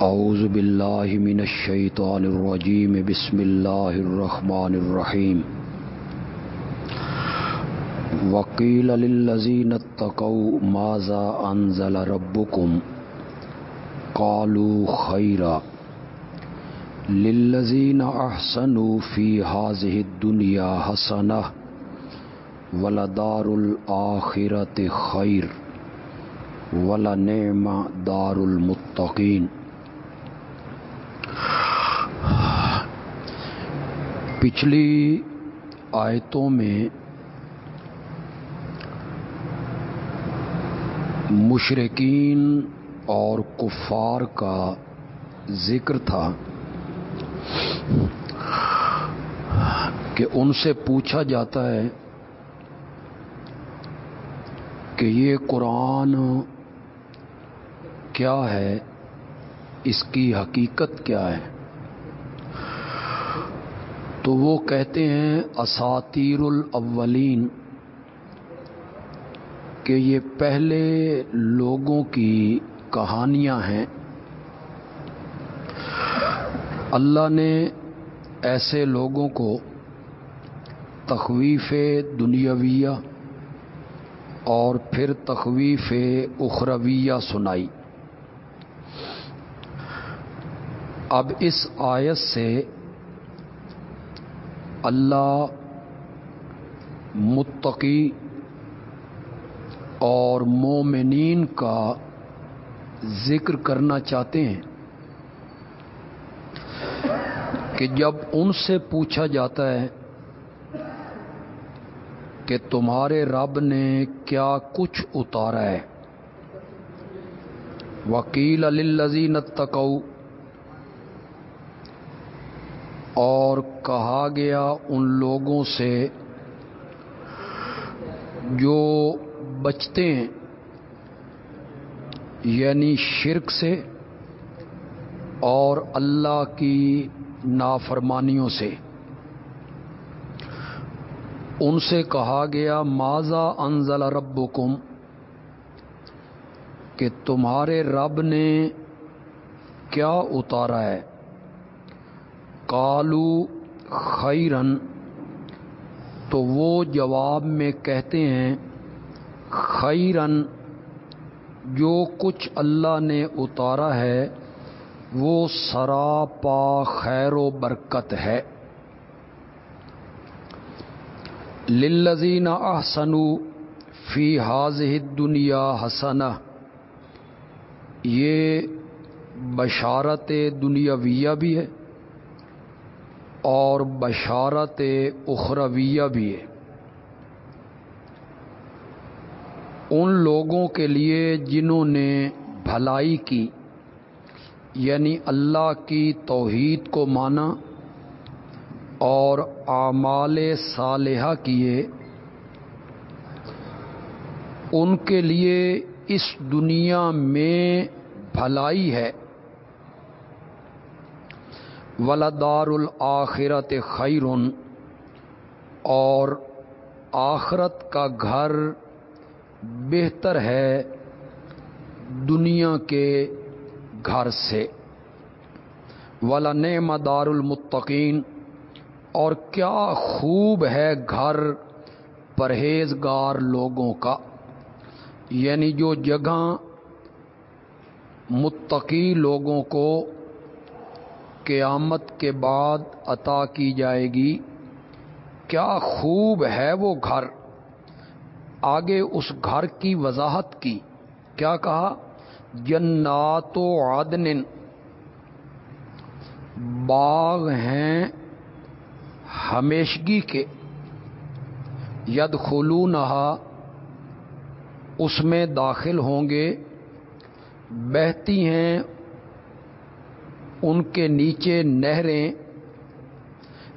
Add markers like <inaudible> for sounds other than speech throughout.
اعوذ باللہ من الشیطان الرجیم، بسم اللہ الرحمن الرحیم. وقیل للذین اتقوا ماذا انزل ربکم؟ قالوا خیرا. للذین احسنوا فی هذه الدنیا حسنہ ولدار الآخرت خیر ولنعم دار المتقین. پچھلی آیتوں میں مشرقین اور کفار کا ذکر تھا کہ ان سے پوچھا جاتا ہے کہ یہ قرآن کیا ہے؟ اس کی حقیقت کیا ہے؟ تو وہ کہتے ہیں اساتیر الاولین کہ یہ پہلے لوگوں کی کہانیاں ہیں۔ اللہ نے ایسے لوگوں کو تخویف دنیاویہ اور پھر تخویف اخرویہ سنائی۔ اب اس آیت سے اللہ، متقی اور مومنین کا ذکر کرنا چاہتے ہیں کہ جب ان سے پوچھا جاتا ہے کہ تمہارے رب نے کیا کچھ اتارا ہے۔ وکیل الزین تکو اور کہا گیا ان لوگوں سے جو بچتے ہیں یعنی شرک سے اور اللہ کی نافرمانیوں سے۔ ان سے کہا گیا ماضا انزل ربکم؟ کہ تمہارے رب نے کیا اتارا ہے؟ کالو خیرن تو وہ جواب میں کہتے ہیں خیرن جو کچھ اللہ نے اتارا ہے وہ سراپا خیر و برکت ہے۔ للذین احسنو فی حاض دنیا حسنہ، یہ بشارت دنیاویہ بھی ہے۔ اور بشارت اخرویہ بھی ہے۔ ان لوگوں کے لیے جنہوں نے بھلائی کی یعنی اللہ کی توحید کو مانا اور اعمال صالحہ کیے، ان کے لیے اس دنیا میں بھلائی ہے۔ ولدار الآخرت خیرن، اور آخرت کا گھر بہتر ہے دنیا کے گھر سے۔ ولا نعم دار المتقین اور کیا خوب ہے گھر پرہیزگار لوگوں کا۔ یعنی جو جگہ متقی لوگوں کو قیامت کے بعد عطا کی جائے گی۔ کیا خوب ہے وہ گھر۔ آگے اس گھر کی وضاحت کی۔ کیا کہا؟ جنات و عدن۔ باغ ہیں ہمیشگی کے۔ ید خلو اس میں داخل ہوں گے۔ بہتی ہیں ان کے نیچے نہریں،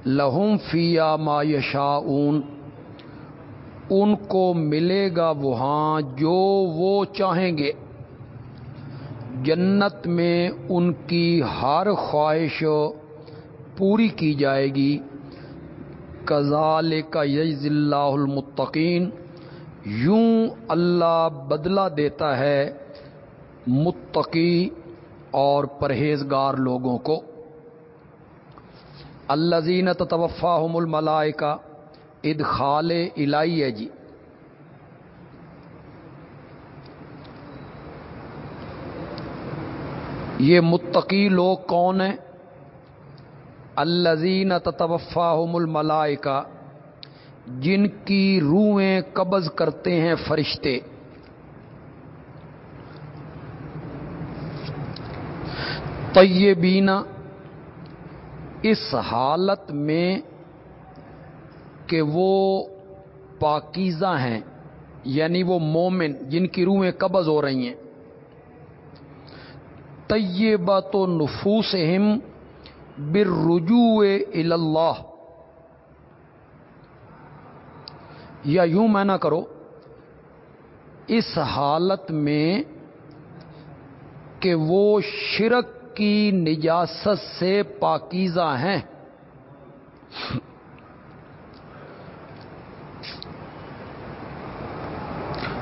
لہم فیا ما یشاؤن ان کو ملے گا وہاں جو وہ چاہیں گے۔ جنت میں ان کی ہر خواہش پوری کی جائے گی۔ کزال کا یز اللہ المتقین۔ یوں اللہ بدلہ دیتا ہے۔ متقی اور پرہیزگار لوگوں کو۔ اللہ زینت توفا الملائے کا ادخال الائی ہے جی۔ یہ متقی لوگ کون ہیں؟ الزین تتوفا الملائے کا جن کی روحیں قبض کرتے ہیں فرشتے۔ طیبین، اس حالت میں کہ وہ پاکیزہ ہیں یعنی وہ مومن جن کی روحیں قبض ہو رہی ہیں۔ طیبت و نفوس ہم بر رجوع اللہ یا یوں میں نہ کرو، اس حالت میں کہ وہ شرک کی نجاست سے پاکیزہ ہیں۔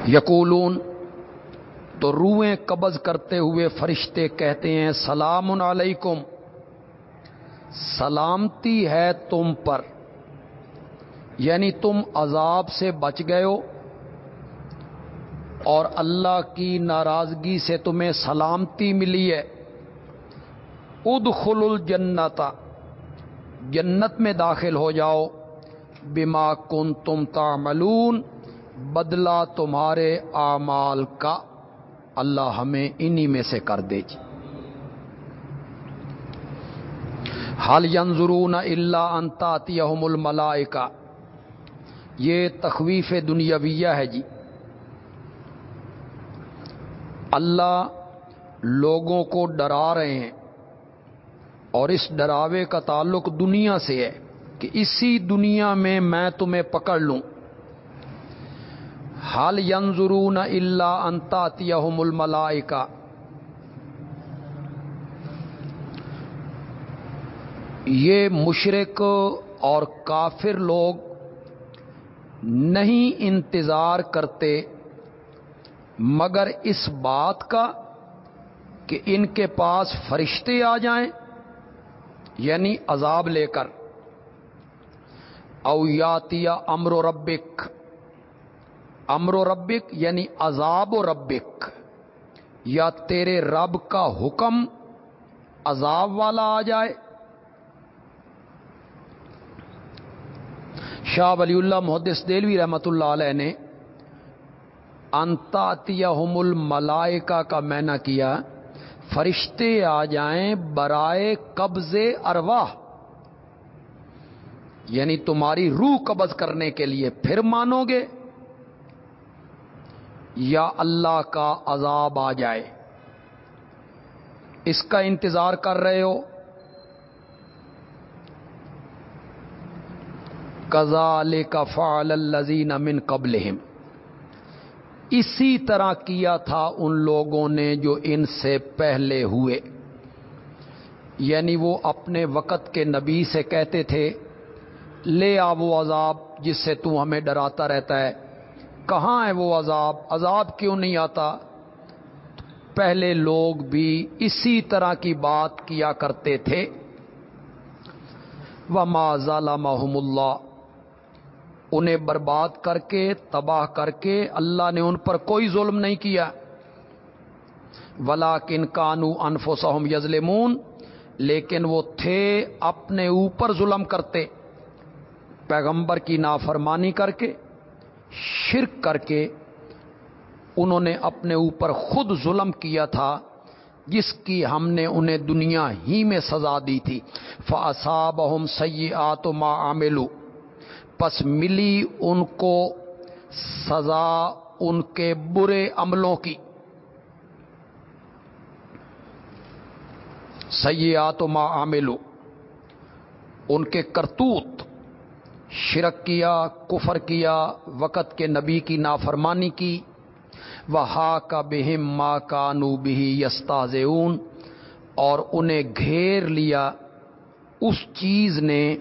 یقولون، تو روئیں قبض کرتے ہوئے فرشتے کہتے ہیں، سلام علیکم۔ سلامتی ہے تم پر۔ یعنی تم عذاب سے بچ گئے ہو۔ اور اللہ کی ناراضگی سے تمہیں سلامتی ملی ہے۔ ادخل الجنتا جنت میں داخل ہو جاؤ۔ بما کن تم تعملون۔ بدلہ تمہارے اعمال کا۔ اللہ ہمیں انہی میں سے کر دے۔ جی حال ینظرون اللہ انتاتی الملائکہ۔ یہ تخویف دنیاویہ ہے جی۔ اللہ لوگوں کو ڈرا رہے ہیں۔ اور اس ڈراوے کا تعلق دنیا سے ہے کہ اسی دنیا میں میں تمہیں پکڑ لوں۔ حال ینظرون اللہ انتاتیہم الملائکہ۔ یہ مشرق اور کافر لوگ نہیں انتظار کرتے، مگر اس بات کا کہ ان کے پاس فرشتے آ جائیں۔ یعنی عذاب لے کر۔ اویاتیا امر و ربک۔ امر و ربک یعنی عذاب و ربک۔ یا تیرے رب کا حکم عذاب والا آ جائے۔ شاہ ولی اللہ محدث دلوی رحمت اللہ علیہ نے انتاتیہم الملائکہ کا مینا کیا۔ فرشتے آ جائیں برائے قبض ارواح۔ یعنی تمہاری روح قبض کرنے کے لیے پھر مانو گے یا اللہ کا عذاب آ جائے۔ اس کا انتظار کر رہے ہو۔ کزال کا فعال الزین امن قبل اسی طرح کیا تھا ان لوگوں نے جو ان سے پہلے ہوئے۔ یعنی وہ اپنے وقت کے نبی سے کہتے تھے، لے آ وہ عذاب جس سے تو ہمیں ڈراتا رہتا ہے۔ کہاں ہے وہ عذاب؟ عذاب کیوں نہیں آتا؟ پہلے لوگ بھی اسی طرح کی بات کیا کرتے تھے۔ وہ ما ظالمہم اللہ انہیں برباد کر کے، تباہ کر کے اللہ نے ان پر کوئی ظلم نہیں کیا۔ ولا کن کانو انفوسہم یزلمون لیکن وہ تھے اپنے اوپر ظلم کرتے۔ پیغمبر کی نافرمانی کر کے، شرک کر کے انہوں نے اپنے اوپر خود ظلم کیا تھا، جس کی ہم نے انہیں دنیا ہی میں سزا دی تھی۔ فاصاب ہم سی آت ما عاملو پس ملی ان کو سزا ان کے برے عملوں کی۔ سیات ما عاملو ان کے کرتوت، شرک کیا، کفر کیا، وقت کے نبی کی نافرمانی کی۔ وہ ہا کا بہم ماں کا نو بھی یستاز اور انہیں گھیر لیا، اس چیز نے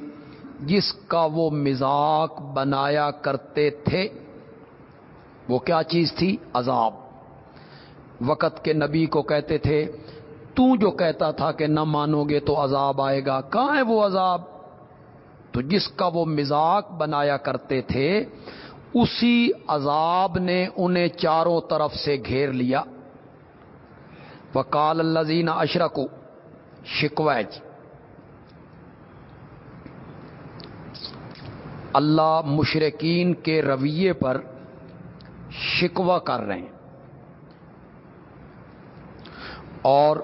جس کا وہ مزاق بنایا کرتے تھے، وہ کیا چیز تھی؟ عذاب۔ وقت کے نبی کو کہتے تھے تو جو کہتا تھا کہ نہ مانو گے تو عذاب آئے گا۔ کہاں ہے وہ عذاب؟ تو جس کا وہ مزاق بنایا کرتے تھے، اسی عذاب نے انہیں چاروں طرف سے گھیر لیا۔ وکال الزین اشرکو شکویج اللہ مشرقین کے رویے پر شکوہ کر رہے ہیں۔ اور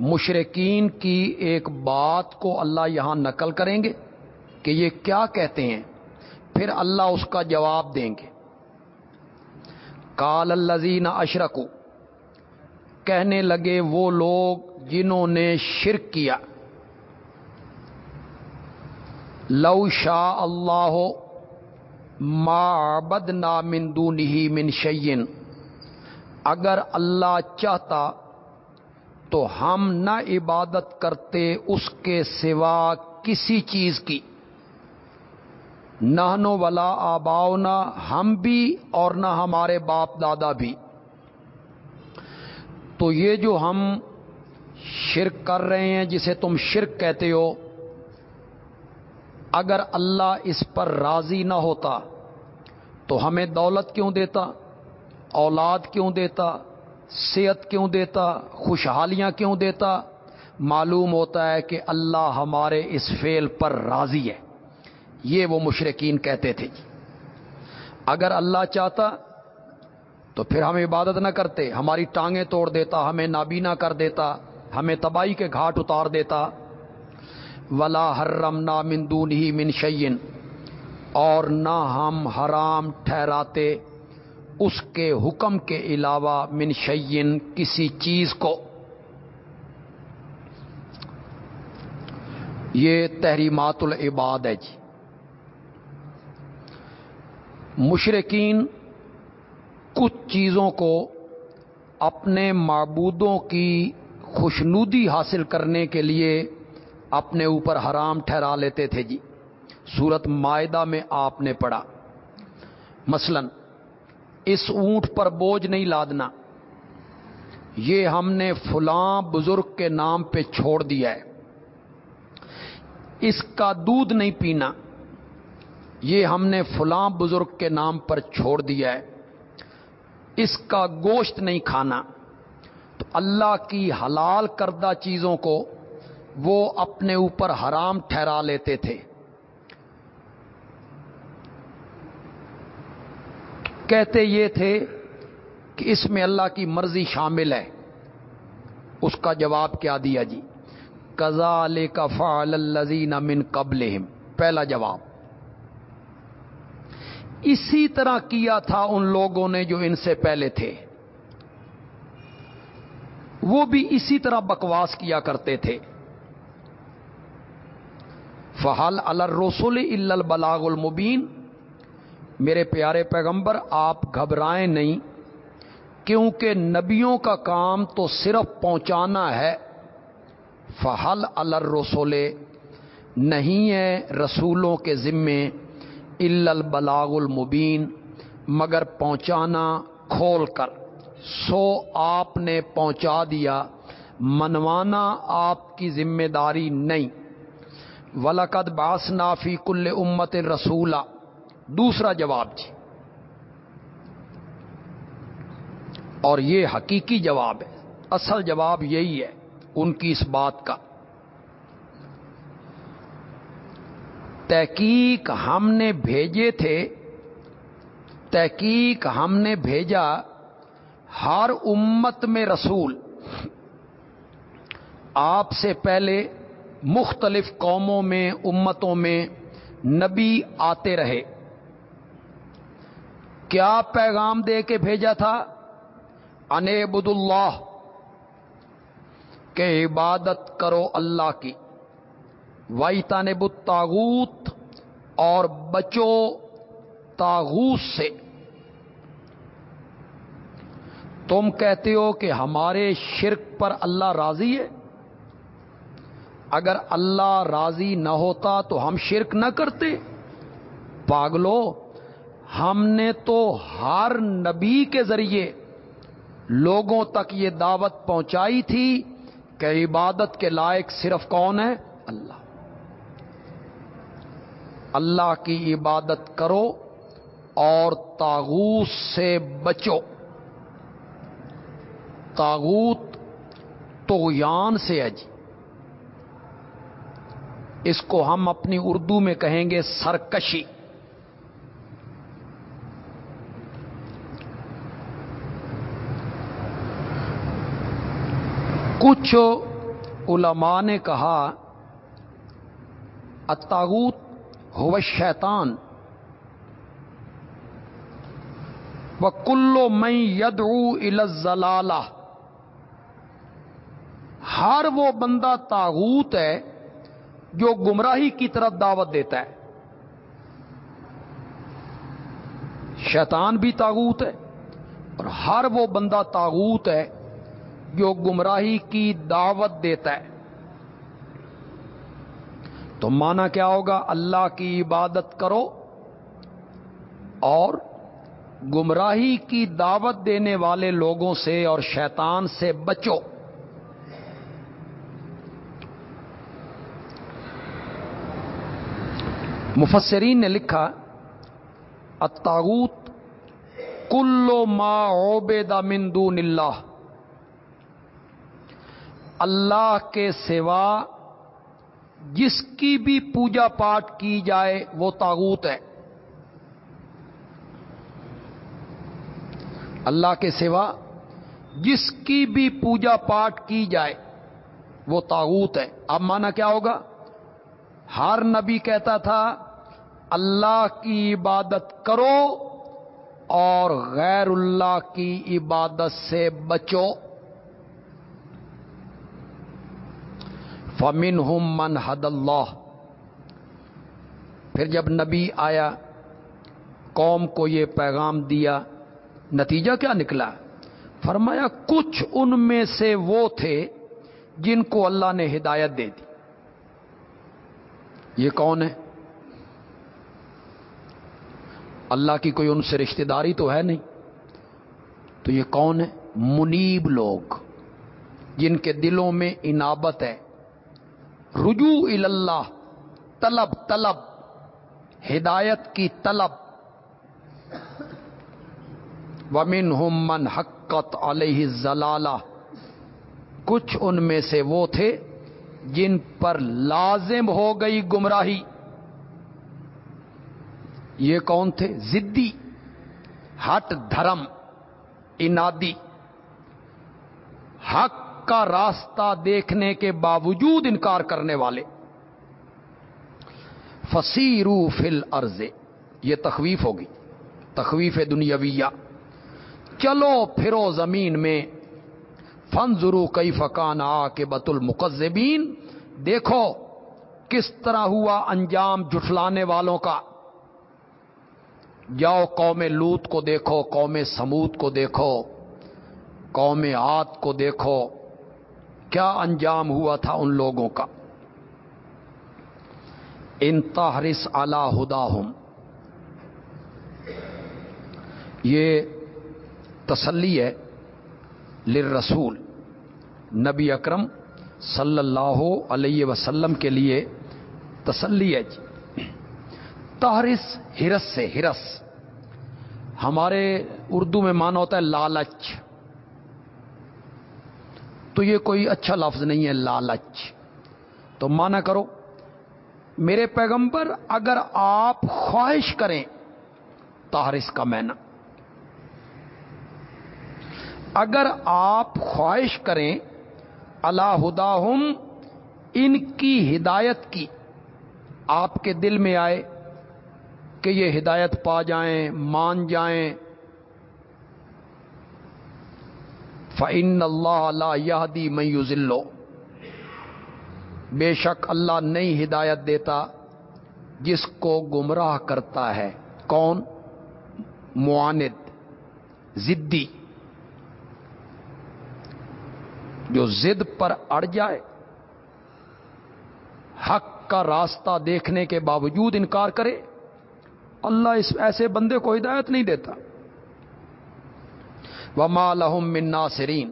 مشرقین کی ایک بات کو اللہ یہاں نقل کریں گے کہ یہ کیا کہتے ہیں، پھر اللہ اس کا جواب دیں گے۔ کال الزین اشرکو، کہنے لگے وہ لوگ جنہوں نے شرک کیا۔ لو شاہ اللہ معبد نا مندو نہیں من شعین اگر اللہ چاہتا تو ہم نہ عبادت کرتے اس کے سوا کسی چیز کی۔ نہ ولا آباؤ نہ ہم بھی اور نہ ہمارے باپ دادا بھی۔ تو یہ جو ہم شرک کر رہے ہیں جسے تم شرک کہتے ہو اگر اللہ اس پر راضی نہ ہوتا تو ہمیں دولت کیوں دیتا؟ اولاد کیوں دیتا؟ صحت کیوں دیتا؟ خوشحالیاں کیوں دیتا؟ معلوم ہوتا ہے کہ اللہ ہمارے اس فیل پر راضی ہے۔ یہ وہ مشرقین کہتے تھے جی۔ اگر اللہ چاہتا تو پھر ہم عبادت نہ کرتے، ہماری ٹانگیں توڑ دیتا، ہمیں نابینا کر دیتا، ہمیں تباہی کے گھاٹ اتار دیتا۔ ولا حرم نہ مندون ہی من شعین اور نہ ہم حرام ٹھہراتے اس کے حکم کے علاوہ من شعین کسی چیز کو۔ یہ تحریمات العباد ہے جی۔ مشرقین کچھ چیزوں کو اپنے معبودوں کی خوشنودی حاصل کرنے کے لیے اپنے اوپر حرام ٹھہرا لیتے تھے جی۔ سورت معدہ میں آپ نے پڑھا۔ مثلا، اس اونٹ پر بوجھ نہیں لادنا۔ یہ ہم نے فلاں بزرگ کے نام پہ چھوڑ دیا ہے۔ اس کا دودھ نہیں پینا۔ یہ ہم نے فلاں بزرگ کے نام پر چھوڑ دیا ہے۔ اس کا گوشت نہیں کھانا۔ تو اللہ کی حلال کردہ چیزوں کو وہ اپنے اوپر حرام ٹھہرا لیتے تھے۔ کہتے یہ تھے کہ اس میں اللہ کی مرضی شامل ہے۔ اس کا جواب کیا دیا جی؟ کزال کا فعال الزین امن قبل پہلا جواب۔ اسی طرح کیا تھا ان لوگوں نے جو ان سے پہلے تھے۔ وہ بھی اسی طرح بکواس کیا کرتے تھے۔ فہل الرسول البلاغ المبین میرے پیارے پیغمبر، آپ گھبرائیں نہیں، کیونکہ نبیوں کا کام تو صرف پہنچانا ہے۔ فہل الرسول نہیں ہے رسولوں کے ذمے البلاغ المبین مگر پہنچانا کھول کر۔ سو آپ نے پہنچا دیا، منوانا آپ کی ذمہ داری نہیں۔ ولقد باس نافی کل امت رسولہ دوسرا جواب جی۔ اور یہ حقیقی جواب ہے۔ اصل جواب یہی ہے ان کی اس بات کا۔ تحقیق ہم نے بھیجے تھے۔ تحقیق ہم نے بھیجا ہر امت میں رسول۔ آپ سے پہلے مختلف قوموں میں، امتوں میں نبی آتے رہے۔ کیا پیغام دے کے بھیجا تھا؟ انبد اللہ، کہ عبادت کرو اللہ کی۔ وائی تانب تاغوت اور بچو تاغوت سے۔ تم کہتے ہو کہ ہمارے شرک پر اللہ راضی ہے؟ اگر اللہ راضی نہ ہوتا تو ہم شرک نہ کرتے۔ پاگلو، ہم نے تو ہر نبی کے ذریعے لوگوں تک یہ دعوت پہنچائی تھی کہ عبادت کے لائق صرف کون ہے؟ اللہ۔ اللہ کی عبادت کرو اور تاغوت سے بچو۔ تاغوت تو سے ہے جی۔ اس کو ہم اپنی اردو میں کہیں گے سرکشی۔ کچھ علماء نے کہا اتاغوت ہو شیطان و کلو میں یدعو الزلالہ۔ ہر وہ بندہ تاغوت ہے جو گمراہی کی طرف دعوت دیتا ہے۔ شیطان بھی تاغوت ہے اور ہر وہ بندہ تاغوت ہے جو گمراہی کی دعوت دیتا ہے۔ تو مانا کیا ہوگا؟ اللہ کی عبادت کرو اور گمراہی کی دعوت دینے والے لوگوں سے اور شیطان سے بچو۔ مفسرین نے لکھا اتاغوت کلو ما عبید من دون اللہ۔ اللہ کے سوا جس کی بھی پوجا پاٹ کی جائے وہ تاغوت ہے۔ اللہ کے سوا جس کی بھی پوجا پاٹ کی جائے وہ تاغوت ہے۔ اب مانا کیا ہوگا؟ ہر نبی کہتا تھا اللہ کی عبادت کرو اور غیر اللہ کی عبادت سے بچو۔ فمن ہم من حد اللہ پھر جب نبی آیا، قوم کو یہ پیغام دیا، نتیجہ کیا نکلا؟ فرمایا، کچھ ان میں سے وہ تھے جن کو اللہ نے ہدایت دے دی۔ یہ کون ہے؟ اللہ کی کوئی ان سے رشتہ داری تو ہے نہیں۔ تو یہ کون ہے؟ منیب لوگ، جن کے دلوں میں انابت ہے۔ رجوع اللہ طلب طلب۔ ہدایت کی طلب۔ ومن ہم من حقت علیہ زلالہ کچھ ان میں سے وہ تھے جن پر لازم ہو گئی گمراہی۔ یہ کون تھے؟ زدی، ہٹ دھرم، انادی۔ حق کا راستہ دیکھنے کے باوجود انکار کرنے والے۔ فصیرو فل ارض یہ تخویف ہوگی، تخویف دنیاویہ۔ چلو پھرو زمین میں فن ضرو کئی فکان آ کے بت المقزبین دیکھو کس طرح ہوا انجام جٹلانے والوں کا۔ جاؤ قوم لوت کو دیکھو، قوم سمود کو دیکھو، قوم آت کو دیکھو۔ کیا انجام ہوا تھا ان لوگوں کا؟ انتہرس اعلی ہدا ہوں یہ تسلی ہے لرسول نبی اکرم صلی اللہ علیہ وسلم کے لیے تسلی ہے۔ جی تحرس ہرس سے ہرس۔ ہمارے اردو میں مانا ہوتا ہے لالچ۔ تو یہ کوئی اچھا لفظ نہیں ہے لالچ۔ تو مانا کرو، میرے پیغمبر، اگر آپ خواہش کریں تحرس کا مینا۔ اگر آپ خواہش کریں اللہ ہدا ان کی ہدایت کی، آپ کے دل میں آئے کہ یہ ہدایت پا جائیں، مان جائیں۔ فعن اللہ اللہ یادی میوزلو بے شک اللہ نئی ہدایت دیتا جس کو گمراہ کرتا ہے۔ کون؟ معاند، زدی۔ جو زد پر اڑ جائے، حق کا راستہ دیکھنے کے باوجود انکار کرے۔ اللہ اس ایسے بندے کو ہدایت نہیں دیتا۔ وہ مالحم من ناصرین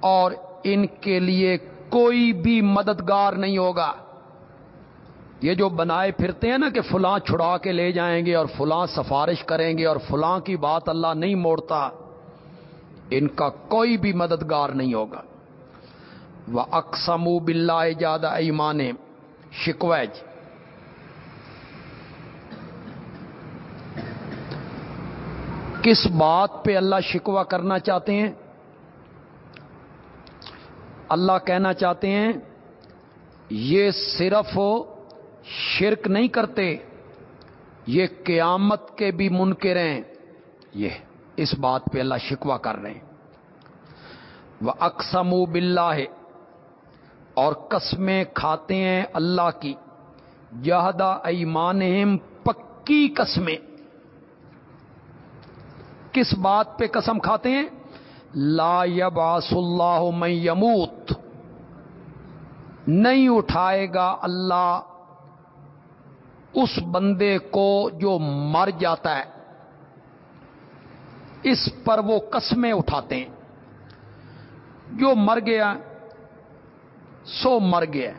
اور ان کے لیے کوئی بھی مددگار نہیں ہوگا۔ یہ جو بنائے پھرتے ہیں نا کہ فلاں چھڑا کے لے جائیں گے اور فلاں سفارش کریں گے اور فلاں کی بات اللہ نہیں موڑتا، ان کا کوئی بھی مددگار نہیں ہوگا۔ وہ اقسم بلّہ جادہ ایمان شکویج کس بات پہ اللہ شکوا کرنا چاہتے ہیں؟ اللہ کہنا چاہتے ہیں، یہ صرف شرک نہیں کرتے، یہ قیامت کے بھی منکر ہیں۔ یہ اس بات پہ اللہ شکوا کر رہے ہیں۔ وہ اقسم بلّہ ہے اور قسمیں کھاتے ہیں اللہ کی۔ جہدہ ایمان پکی قسمیں۔ کس بات پہ قسم کھاتے ہیں؟ لا یباس اللہ میں یموت۔ نہیں اٹھائے گا اللہ اس بندے کو جو مر جاتا ہے۔ اس پر وہ قسمیں اٹھاتے ہیں۔ جو مر گیا سو مر گیا۔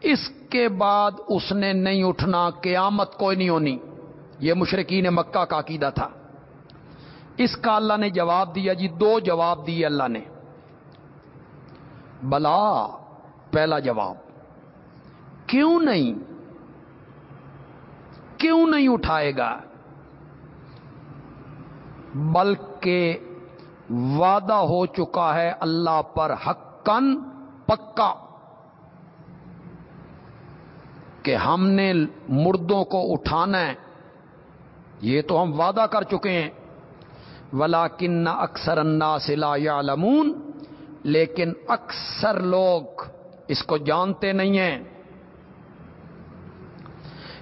اس کے بعد اس نے نہیں اٹھنا، قیامت کوئی نہیں ہونی۔ یہ مشرقین مکہ کا عقیدہ تھا۔ اس کا اللہ نے جواب دیا جی دو جواب دیے اللہ نے۔ بلا، پہلا جواب۔ کیوں نہیں؟ کیوں نہیں اٹھائے گا؟ بلکہ وعدہ ہو چکا ہے اللہ پر حقن پکا۔ کہ ہم نے مردوں کو اٹھانا ہے۔ یہ تو ہم وعدہ کر چکے ہیں۔ ولا کن اکثر انا سلا یا لمون لیکن اکثر لوگ اس کو جانتے نہیں ہیں۔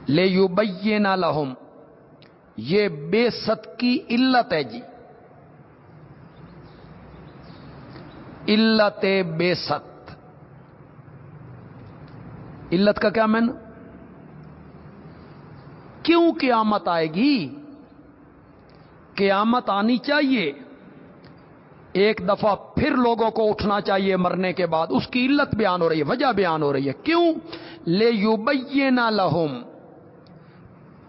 لے یو نہ لہم، یہ بے ست کی علت ہے جی۔ علت بے ست علت کا کیا مین کیوں قیامت آئے گی؟ قیامت آنی چاہیے۔ ایک دفعہ پھر لوگوں کو اٹھنا چاہیے مرنے کے بعد۔ اس کی علت بیان ہو رہی ہے، وجہ بیان ہو رہی ہے۔ کیوں؟ لے یو نہ لہم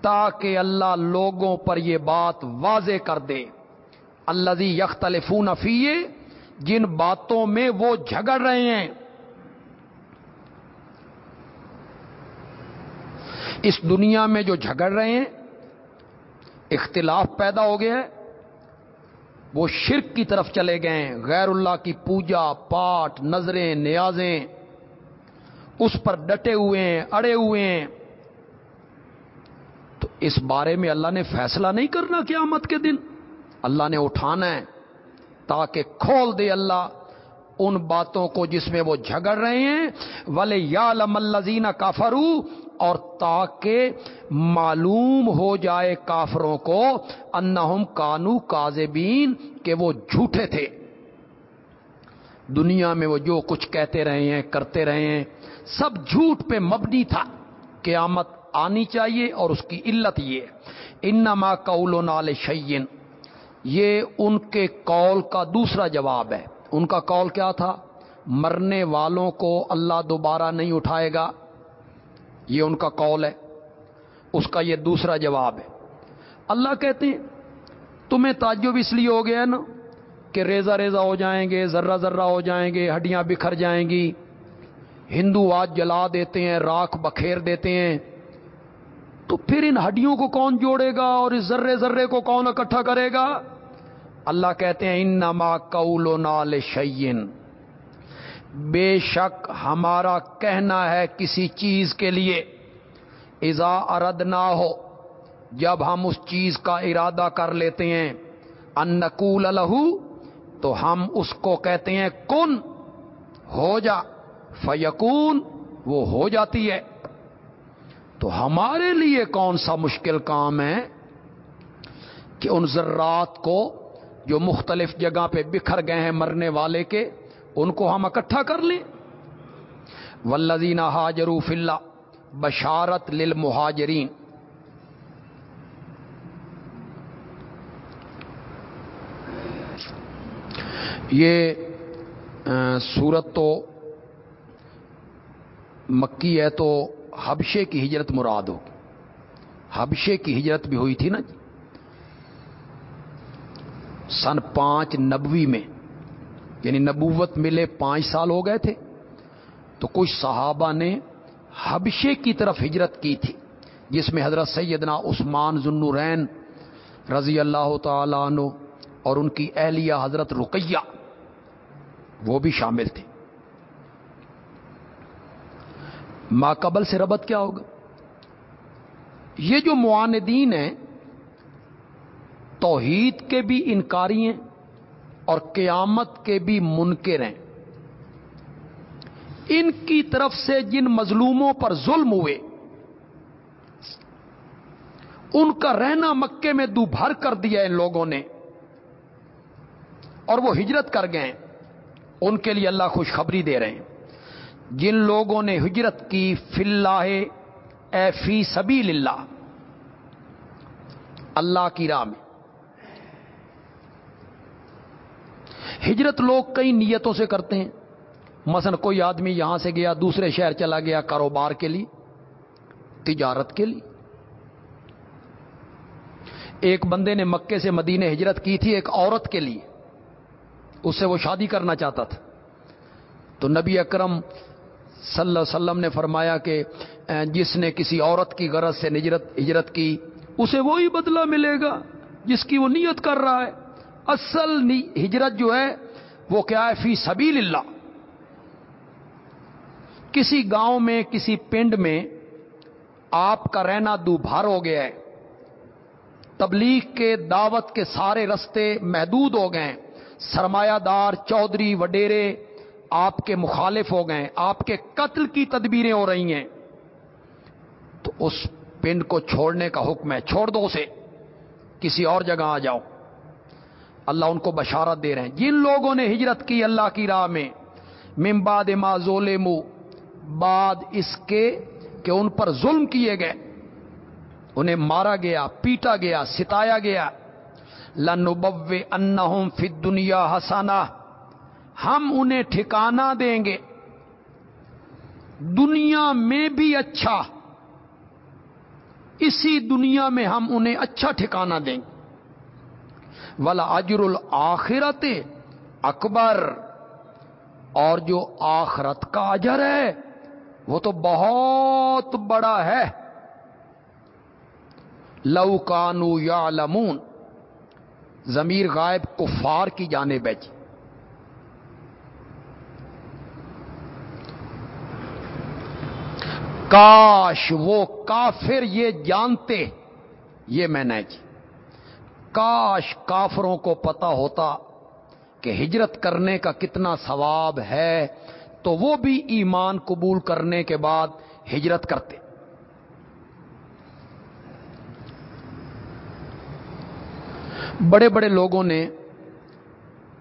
تاکہ اللہ لوگوں پر یہ بات واضح کر دے۔ اللہ یختلفون فیے جن باتوں میں وہ جھگڑ رہے ہیں۔ اس دنیا میں جو جھگڑ رہے ہیں اختلاف پیدا ہو گیا ہے وہ شرک کی طرف چلے گئے ہیں۔ غیر اللہ کی پوجا، پاٹ، نظریں، نیازیں اس پر ڈٹے ہوئے ہیں، اڑے ہوئے ہیں۔ تو اس بارے میں اللہ نے فیصلہ نہیں کرنا قیامت کے دن۔ اللہ نے اٹھانا ہے تاکہ کھول دے اللہ ان باتوں کو جس میں وہ جھگڑ رہے ہیں۔ ولے یا لمزینہ کافرو اور تاکہ معلوم ہو جائے کافروں کو انہم کانو کازبین کہ وہ جھوٹے تھے۔ دنیا میں وہ جو کچھ کہتے رہے ہیں، کرتے رہے ہیں، سب جھوٹ پہ مبنی تھا۔ قیامت آنی چاہیے اور اس کی علت یہ انما قول نال شعین یہ ان کے قول کا دوسرا جواب ہے۔ ان کا قول کیا تھا؟ مرنے والوں کو اللہ دوبارہ نہیں اٹھائے گا۔ یہ ان کا قول ہے، اس کا یہ دوسرا جواب ہے۔ اللہ کہتے ہیں، تمہیں تعجب اس لیے ہو گیا نا کہ ریزا ریزا ہو جائیں گے، ذرہ ذرہ ہو جائیں گے، ہڈیاں بکھر جائیں گی۔ ہندو آج جلا دیتے ہیں، راکھ بکھیر دیتے ہیں۔ تو پھر ان ہڈیوں کو کون جوڑے گا اور اس ذرے ذرے کو کون اکٹھا کرے گا؟ اللہ کہتے ہیں ان نما قول نال شعین بے شک ہمارا کہنا ہے کسی چیز کے لیے۔ ازا ارد نہ ہو، جب ہم اس چیز کا ارادہ کر لیتے ہیں، ان نقول الہو تو ہم اس کو کہتے ہیں، کن، ہو جا فیقون وہ ہو جاتی ہے۔ تو ہمارے لیے کون سا مشکل کام ہے کہ ان ذرات کو جو مختلف جگہ پہ بکھر گئے ہیں مرنے والے کے ان کو ہم اکٹھا کر لیں۔ ولزین حاجروف اللہ بشارت للمہاجرین یہ صورت تو مکی ہے تو حبشے کی ہجرت مراد ہو حبشے کی ہجرت بھی ہوئی تھی نا جی؟ سن پانچ نبوی میں۔ یعنی نبوت ملے پانچ سال ہو گئے تھے، تو کچھ صحابہ نے حبشے کی طرف ہجرت کی تھی، جس میں حضرت سیدنا عثمان ذنورین رضی اللہ تعالیٰ عنہ اور ان کی اہلیہ حضرت رقیہ وہ بھی شامل تھے۔ ماں قبل سے ربط کیا ہوگا؟ یہ جو معاندین ہیں، توحید کے بھی انکاری ہیں اور قیامت کے بھی منکر ہیں۔ ان کی طرف سے جن مظلوموں پر ظلم ہوئے، ان کا رہنا مکے میں دو بھر کر دیا ان لوگوں نے، اور وہ ہجرت کر گئے ان کے لیے اللہ خوشخبری دے رہے ہیں۔ جن لوگوں نے ہجرت کی فلاح اے فی سبھی اللہ اللہ کی راہ میں۔ ہجرت لوگ کئی نیتوں سے کرتے ہیں۔ مثلا کوئی آدمی یہاں سے گیا، دوسرے شہر چلا گیا کاروبار کے لیے، تجارت کے لیے۔ ایک بندے نے مکے سے مدینے ہجرت کی تھی ایک عورت کے لیے، اس سے وہ شادی کرنا چاہتا تھا۔ تو نبی اکرم صلی اللہ علیہ وسلم نے فرمایا کہ جس نے کسی عورت کی غرض سے ہجرت ہجرت کی، اسے وہی بدلہ ملے گا جس کی وہ نیت کر رہا ہے۔ اصل ہجرت جو ہے، وہ کیا ہے؟ فی سبیل اللہ۔ کسی گاؤں میں، کسی پنڈ میں آپ کا رہنا دوبھار ہو گیا ہے۔ تبلیغ کے دعوت کے سارے رستے محدود ہو گئے سرمایہ دار، چودھری، وڈیرے آپ کے مخالف ہو گئے آپ کے قتل کی تدبیریں ہو رہی ہیں۔ تو اس پنڈ کو چھوڑنے کا حکم ہے۔ چھوڑ دو اسے۔ کسی اور جگہ آ جاؤ۔ اللہ ان کو بشارت دے رہے ہیں۔ جن لوگوں نے ہجرت کی اللہ کی راہ میں ممباد ما ظلم بعد اس کے کہ ان پر ظلم کیے گئے۔ انہیں مارا گیا، پیٹا گیا، ستایا گیا۔ لنوب ان فی دنیا ہسانا ہم انہیں ٹھکانا دیں گے۔ دنیا میں بھی اچھا۔ اسی دنیا میں ہم انہیں اچھا ٹھکانا دیں گے۔ ولا اجر الآخرت اکبر اور جو آخرت کا اجر ہے، وہ تو بہت بڑا ہے۔ لو کانو یا لمون ضمیر غائب کفار کی جانے بیچ جی۔ کاش وہ کافر یہ جانتے، یہ میں نے جی۔ کاش کافروں کو پتا ہوتا کہ ہجرت کرنے کا کتنا ثواب ہے، تو وہ بھی ایمان قبول کرنے کے بعد ہجرت کرتے۔ بڑے بڑے لوگوں نے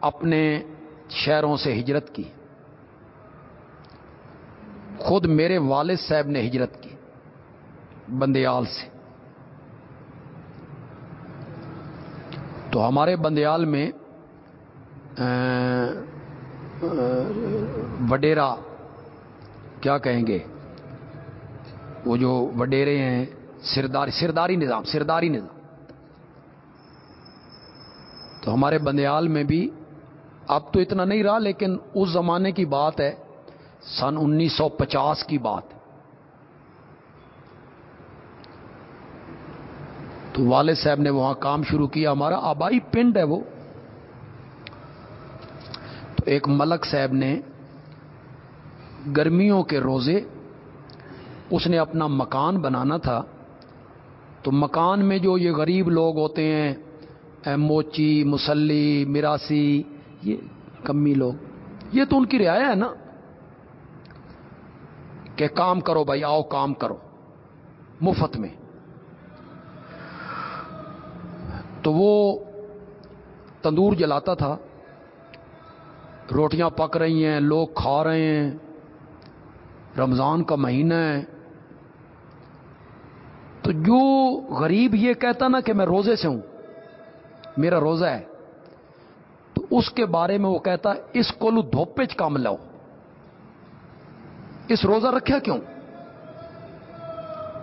اپنے شہروں سے ہجرت کی۔ خود میرے والد صاحب نے ہجرت کی، بندیال سے۔ تو ہمارے بندیال میں وڈیرا، کیا کہیں گے؟ وہ جو وڈیرے ہیں، سرداری سرداری نظام سرداری نظام۔ تو ہمارے بندیال میں بھی اب تو اتنا نہیں رہا، لیکن اس زمانے کی بات ہے، سن انیس سو پچاس کی بات۔ تو والد صاحب نے وہاں کام شروع کیا، ہمارا آبائی پنڈ ہے وہ۔ تو ایک ملک صاحب نے گرمیوں کے روزے، اس نے اپنا مکان بنانا تھا۔ تو مکان میں جو یہ غریب لوگ ہوتے ہیں موچی، مسلی، مراسی، یہ کمی لوگ، یہ تو ان کی رعایا ہے نا۔ کہ کام کرو بھائی، آؤ کام کرو، مفت میں۔ تو وہ تندور جلاتا تھا۔ روٹیاں پک رہی ہیں، لوگ کھا رہے ہیں۔ رمضان کا مہینہ ہے۔ تو جو غریب یہ کہتا نا کہ میں روزے سے ہوں، میرا روزہ ہے، تو اس کے بارے میں وہ کہتا، اس کو لو دھوپے چ کام لو اس روزہ رکھا کیوں؟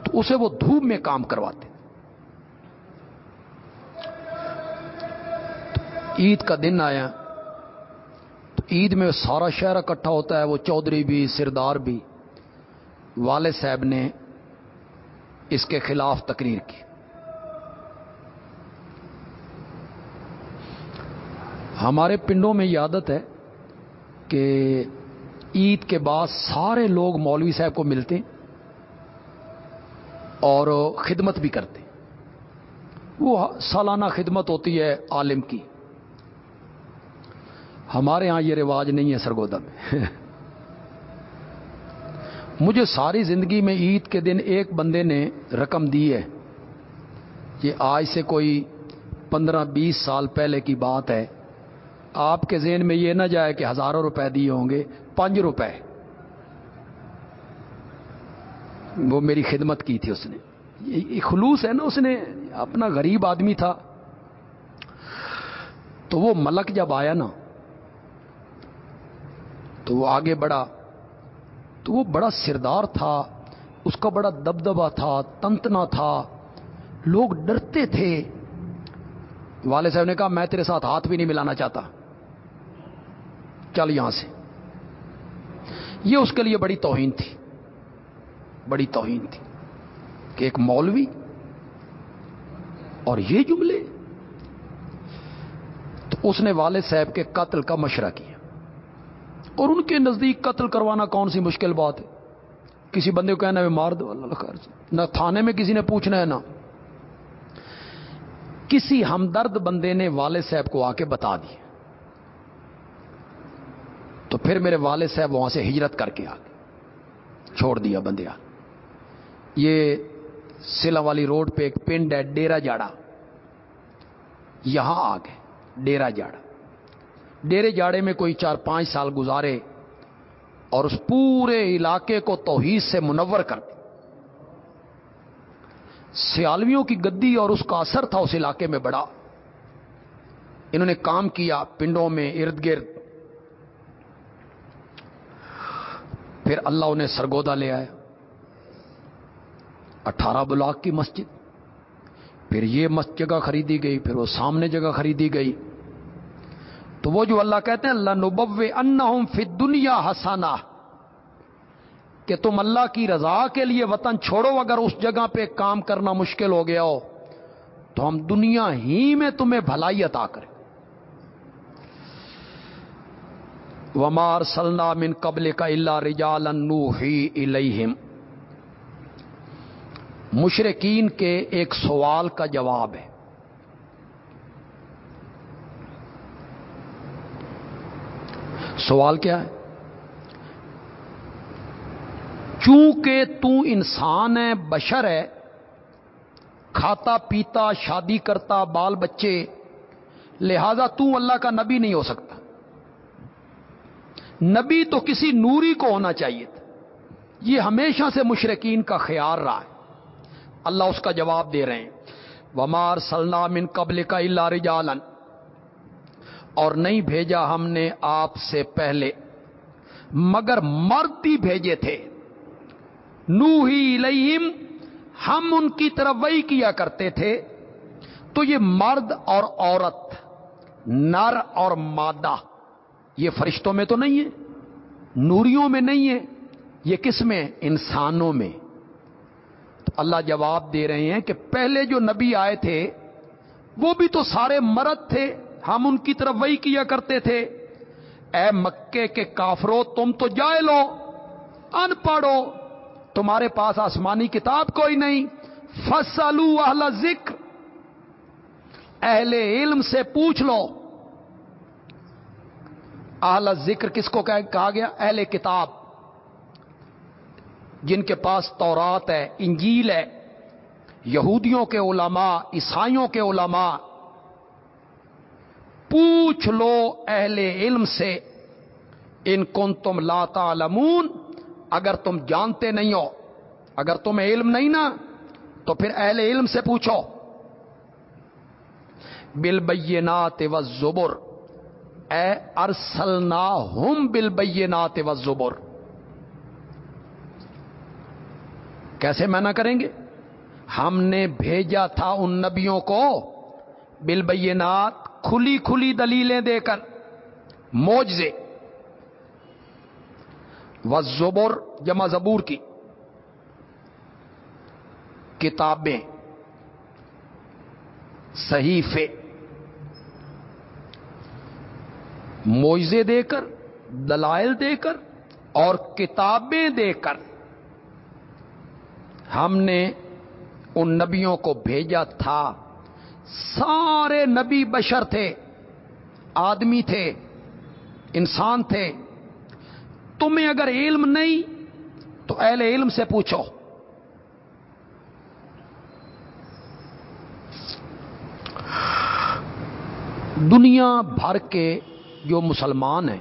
تو اسے وہ دھوپ میں کام کرواتے۔ عید کا دن آیا تو عید میں سارا شہر اکٹھا ہوتا ہے، وہ چودھری بھی، سردار بھی۔ والد صاحب نے اس کے خلاف تقریر کی۔ ہمارے پنڈوں میں یہ عادت ہے کہ عید کے بعد سارے لوگ مولوی صاحب کو ملتے اور خدمت بھی کرتے۔ وہ سالانہ خدمت ہوتی ہے عالم کی۔ ہمارے ہاں یہ رواج نہیں ہے سرگودا میں <laughs> مجھے ساری زندگی میں عید کے دن ایک بندے نے رقم دی ہے یہ آج سے کوئی پندرہ بیس سال پہلے کی بات ہے۔ آپ کے ذہن میں یہ نہ جائے کہ ہزاروں روپے دیے ہوں گے، پانچ روپے۔ وہ میری خدمت کی تھی اس نے۔ یہ خلوص ہے نا، اس نے اپنا غریب آدمی تھا۔ تو وہ ملک جب آیا نا تو وہ آگے بڑھا۔ تو وہ بڑا سردار تھا، اس کا بڑا دبدبا تھا، تنتنا تھا۔ لوگ ڈرتے تھے۔ والد صاحب نے کہا، میں تیرے ساتھ ہاتھ بھی نہیں ملانا چاہتا۔ چل یہاں سے۔ یہ اس کے لیے بڑی توہین تھی۔ بڑی توہین تھی کہ ایک مولوی اور یہ جملے۔ تو اس نے والد صاحب کے قتل کا مشورہ کیا۔ اور ان کے نزدیک قتل کروانا کون سی مشکل بات ہے؟ کسی بندے کو کہنا ہے مار دو اللہ خرچ نہ تھانے میں کسی نے پوچھنا ہے نا کسی ہمدرد بندے نے والد صاحب کو آ کے بتا دی۔ تو پھر میرے والد صاحب وہاں سے ہجرت کر کے آ گئے چھوڑ دیا بندیا یہ سلا والی روڈ پہ ایک پنڈ ہے ڈیرا جاڑا۔ یہاں آ گئے ڈیرا جاڑا۔ ڈیرے جاڑے میں کوئی چار پانچ سال گزارے اور اس پورے علاقے کو توحید سے منور کر دی سیالویوں کی گدی اور اس کا اثر تھا اس علاقے میں بڑا۔ انہوں نے کام کیا پنڈوں میں ارد گرد۔ پھر اللہ انہیں سرگودا لے آیا اٹھارہ بلاک کی مسجد۔ پھر یہ جگہ خریدی گئی، پھر وہ سامنے جگہ خریدی گئی۔ تو وہ جو اللہ کہتے ہیں اللہ نبو ان فی دنیا ہسانا کہ تم اللہ کی رضا کے لیے وطن چھوڑو، اگر اس جگہ پہ کام کرنا مشکل ہو گیا ہو، تو ہم دنیا ہی میں تمہیں بھلائی عطا کریں۔ ومار سلنا من قبل کا اللہ رجال ہی الہم مشرقین کے ایک سوال کا جواب ہے۔ سوال کیا ہے؟ چونکہ تو انسان ہے، بشر ہے، کھاتا پیتا، شادی کرتا، بال بچے، لہذا تو اللہ کا نبی نہیں ہو سکتا۔ نبی تو کسی نوری کو ہونا چاہیے تھا۔ یہ ہمیشہ سے مشرقین کا خیال رہا ہے۔ اللہ اس کا جواب دے رہے ہیں۔ ومار سلام ان قبل کا اللہ رجالن اور نہیں بھیجا ہم نے آپ سے پہلے، مگر مرد ہی بھیجے تھے۔ نو ہی ہم ان کی طرف وہی کیا کرتے تھے۔ تو یہ مرد اور عورت، نر اور مادہ، یہ فرشتوں میں تو نہیں ہے، نوریوں میں نہیں ہے، یہ کس میں؟ انسانوں میں۔ تو اللہ جواب دے رہے ہیں کہ پہلے جو نبی آئے تھے، وہ بھی تو سارے مرد تھے۔ ہم ان کی طرف وہی کیا کرتے تھے۔ اے مکے کے کافرو، تم تو جائے لو، ان پڑھو۔ تمہارے پاس آسمانی کتاب کوئی نہیں۔ فصلو اہل ذکر اہل علم سے پوچھ لو۔ اہل ذکر کس کو کہا گیا؟ اہل کتاب۔ جن کے پاس تورات ہے، انجیل ہے۔ یہودیوں کے علماء، عیسائیوں کے علماء۔ پوچھ لو اہل علم سے، ان کن تم لاتا لمون اگر تم جانتے نہیں ہو، اگر تمہیں علم نہیں نا، تو پھر اہل علم سے پوچھو۔ بل بینات و زبر اے ارسلنا ہم بل بینات و زبر کیسے میں نہ کریں گے؟ ہم نے بھیجا تھا ان نبیوں کو بل بینات کھلی کھلی دلیلیں دے کر موجے و زبر جمع زبور کی کتابیں، صحیفے موئزے دے کر، دلائل دے کر اور کتابیں دے کر ہم نے ان نبیوں کو بھیجا تھا۔ سارے نبی بشر تھے، آدمی تھے، انسان تھے۔ تمہیں اگر علم نہیں، تو اہل علم سے پوچھو۔ دنیا بھر کے جو مسلمان ہیں،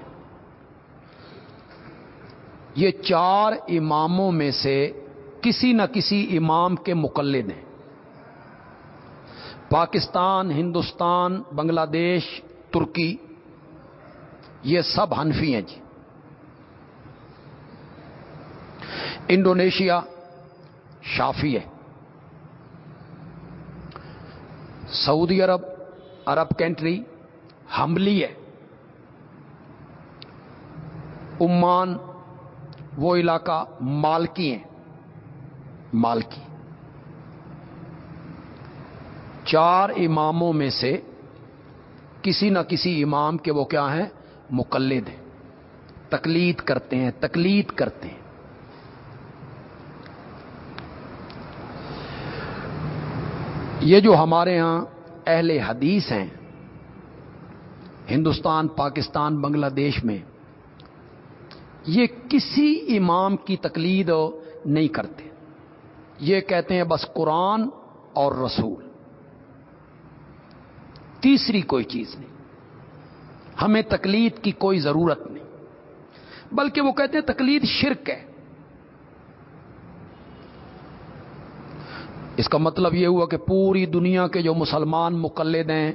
یہ چار اماموں میں سے کسی نہ کسی امام کے مقلد ہیں۔ پاکستان، ہندوستان، بنگلہ دیش، ترکی، یہ سب ہنفی ہیں جی۔ انڈونیشیا شافی ہے۔ سعودی عرب عرب کنٹری ہمبلی ہے۔ عمان، وہ علاقہ مالکی ہیں۔ مالکی۔ چار اماموں میں سے کسی نہ کسی امام کے وہ کیا ہیں؟ مقلد ہیں۔ تقلید کرتے ہیں، تقلید کرتے ہیں۔ یہ جو ہمارے ہاں اہل حدیث ہیں، ہندوستان، پاکستان، بنگلہ دیش میں، یہ کسی امام کی تقلید نہیں کرتے۔ یہ کہتے ہیں بس قرآن اور رسول۔ تیسری کوئی چیز نہیں۔ ہمیں تقلید کی کوئی ضرورت نہیں۔ بلکہ وہ کہتے ہیں تقلید شرک ہے۔ اس کا مطلب یہ ہوا کہ پوری دنیا کے جو مسلمان مقلد ہیں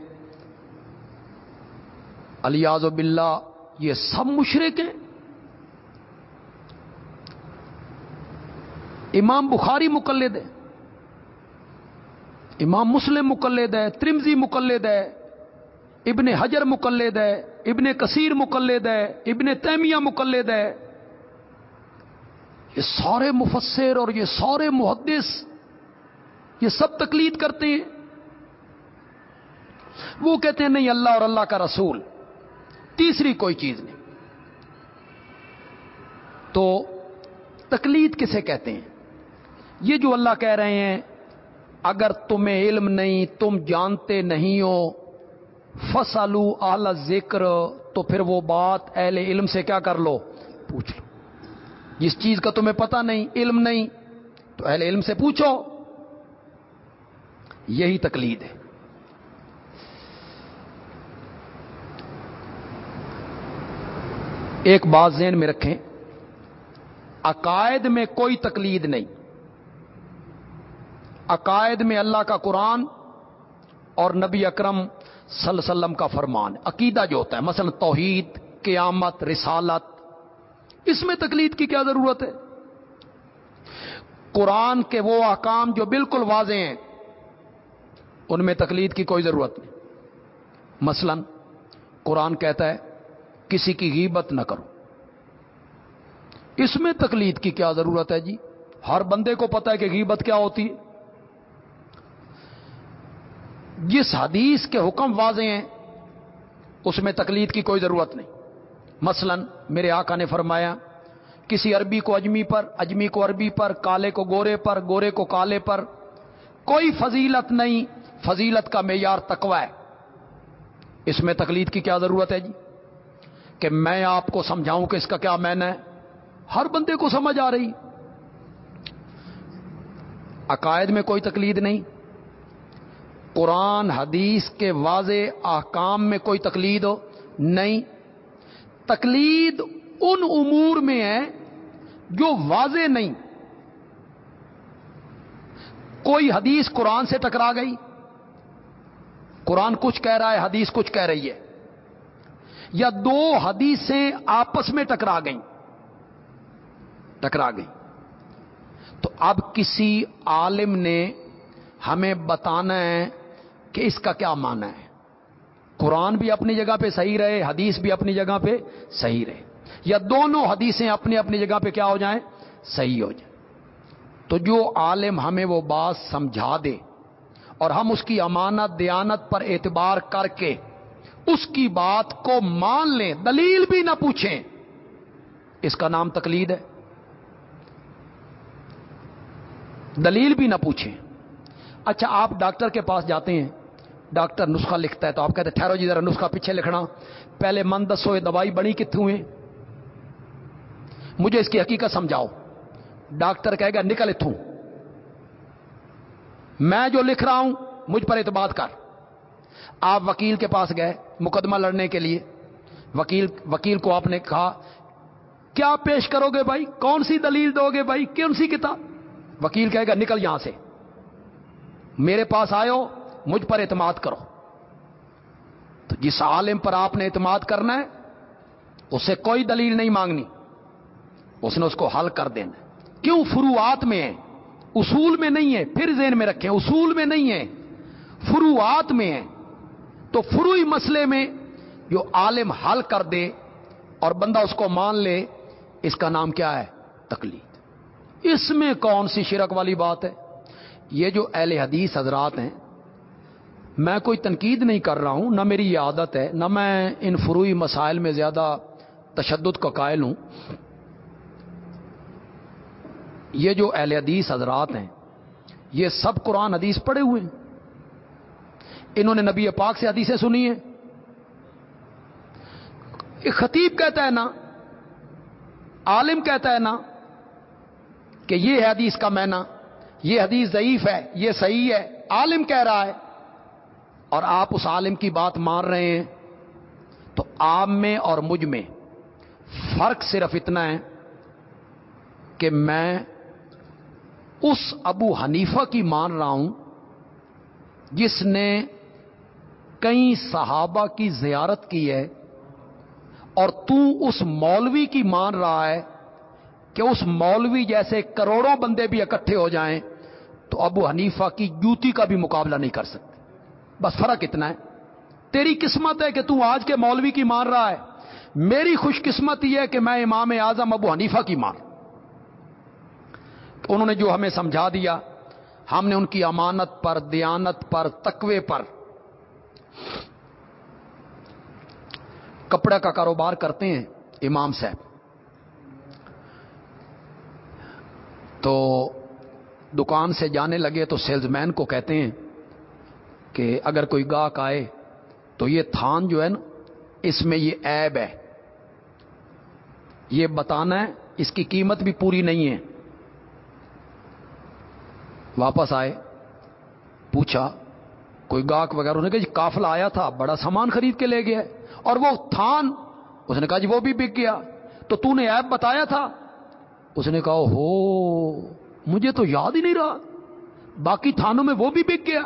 الیاز و بلّہ یہ سب مشرق ہیں۔ امام بخاری مقلد ہے امام مسلم مقلد ہے ترمزی مقلد ہے، ابن حجر مقلد ہے، ابن کثیر مقلد ہے، ابن تیمیہ مقلد ہے۔ یہ سارے مفسر اور یہ سارے محدث یہ سب تقلید کرتے ہیں۔ وہ کہتے ہیں، نہیں، اللہ اور اللہ کا رسول۔ تیسری کوئی چیز نہیں۔ تو تقلید کسے کہتے ہیں؟ یہ جو اللہ کہہ رہے ہیں اگر تمہیں علم نہیں، تم جانتے نہیں ہو، فصلو اعلی ذکر تو پھر وہ بات اہل علم سے کیا کر لو؟ پوچھ لو۔ جس چیز کا تمہیں پتہ نہیں، علم نہیں، تو اہل علم سے پوچھو۔ یہی تقلید ہے۔ ایک بات ذہن میں رکھیں، عقائد میں کوئی تقلید نہیں۔ عقائد میں اللہ کا قرآن اور نبی اکرم صلی اللہ علیہ وسلم کا فرمان۔ عقیدہ جو ہوتا ہے، مثلا توحید، قیامت، رسالت، اس میں تکلیف کی کیا ضرورت ہے؟ قرآن کے وہ احکام جو بالکل واضح ہیں، ان میں تکلیف کی کوئی ضرورت نہیں۔ مثلا قرآن کہتا ہے، کسی کی غیبت نہ کرو۔ اس میں تکلیف کی کیا ضرورت ہے جی؟ ہر بندے کو پتا ہے کہ غیبت کیا ہوتی ہے۔ جس حدیث کے حکم واضح ہیں، اس میں تکلید کی کوئی ضرورت نہیں۔ مثلا میرے آقا نے فرمایا، کسی عربی کو اجمی پر، اجمی کو عربی پر، کالے کو گورے پر، گورے کو کالے پر، کوئی فضیلت نہیں، فضیلت کا معیار تکوا ہے۔ اس میں تکلید کی کیا ضرورت ہے جی؟ کہ میں آپ کو سمجھاؤں کہ اس کا کیا مین ہے۔ ہر بندے کو سمجھ آ رہی۔ عقائد میں کوئی تکلید نہیں۔ قرآن حدیث کے واضح احکام میں کوئی تقلید ہو؟ نہیں۔ تقلید ان امور میں ہے جو واضح نہیں۔ کوئی حدیث قرآن سے ٹکرا گئی۔ قرآن کچھ کہہ رہا ہے، حدیث کچھ کہہ رہی ہے۔ یا دو حدیثیں آپس میں ٹکرا گئیں۔ ٹکرا گئی تو اب کسی عالم نے ہمیں بتانا ہے کہ اس کا کیا مانا ہے؟ قرآن بھی اپنی جگہ پہ صحیح رہے، حدیث بھی اپنی جگہ پہ صحیح رہے۔ یا دونوں حدیثیں اپنی اپنی جگہ پہ کیا ہو جائیں؟ صحیح ہو جائیں۔ تو جو عالم ہمیں وہ بات سمجھا دے اور ہم اس کی امانت، دیانت پر اعتبار کر کے اس کی بات کو مان لیں، دلیل بھی نہ پوچھیں، اس کا نام تقلید ہے۔ دلیل بھی نہ پوچھیں۔ اچھا آپ ڈاکٹر کے پاس جاتے ہیں۔ ڈاکٹر نسخہ لکھتا ہے تو آپ کہتے ہیں، ٹھہرو جی ذرا نسخہ پیچھے لکھنا۔ پہلے من دسو، یہ دوائی بنی کتوں ہے مجھے اس کی حقیقت سمجھاؤ۔ ڈاکٹر کہے گا، نکل اتوں میں جو لکھ رہا ہوں، مجھ پر اعتماد کر۔ آپ وکیل کے پاس گئے مقدمہ لڑنے کے لیے۔ وکیل وکیل کو آپ نے کہا، کیا پیش کرو گے بھائی؟ کون سی دلیل دو گے بھائی؟ کون سی کتاب؟ وکیل کہے گا، نکل یہاں سے۔ میرے پاس آئے مجھ پر اعتماد کرو۔ تو جس عالم پر آپ نے اعتماد کرنا ہے، اسے کوئی دلیل نہیں مانگنی۔ اس نے اس کو حل کر دینا۔ کیوں؟ فروعات میں ہے اصول میں نہیں ہے پھر ذہن میں رکھیں، اصول میں نہیں ہے فروعات میں ہے تو فروئی مسئلے میں جو عالم حل کر دے اور بندہ اس کو مان لے، اس کا نام کیا ہے؟ تکلیف اس میں کون سی شرک والی بات ہے؟ یہ جو اہل حدیث حضرات ہیں میں کوئی تنقید نہیں کر رہا ہوں، نہ میری یہ عادت ہے، نہ میں ان فروئی مسائل میں زیادہ تشدد کا قائل ہوں۔ یہ جو اہل حدیث حضرات ہیں، یہ سب قرآن حدیث پڑھے ہوئے ہیں۔ انہوں نے نبی پاک سے حدیثیں سنی ہیں۔ ایک خطیب کہتا ہے نا، عالم کہتا ہے نا کہ یہ ہے حدیث کا مینا یہ حدیث ضعیف ہے، یہ صحیح ہے، عالم کہہ رہا ہے۔ اور آپ اس عالم کی بات مان رہے ہیں، تو آپ میں اور مجھ میں فرق صرف اتنا ہے کہ میں اس ابو حنیفہ کی مان رہا ہوں، جس نے کئی صحابہ کی زیارت کی ہے، اور تو اس مولوی کی مان رہا ہے کہ اس مولوی جیسے کروڑوں بندے بھی اکٹھے ہو جائیں، تو ابو حنیفہ کی جوتی کا بھی مقابلہ نہیں کر سکتے۔ بس فرق اتنا ہے۔ تیری قسمت ہے کہ تو آج کے مولوی کی مان رہا ہے۔ میری خوش قسمت یہ ہے کہ میں امام اعظم ابو حنیفہ کی مان۔ انہوں نے جو ہمیں سمجھا دیا، ہم نے ان کی امانت پر، دیانت پر، تقوی پر کپڑے کا کاروبار کرتے ہیں امام صاحب۔ تو دکان سے جانے لگے تو سیلز مین کو کہتے ہیں کہ اگر کوئی گاہک آئے تو یہ تھان جو ہے نا، اس میں یہ ایب ہے۔ یہ بتانا ہے، اس کی قیمت بھی پوری نہیں ہے۔ واپس آئے، پوچھا، کوئی گاہک وغیرہ نے کہا جی کافلا آیا تھا، بڑا سامان خرید کے لے گیا اور وہ تھان، اس نے کہا جی وہ بھی بک گیا۔ تو تو نے ایپ بتایا تھا۔ اس نے کہا ہو مجھے تو یاد ہی نہیں رہا۔ باقی تھانوں میں وہ بھی بک گیا۔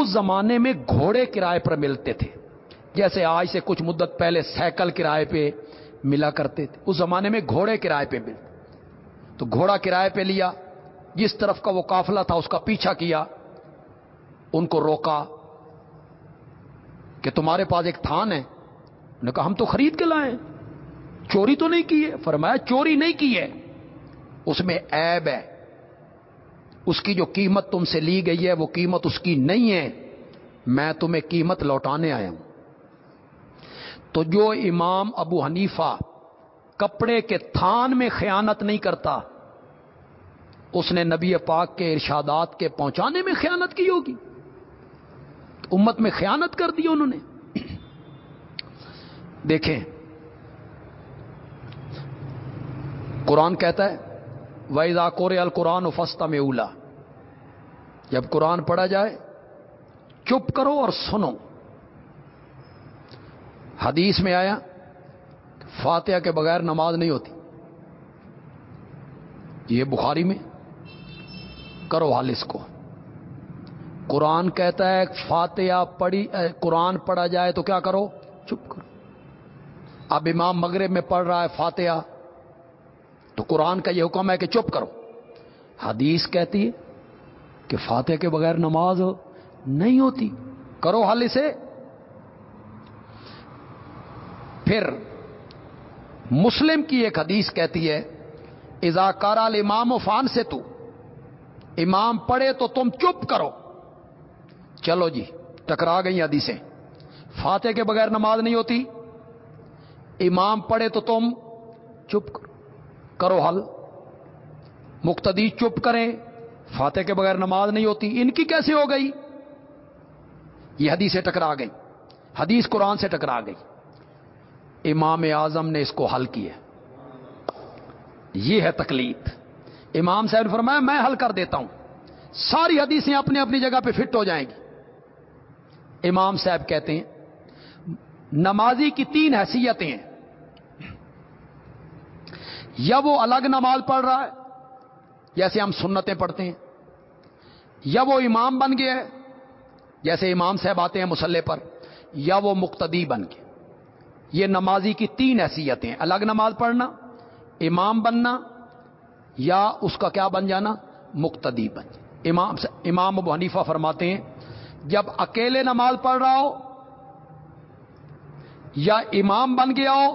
اس زمانے میں گھوڑے کرائے پر ملتے تھے۔ جیسے آج سے کچھ مدت پہلے سائیکل کرائے پہ ملا کرتے تھے۔ اس زمانے میں گھوڑے کرائے پہ ملتے تو گھوڑا کرائے پہ لیا، جس طرف کا وہ کافلا تھا، اس کا پیچھا کیا، ان کو روکا کہ تمہارے پاس ایک تھان ہے۔ نے کہا، ہم تو خرید کے لائے چوری تو نہیں کی ہے۔ فرمایا، چوری نہیں کی ہے۔ اس میں ایب ہے۔ اس کی جو قیمت تم سے لی گئی ہے، وہ قیمت اس کی نہیں ہے۔ میں تمہیں قیمت لوٹانے آیا ہوں۔ تو جو امام ابو حنیفہ کپڑے کے تھان میں خیانت نہیں کرتا، اس نے نبی پاک کے ارشادات کے پہنچانے میں خیانت کی ہوگی۔ امت میں خیانت کر دی انہوں نے۔ دیکھیں، قرآن کہتا ہے ویزا کورے القرآن فستا میں اولا جب قرآن پڑھا جائے، چپ کرو اور سنو۔ حدیث میں آیا، فاتحہ کے بغیر نماز نہیں ہوتی۔ یہ بخاری میں۔ کرو حال اس کو۔ قرآن کہتا ہے، فاتحہ پڑھی، قرآن پڑھا جائے تو کیا کرو؟ چپ کرو۔ اب امام مغرب میں پڑھ رہا ہے فاتحہ۔ تو قرآن کا یہ حکم ہے کہ چپ کرو۔ حدیث کہتی ہے کہ فاتح کے بغیر نماز نہیں ہوتی۔ کرو حل اسے۔ پھر مسلم کی ایک حدیث کہتی ہے اضاکار امام و فان سے تو امام پڑھے تو تم چپ کرو۔ چلو جی ٹکرا گئی حدیثیں۔ فاتح کے بغیر نماز نہیں ہوتی۔ امام پڑھے تو تم چپ کرو۔ کرو حل۔ مقتدی چپ کریں۔ فاتح کے بغیر نماز نہیں ہوتی۔ ان کی کیسے ہو گئی؟ یہ حدیث ٹکرا گئی۔ حدیث قرآن سے ٹکرا گئی۔ امام اعظم نے اس کو حل کیا۔ یہ ہے تکلیف امام صاحب نے فرمایا، میں حل کر دیتا ہوں۔ ساری حدیثیں اپنے اپنی جگہ پہ فٹ ہو جائیں گی۔ امام صاحب کہتے ہیں، نمازی کی تین حیثیتیں ہیں۔ یا وہ الگ نماز پڑھ رہا ہے، جیسے ہم سنتیں پڑھتے ہیں، یا وہ امام بن گیا ہے، جیسے امام صاحب آتے ہیں مسلح پر، یا وہ مقتدی بن گئے یہ نمازی کی تین حیثیتیں ہیں۔ الگ نماز پڑھنا، امام بننا، یا اس کا کیا بن جانا؟ مقتدی بن جائے امام امام ابو حنیفہ فرماتے ہیں، جب اکیلے نماز پڑھ رہا ہو، یا امام بن گیا ہو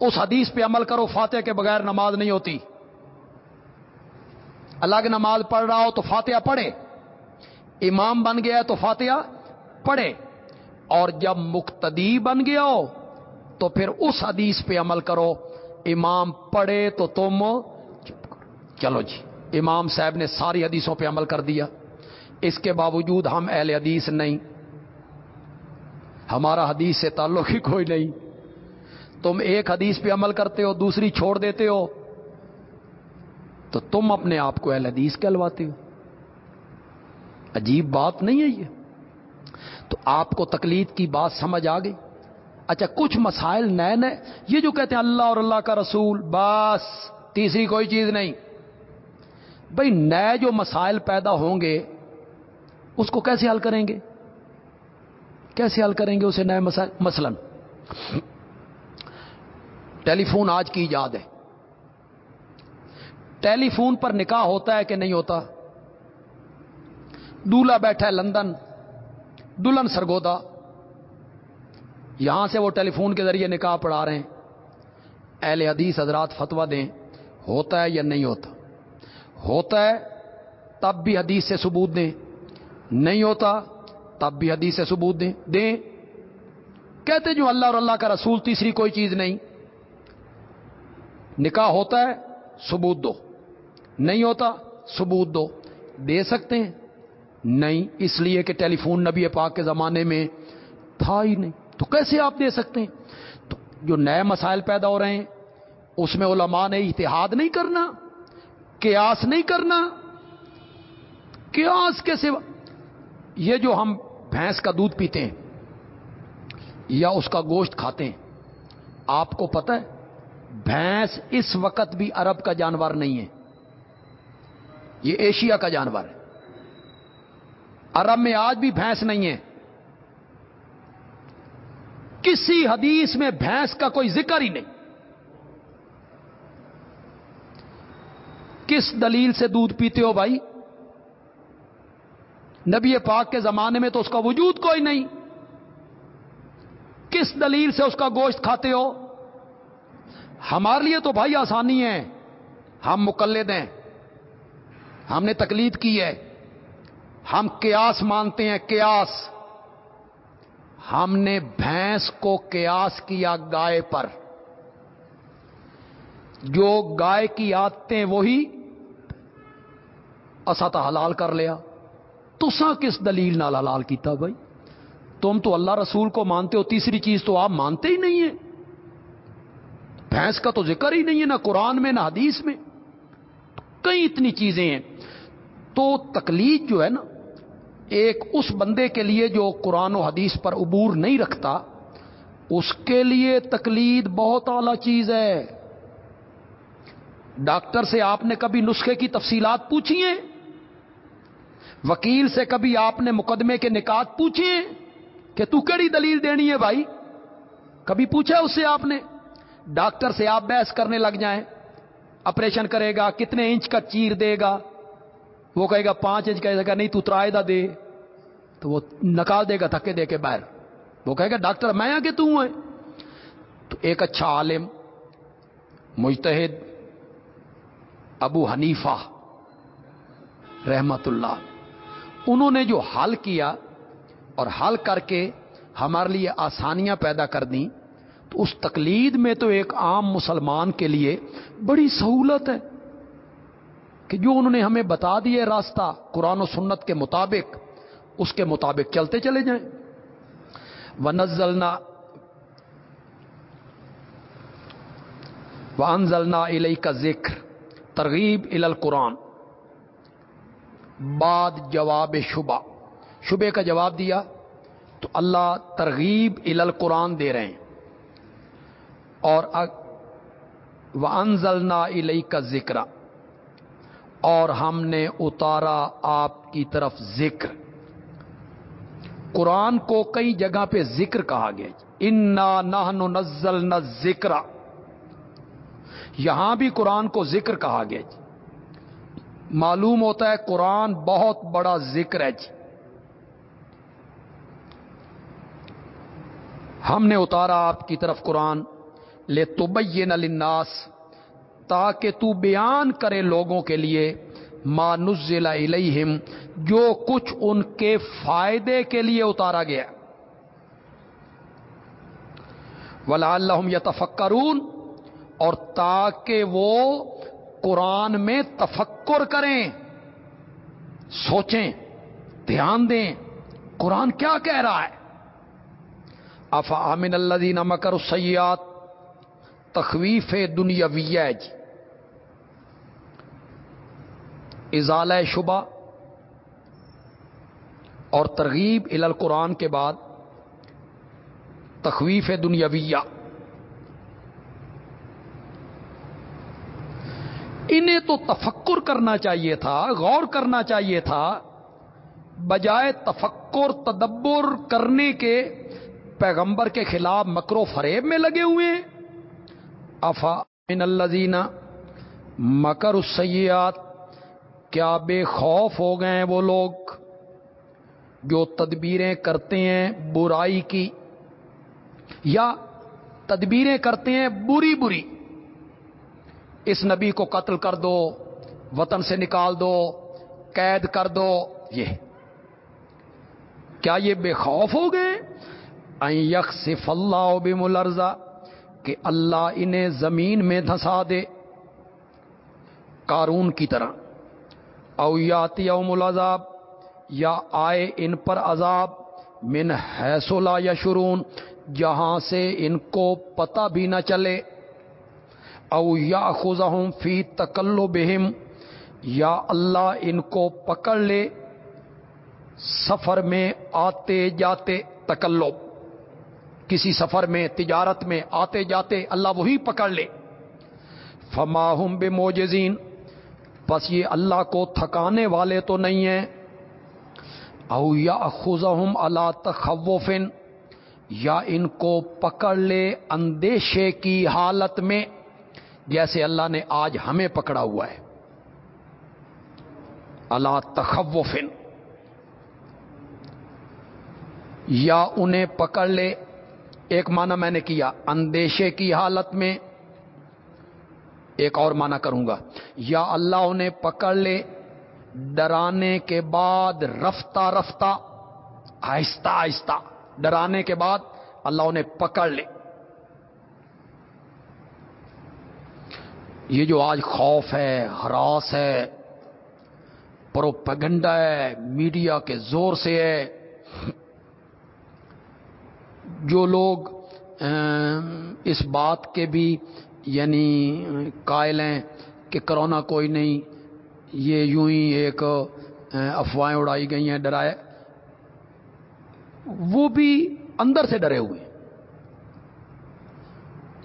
اس حدیث پہ عمل کرو فاتح کے بغیر نماز نہیں ہوتی۔ الگ نماز پڑھ رہا ہو تو فاتحہ پڑھے۔ امام بن گیا تو فاتحہ پڑھے۔ اور جب مقتدی بن گیا ہو تو پھر اس حدیث پہ عمل کرو۔ امام پڑھے تو تم چلو جی امام صاحب نے ساری حدیثوں پہ عمل کر دیا۔ اس کے باوجود ہم اہل حدیث نہیں۔ ہمارا حدیث سے تعلق ہی کوئی نہیں۔ تم ایک حدیث پہ عمل کرتے ہو، دوسری چھوڑ دیتے ہو، تو تم اپنے آپ کو اہل حدیث کہلواتے ہو۔ عجیب بات نہیں ہے یہ۔ تو آپ کو تکلیف کی بات سمجھ آ گئی۔ اچھا کچھ مسائل نئے نئے۔ یہ جو کہتے ہیں اللہ اور اللہ کا رسول، بس، تیسری کوئی چیز نہیں۔ بھائی نئے جو مسائل پیدا ہوں گے، اس کو کیسے حل کریں گے؟ کیسے حل کریں گے اسے نئے مسائل؟ مثلا ٹیلی فون آج کی ایجاد ہے۔ ٹیلی فون پر نکاح ہوتا ہے کہ نہیں ہوتا؟ دولہا بیٹھا ہے لندن، دلہن سرگودا۔ یہاں سے وہ ٹیلی فون کے ذریعے نکاح پڑھا رہے ہیں۔ اہل حدیث حضرات فتوا دیں، ہوتا ہے یا نہیں ہوتا؟ ہوتا ہے، تب بھی حدیث سے ثبوت دیں۔ نہیں ہوتا، تب بھی حدیث سے ثبوت دیں۔ دیں۔ کہتے جو اللہ اور اللہ کا رسول تیسری کوئی چیز نہیں۔ نکاح ہوتا ہے، ثبوت دو۔ نہیں ہوتا، ثبوت دو۔ دے سکتے ہیں؟ نہیں، اس لیے کہ ٹیلی فون نبی پاک کے زمانے میں تھا ہی نہیں۔ تو کیسے آپ دے سکتے ہیں؟ تو جو نئے مسائل پیدا ہو رہے ہیں، اس میں علماء نے اتحاد نہیں کرنا، قیاس نہیں کرنا۔ قیاس کے سوا، یہ جو ہم بھینس کا دودھ پیتے ہیں یا اس کا گوشت کھاتے ہیں، آپ کو پتہ ہے؟ بھینس اس وقت بھی عرب کا جانور نہیں ہے۔ یہ ایشیا کا جانور ہے۔ عرب میں آج بھی بھینس نہیں ہے۔ کسی حدیث میں بھینس کا کوئی ذکر ہی نہیں۔ کس دلیل سے دودھ پیتے ہو بھائی؟ نبی پاک کے زمانے میں تو اس کا وجود کوئی نہیں۔ کس دلیل سے اس کا گوشت کھاتے ہو؟ ہمارے لیے تو بھائی آسانی ہے۔ ہم مقلد ہیں۔ ہم نے تکلیف کی ہے۔ ہم قیاس مانتے ہیں، قیاس۔ ہم نے بھینس کو قیاس کیا گائے پر۔ جو گائے کی آتے وہی اسا حلال کر لیا۔ تسا کس دلیل نال حلال کیتا بھائی؟ تم تو اللہ رسول کو مانتے ہو، تیسری چیز تو آپ مانتے ہی نہیں ہیں۔ بھینس کا تو ذکر ہی نہیں ہے، نہ قرآن میں، نہ حدیث میں۔ کئی اتنی چیزیں ہیں۔ تو تکلیف جو ہے نا، ایک اس بندے کے لیے جو قرآن و حدیث پر عبور نہیں رکھتا، اس کے لیے تکلید بہت اعلی چیز ہے۔ ڈاکٹر سے آپ نے کبھی نسخے کی تفصیلات پوچھی ہیں؟ وکیل سے کبھی آپ نے مقدمے کے نکات پوچھے کہ تو کیڑی دلیل دینی ہے بھائی؟ کبھی پوچھا اس سے آپ نے؟ ڈاکٹر سے آپ بحث کرنے لگ جائیں آپریشن کرے گا، کتنے انچ کا چیر دے گا؟ وہ کہے گا پانچ انچ کہے گا نہیں تو ترائدہ دے۔ تو وہ نکال دے گا تھکے دے کے باہر۔ وہ کہے گا ڈاکٹر، میں آگے تو ہے تو ایک اچھا عالم، مجتہد، ابو حنیفہ، رحمت اللہ، انہوں نے جو حل کیا اور حل کر کے ہمارے لیے آسانیاں پیدا کر دیں۔ تو اس تقلید میں تو ایک عام مسلمان کے لیے بڑی سہولت ہے کہ جو انہوں نے ہمیں بتا دیے راستہ قرآن و سنت کے مطابق، اس کے مطابق چلتے چلے جائیں۔ ونزلنا وانزلنا علیہ کا ذکر ترغیب ال القرآن۔ بعد جواب شبہ۔ شبے کا جواب دیا تو اللہ ترغیب ال القرآن دے رہے ہیں۔ اور وانزلنا علیہ کا ذکر اور ہم نے اتارا آپ کی طرف ذکر۔ قرآن کو کئی جگہ پہ ذکر کہا گیا۔ انا نہ نزل نہ ذکر یہاں بھی قرآن کو ذکر کہا گیا۔ جی معلوم ہوتا ہے قرآن بہت بڑا ذکر ہے۔ جی ہم نے اتارا آپ کی طرف قرآن۔ لے تو للناس، تاکہ تو بیان کرے لوگوں کے لیے ما نزل الیہم، جو کچھ ان کے فائدے کے لیے اتارا گیا۔ ولا اللہ یتفکرون، اور تاکہ وہ قرآن میں تفکر کریں، سوچیں، دھیان دیں، قرآن کیا کہہ رہا ہے؟ افا امن اللہ دین مکر سیات تخویف دنیا ویج جی۔ ازال شبہ اور ترغیب ال القرآن کے بعد تخویف دنیاویہ۔ انہیں تو تفکر کرنا چاہیے تھا، غور کرنا چاہیے تھا، بجائے تفکر تدبر کرنے کے پیغمبر کے خلاف مکرو فریب میں لگے ہوئے ہیں۔ افا من الزینہ مکر السیات کیا بے خوف ہو گئے ہیں وہ لوگ جو تدبیریں کرتے ہیں برائی کی، یا تدبیریں کرتے ہیں بری بری۔ اس نبی کو قتل کر دو، وطن سے نکال دو، قید کر دو، یہ کیا یہ بے خوف ہو گئے یک صف اللہ بم کہ اللہ انہیں زمین میں دھسا دے۔ کارون کی طرح۔ او یاتی او ملازاب یا آئے ان پر عذاب۔ من حیثلا یا شرون جہاں سے ان کو پتہ بھی نہ چلے۔ او یا خزم فی تکلو بہم یا اللہ ان کو پکڑ لے۔ سفر میں آتے جاتے تکلو کسی سفر میں، تجارت میں آتے جاتے اللہ وہی پکڑ لے۔ فماہم بے موجزین بس یہ اللہ کو تھکانے والے تو نہیں ہیں۔ او یا خزم اللہ تخوفن یا ان کو پکڑ لے اندیشے کی حالت میں، جیسے اللہ نے آج ہمیں پکڑا ہوا ہے۔ اللہ تخوفن یا انہیں پکڑ لے ایک معنی میں نے کیا، اندیشے کی حالت میں ایک اور معنی کروں گا۔ یا اللہ انہیں پکڑ لے، ڈرانے کے بعد رفتہ رفتہ، آہستہ آہستہ ڈرانے کے بعد اللہ انہیں پکڑ لے۔ یہ جو آج خوف ہے، ہراس ہے پروپگنڈا ہے، میڈیا کے زور سے ہے جو لوگ اس بات کے بھی یعنی قائل ہیں کہ کرونا کوئی نہیں، یہ یوں ہی ایک افواہیں اڑائی گئی ہیں، ڈرائے۔ وہ بھی اندر سے ڈرے ہوئے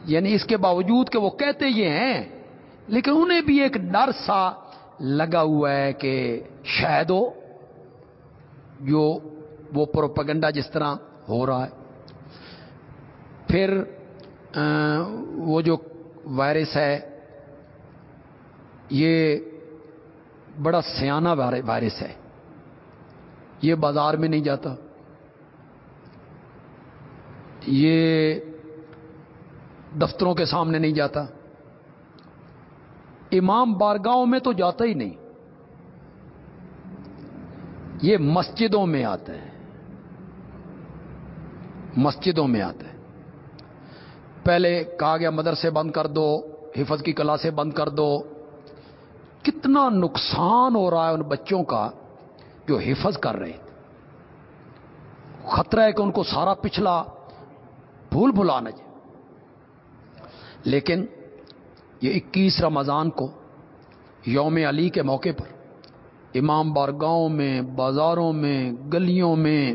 یعنی اس کے باوجود کہ وہ کہتے یہ ہیں، لیکن انہیں بھی ایک ڈر سا لگا ہوا ہے کہ شاید ہو، جو وہ پروپگنڈا جس طرح ہو رہا ہے۔ پھر وہ جو وائرس ہے، یہ بڑا سیانہ وائرس ہے۔ یہ بازار میں نہیں جاتا۔ یہ دفتروں کے سامنے نہیں جاتا۔ امام بارگاہوں میں تو جاتا ہی نہیں۔ یہ مسجدوں میں آتا ہے مسجدوں میں آتا ہے پہلے کہا گیا مدرسے بند کر دو، حفظ کی کلاسیں بند کر دو۔ کتنا نقصان ہو رہا ہے ان بچوں کا جو حفظ کر رہے خطرہ ہے کہ ان کو سارا پچھلا بھول بھلانا جائے۔ لیکن یہ اکیس رمضان کو یوم علی کے موقع پر امام بارگاہوں میں، بازاروں میں، گلیوں میں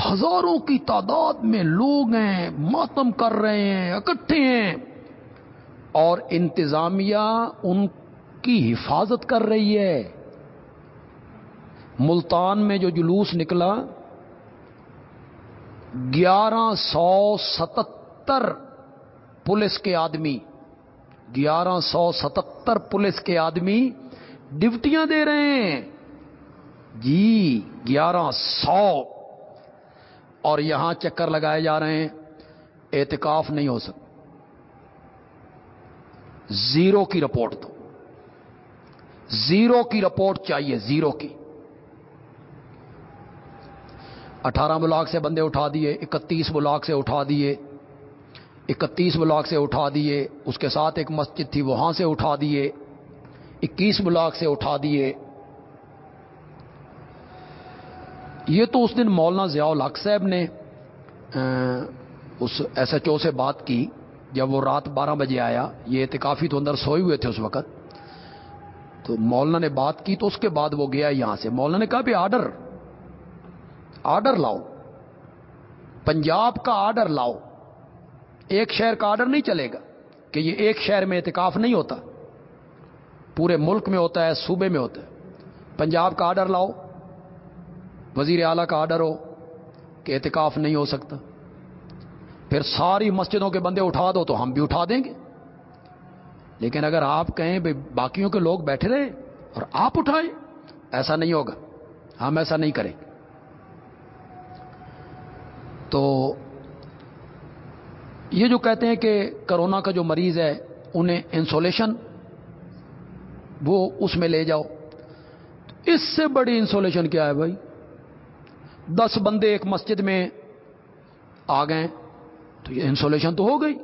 ہزاروں کی تعداد میں لوگ ہیں، ماتم کر رہے ہیں، اکٹھے ہیں۔ اور انتظامیہ ان کی حفاظت کر رہی ہے۔ ملتان میں جو جلوس نکلا، گیارہ سو ستتر پولیس کے آدمی، گیارہ سو ستتر پولیس کے آدمی ڈپٹیاں دے رہے ہیں۔ جی گیارہ سو اور یہاں چکر لگائے جا رہے ہیں، اعتکاف نہیں ہو سکتا۔ زیرو کی رپورٹ دو۔ زیرو کی رپورٹ چاہیے، زیرو کی۔ اٹھارہ بلاک سے بندے اٹھا دیے، اکتیس بلاک سے اٹھا دیے۔ اکتیس بلاک سے اٹھا دیے، اس کے ساتھ ایک مسجد تھی، وہاں سے اٹھا دیے۔ اکیس بلاک سے اٹھا دیے۔ یہ تو اس دن مولانا ضیاء الحق صاحب نے اس ایس ایچ او سے بات کی، جب وہ رات بارہ بجے آیا، یہ اعتکافی تو اندر سوئے ہوئے تھے اس وقت۔ تو مولانا نے بات کی تو اس کے بعد وہ گیا یہاں سے۔ مولانا نے کہا بھی آرڈر آرڈر لاؤ۔ پنجاب کا آرڈر لاؤ۔ ایک شہر کا آرڈر نہیں چلے گا کہ یہ ایک شہر میں اعتکاف نہیں ہوتا۔ پورے ملک میں ہوتا ہے، صوبے میں ہوتا ہے۔ پنجاب کا آرڈر لاؤ۔ وزیر اعلی کا آرڈر ہو کہ اعتکاف نہیں ہو سکتا۔ پھر ساری مسجدوں کے بندے اٹھا دو تو ہم بھی اٹھا دیں گے۔ لیکن اگر آپ کہیں بھائی باقیوں کے لوگ بیٹھے رہے اور آپ اٹھائیں، ایسا نہیں ہوگا۔ ہم ایسا نہیں کریں تو یہ جو کہتے ہیں کہ کرونا کا جو مریض ہے، انہیں انسولیشن، وہ اس میں لے جاؤ۔ اس سے بڑی انسولیشن کیا ہے بھائی دس بندے ایک مسجد میں آ گئے، تو یہ انسولیشن تو ہو گئی۔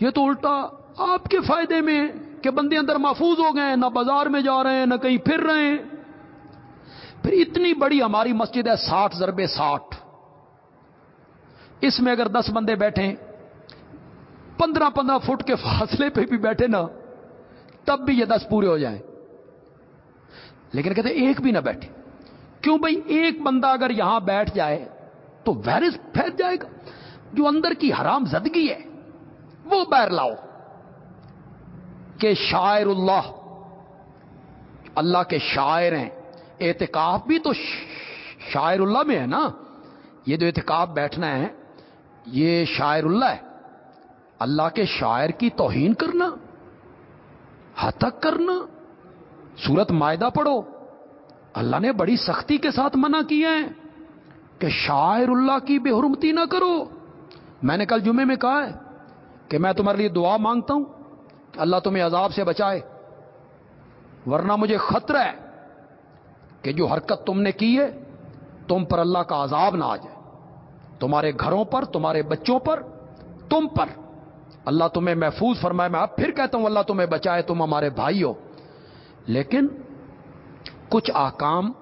یہ تو الٹا آپ کے فائدے میں کہ بندے اندر محفوظ ہو گئے، نہ بازار میں جا رہے ہیں، نہ کہیں پھر رہے ہیں۔ پھر اتنی بڑی ہماری مسجد ہے ساٹھ ضربے ساٹھ۔ اس میں اگر دس بندے بیٹھے پندرہ پندرہ فٹ کے فاصلے پہ بھی بیٹھے نا، تب بھی یہ دس پورے ہو جائیں۔ لیکن کہتے ایک بھی نہ بیٹھے۔ کیوں بھائی ایک بندہ اگر یہاں بیٹھ جائے تو وائرس پھیل جائے گا؟ جو اندر کی حرام زدگی ہے، وہ بیر لاؤ۔ کہ شاعر اللہ اللہ کے شاعر ہیں۔ اعتکاف بھی تو شاعر اللہ میں ہے نا؟ یہ جو اعتکاف بیٹھنا ہے، یہ شاعر اللہ ہے۔ اللہ کے شاعر کی توہین کرنا ہتک کرنا۔ سورت معدہ پڑھو۔ اللہ نے بڑی سختی کے ساتھ منع کیا ہے کہ شاعر اللہ کی بے حرمتی نہ کرو۔ میں نے کل جمعے میں کہا ہے کہ میں تمہارے لیے دعا مانگتا ہوں کہ اللہ تمہیں عذاب سے بچائے۔ ورنہ مجھے خطرہ ہے کہ جو حرکت تم نے کی ہے، تم پر اللہ کا عذاب نہ آ جائے تمہارے گھروں پر، تمہارے بچوں پر، تم پر۔ اللہ تمہیں محفوظ فرمائے۔ میں اب پھر کہتا ہوں، اللہ تمہیں بچائے، تم ہمارے بھائی ہو۔ لیکن کچھ آکام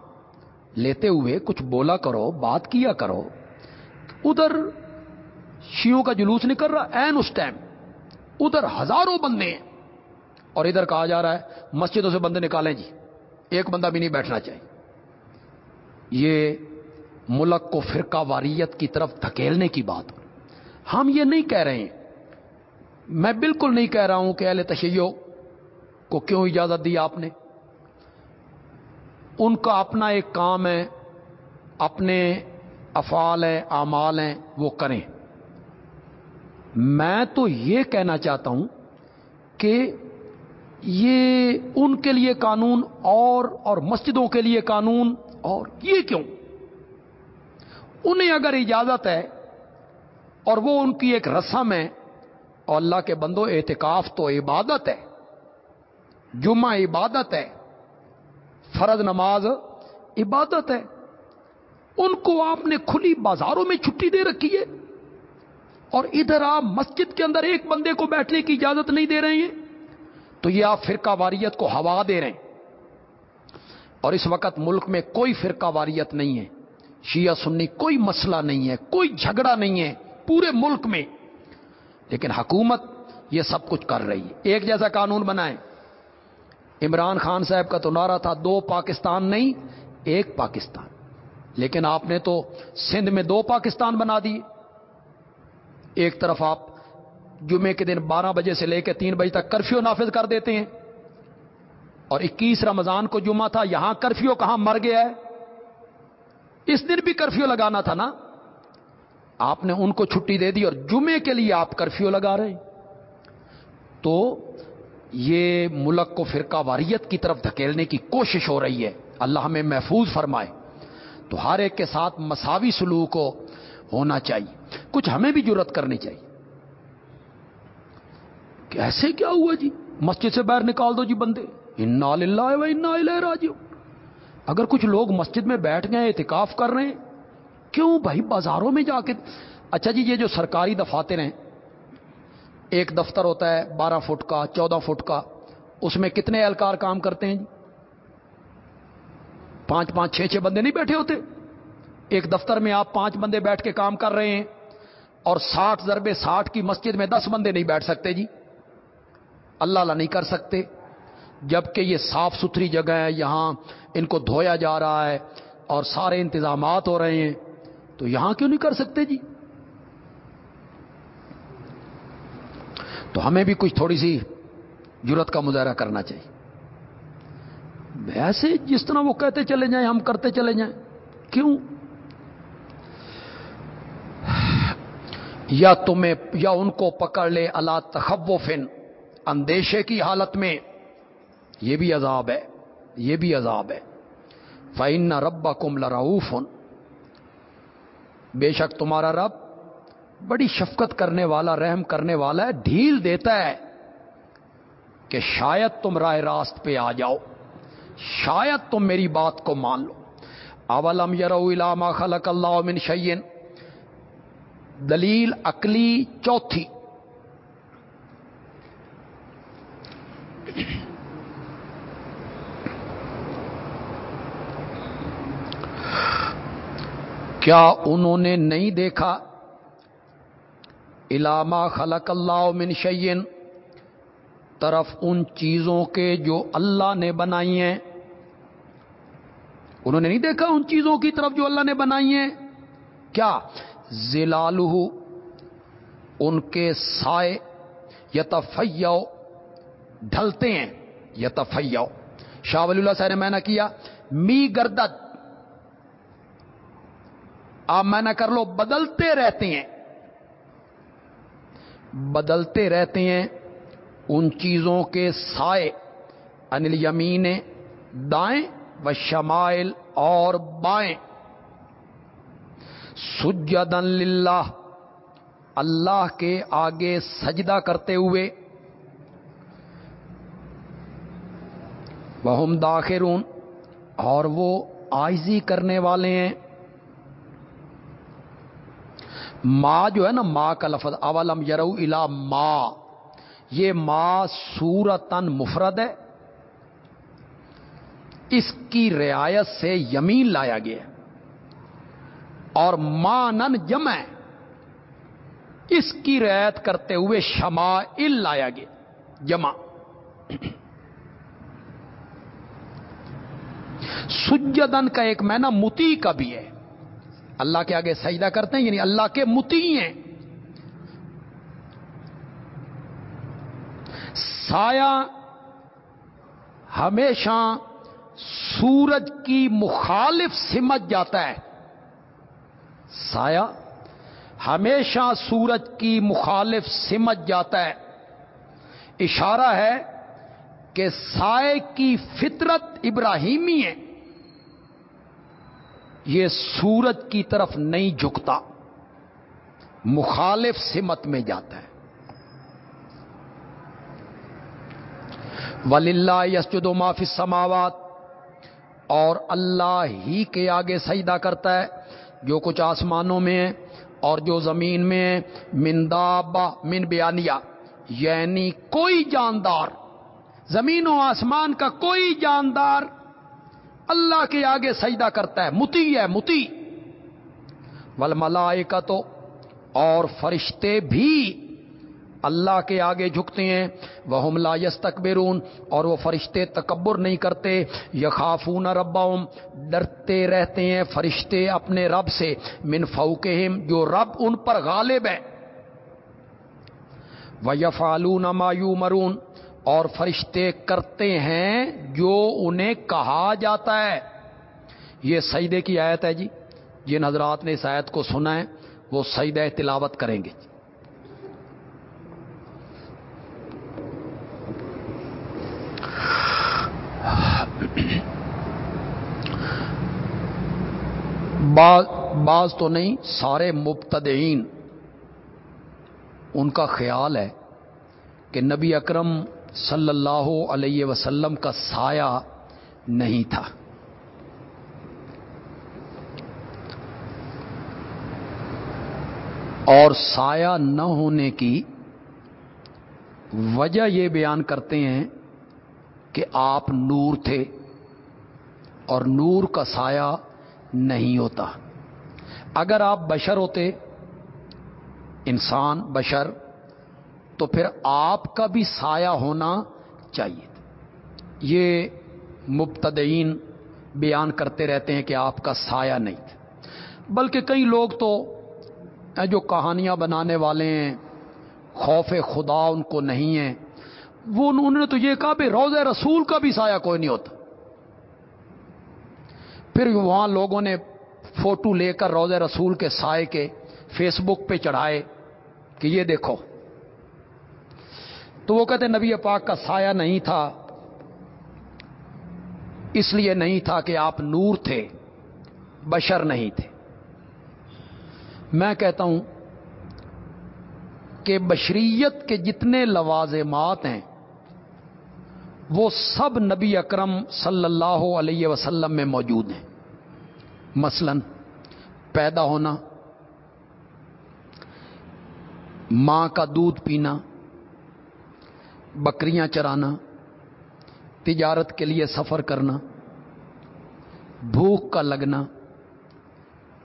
لیتے ہوئے کچھ بولا کرو، بات کیا کرو۔ ادھر شیوں کا جلوس نکل رہا، این اس ٹائم۔ ادھر ہزاروں بندے ہیں۔ اور ادھر کہا جا رہا ہے، مسجدوں سے بندے نکالیں جی۔ ایک بندہ بھی نہیں بیٹھنا چاہیے۔ یہ ملک کو فرقہ واریت کی طرف دھکیلنے کی بات۔ ہم یہ نہیں کہہ رہے ہیں۔ میں بالکل نہیں کہہ رہا ہوں کہ اہل تشیع کو کیوں اجازت دی آپ نے۔ ان کا اپنا ایک کام ہے، اپنے افعال ہیں، اعمال ہیں، وہ کریں۔ میں تو یہ کہنا چاہتا ہوں کہ یہ ان کے لیے قانون اور اور مسجدوں کے لیے قانون اور یہ کیوں؟ انہیں اگر اجازت ہے اور وہ ان کی ایک رسم ہے، اور اللہ کے بندو، اعتکاف تو عبادت ہے، جمعہ عبادت ہے فرض نماز عبادت ہے۔ ان کو آپ نے کھلی بازاروں میں چھٹی دے رکھی ہے اور ادھر آپ مسجد کے اندر ایک بندے کو بیٹھنے کی اجازت نہیں دے رہے ہیں، تو یہ آپ فرقہ واریت کو ہوا دے رہے ہیں۔ اور اس وقت ملک میں کوئی فرقہ واریت نہیں ہے۔ شیعہ سنی کوئی مسئلہ نہیں ہے، کوئی جھگڑا نہیں ہے پورے ملک میں۔ لیکن حکومت یہ سب کچھ کر رہی ہے۔ ایک جیسا قانون بنائے عمران خان صاحب کا تو نعرہ تھا، دو پاکستان نہیں، ایک پاکستان۔ لیکن آپ نے تو سندھ میں دو پاکستان بنا دی ایک طرف آپ جمعے کے دن بارہ بجے سے لے کے تین بجے تک کرفیو نافذ کر دیتے ہیں۔ اور اکیس رمضان کو جمعہ تھا، یہاں کرفیو کہاں مر گیا ہے؟ اس دن بھی کرفیو لگانا تھا نا۔ آپ نے ان کو چھٹی دے دی اور جمعے کے لیے آپ کرفیو لگا رہے تو یہ ملک کو فرقہ واریت کی طرف دھکیلنے کی کوشش ہو رہی ہے۔ اللہ ہمیں محفوظ فرمائے۔ تو ہر ایک کے ساتھ مساوی سلوک ہو، ہونا چاہیے۔ کچھ ہمیں بھی ضرورت کرنی چاہیے۔ کیسے کیا ہوا جی؟ مسجد سے باہر نکال دو جی بندے۔ انا للہ و انا راجیو اگر کچھ لوگ مسجد میں بیٹھ گئے احتکاف کر رہے ہیں، کیوں بھائی بازاروں میں جا کے؟ اچھا جی یہ جو سرکاری دفاتر ہیں ایک دفتر ہوتا ہے، بارہ فٹ کا، چودہ فٹ کا، اس میں کتنے اہلکار کام کرتے ہیں؟ جی پانچ پانچ، چھ چھ بندے نہیں بیٹھے ہوتے؟ ایک دفتر میں آپ پانچ بندے بیٹھ کے کام کر رہے ہیں اور ساٹھ ضربے ساٹھ کی مسجد میں دس بندے نہیں بیٹھ سکتے جی۔ اللہ اللہ نہیں کر سکتے۔ جبکہ یہ صاف ستھری جگہ ہے، یہاں ان کو دھویا جا رہا ہے اور سارے انتظامات ہو رہے ہیں، تو یہاں کیوں نہیں کر سکتے جی؟ تو ہمیں بھی کچھ تھوڑی سی جرت کا مظاہرہ کرنا چاہیے۔ ویسے جس طرح وہ کہتے چلے جائیں، ہم کرتے چلے جائیں، کیوں؟ یا تمہیں، یا ان کو پکڑ لے اللہ تخوفن اندیشے کی حالت میں۔ یہ بھی عذاب ہے، یہ بھی عذاب ہے۔ فائن رب کم لراؤف بے شک تمہارا رب بڑی شفقت کرنے والا، رحم کرنے والا ہے، ڈھیل دیتا ہے کہ شاید تم رائے راست پہ آ جاؤ، شاید تم میری بات کو مان لو۔ اولم یرو علامہ خلق اللہ من شعین دلیل اکلی چوتھی۔ کیا انہوں نے نہیں دیکھا؟ علامہ خلق اللہ من شعین طرف ان چیزوں کے جو اللہ نے بنائی ہیں۔ انہوں نے نہیں دیکھا ان چیزوں کی طرف جو اللہ نے بنائی ہیں؟ کیا؟ زلالہ ان کے سائے یا ڈھلتے ہیں۔ یا شاہ ولی اللہ صاحب نے میں نے کیا، می گردت آپ میں نہ کر لو، بدلتے رہتے ہیں۔ بدلتے رہتے ہیں، ان چیزوں کے سائے انل یمین دائیں و شمائل اور بائیں۔ سجدن للہ، اللہ کے آگے سجدہ کرتے ہوئے۔ وہ داخرون، اور وہ آئزی کرنے والے ہیں۔ ماں جو ہے نا ماں کا لفظ، اولم یرو الا ماں یہ ماں سورتن مفرد ہے۔ اس کی رعایت سے یمین لایا گیا اور مانن جمع اس کی رعایت کرتے ہوئے شما لایا گیا۔ جمع۔ سجدن کا ایک مینا متی کا بھی ہے۔ اللہ کے آگے سجدہ کرتے ہیں یعنی اللہ کے متی ہیں۔ سایہ ہمیشہ سورج کی مخالف سمجھ جاتا ہے۔ سایہ ہمیشہ سورج کی مخالف سمجھ جاتا ہے۔ اشارہ ہے کہ سائے کی فطرت ابراہیمی ہے۔ یہ سورج کی طرف نہیں جھکتا، مخالف سمت میں جاتا ہے۔ ولی اللہ یسجد و معافی سماوات اور اللہ ہی کے آگے سجدہ کرتا ہے، جو کچھ آسمانوں میں ہے اور جو زمین میں مندابا من بیانیا یعنی کوئی جاندار، زمین و آسمان کا کوئی جاندار اللہ کے آگے سجدہ کرتا ہے، متی ہے، متی۔ ول ملائے کا تو اور فرشتے بھی اللہ کے آگے جھکتے ہیں۔ وہ حملہ یس تکبرون اور وہ فرشتے تکبر نہیں کرتے۔ یخافون رباؤم ڈرتے رہتے ہیں فرشتے اپنے رب سے۔ من فوقہم، جو رب ان پر غالب ہے۔ وہ یفالون مایو مرون اور فرشتے کرتے ہیں جو انہیں کہا جاتا ہے۔ یہ سجدے کی آیت ہے جی۔ جن حضرات نے اس آیت کو سنا ہے، وہ سجدہ تلاوت کریں گے۔ بعض تو نہیں، سارے مبتدئین۔ ان کا خیال ہے کہ نبی اکرم صلی اللہ علیہ وسلم کا سایہ نہیں تھا۔ اور سایہ نہ ہونے کی وجہ یہ بیان کرتے ہیں کہ آپ نور تھے اور نور کا سایہ نہیں ہوتا۔ اگر آپ بشر ہوتے، انسان، بشر تو پھر آپ کا بھی سایہ ہونا چاہیے۔ یہ مبتدئین بیان کرتے رہتے ہیں کہ آپ کا سایہ نہیں تھا۔ بلکہ کئی لوگ تو جو کہانیاں بنانے والے ہیں، خوف خدا ان کو نہیں ہے۔ وہ انہوں نے تو یہ کہا بھی روز رسول کا بھی سایہ کوئی نہیں ہوتا۔ پھر وہاں لوگوں نے فوٹو لے کر روز رسول کے سائے کے فیس بک پہ چڑھائے کہ یہ دیکھو۔ تو وہ کہتے نبی پاک کا سایہ نہیں تھا، اس لیے نہیں تھا کہ آپ نور تھے، بشر نہیں تھے۔ میں کہتا ہوں کہ بشریت کے جتنے لوازمات ہیں، وہ سب نبی اکرم صلی اللہ علیہ وسلم میں موجود ہیں۔ مثلا پیدا ہونا، ماں کا دودھ پینا بکریاں چرانا، تجارت کے لیے سفر کرنا، بھوک کا لگنا،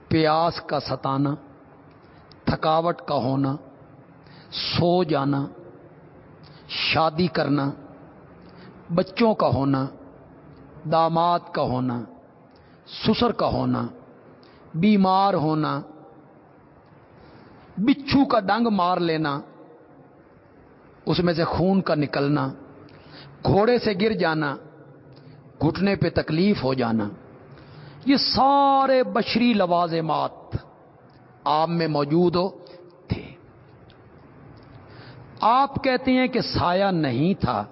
پیاس کا ستانا، تھکاوٹ کا ہونا، سو جانا، شادی کرنا، بچوں کا ہونا، داماد کا ہونا، سسر کا ہونا، بیمار ہونا، بچھو کا ڈنگ مار لینا اس میں سے خون کا نکلنا، گھوڑے سے گر جانا، گھٹنے پہ تکلیف ہو جانا، یہ سارے بشری لوازمات آپ میں موجود ہو تھے۔ آپ کہتے ہیں کہ سایہ نہیں تھا،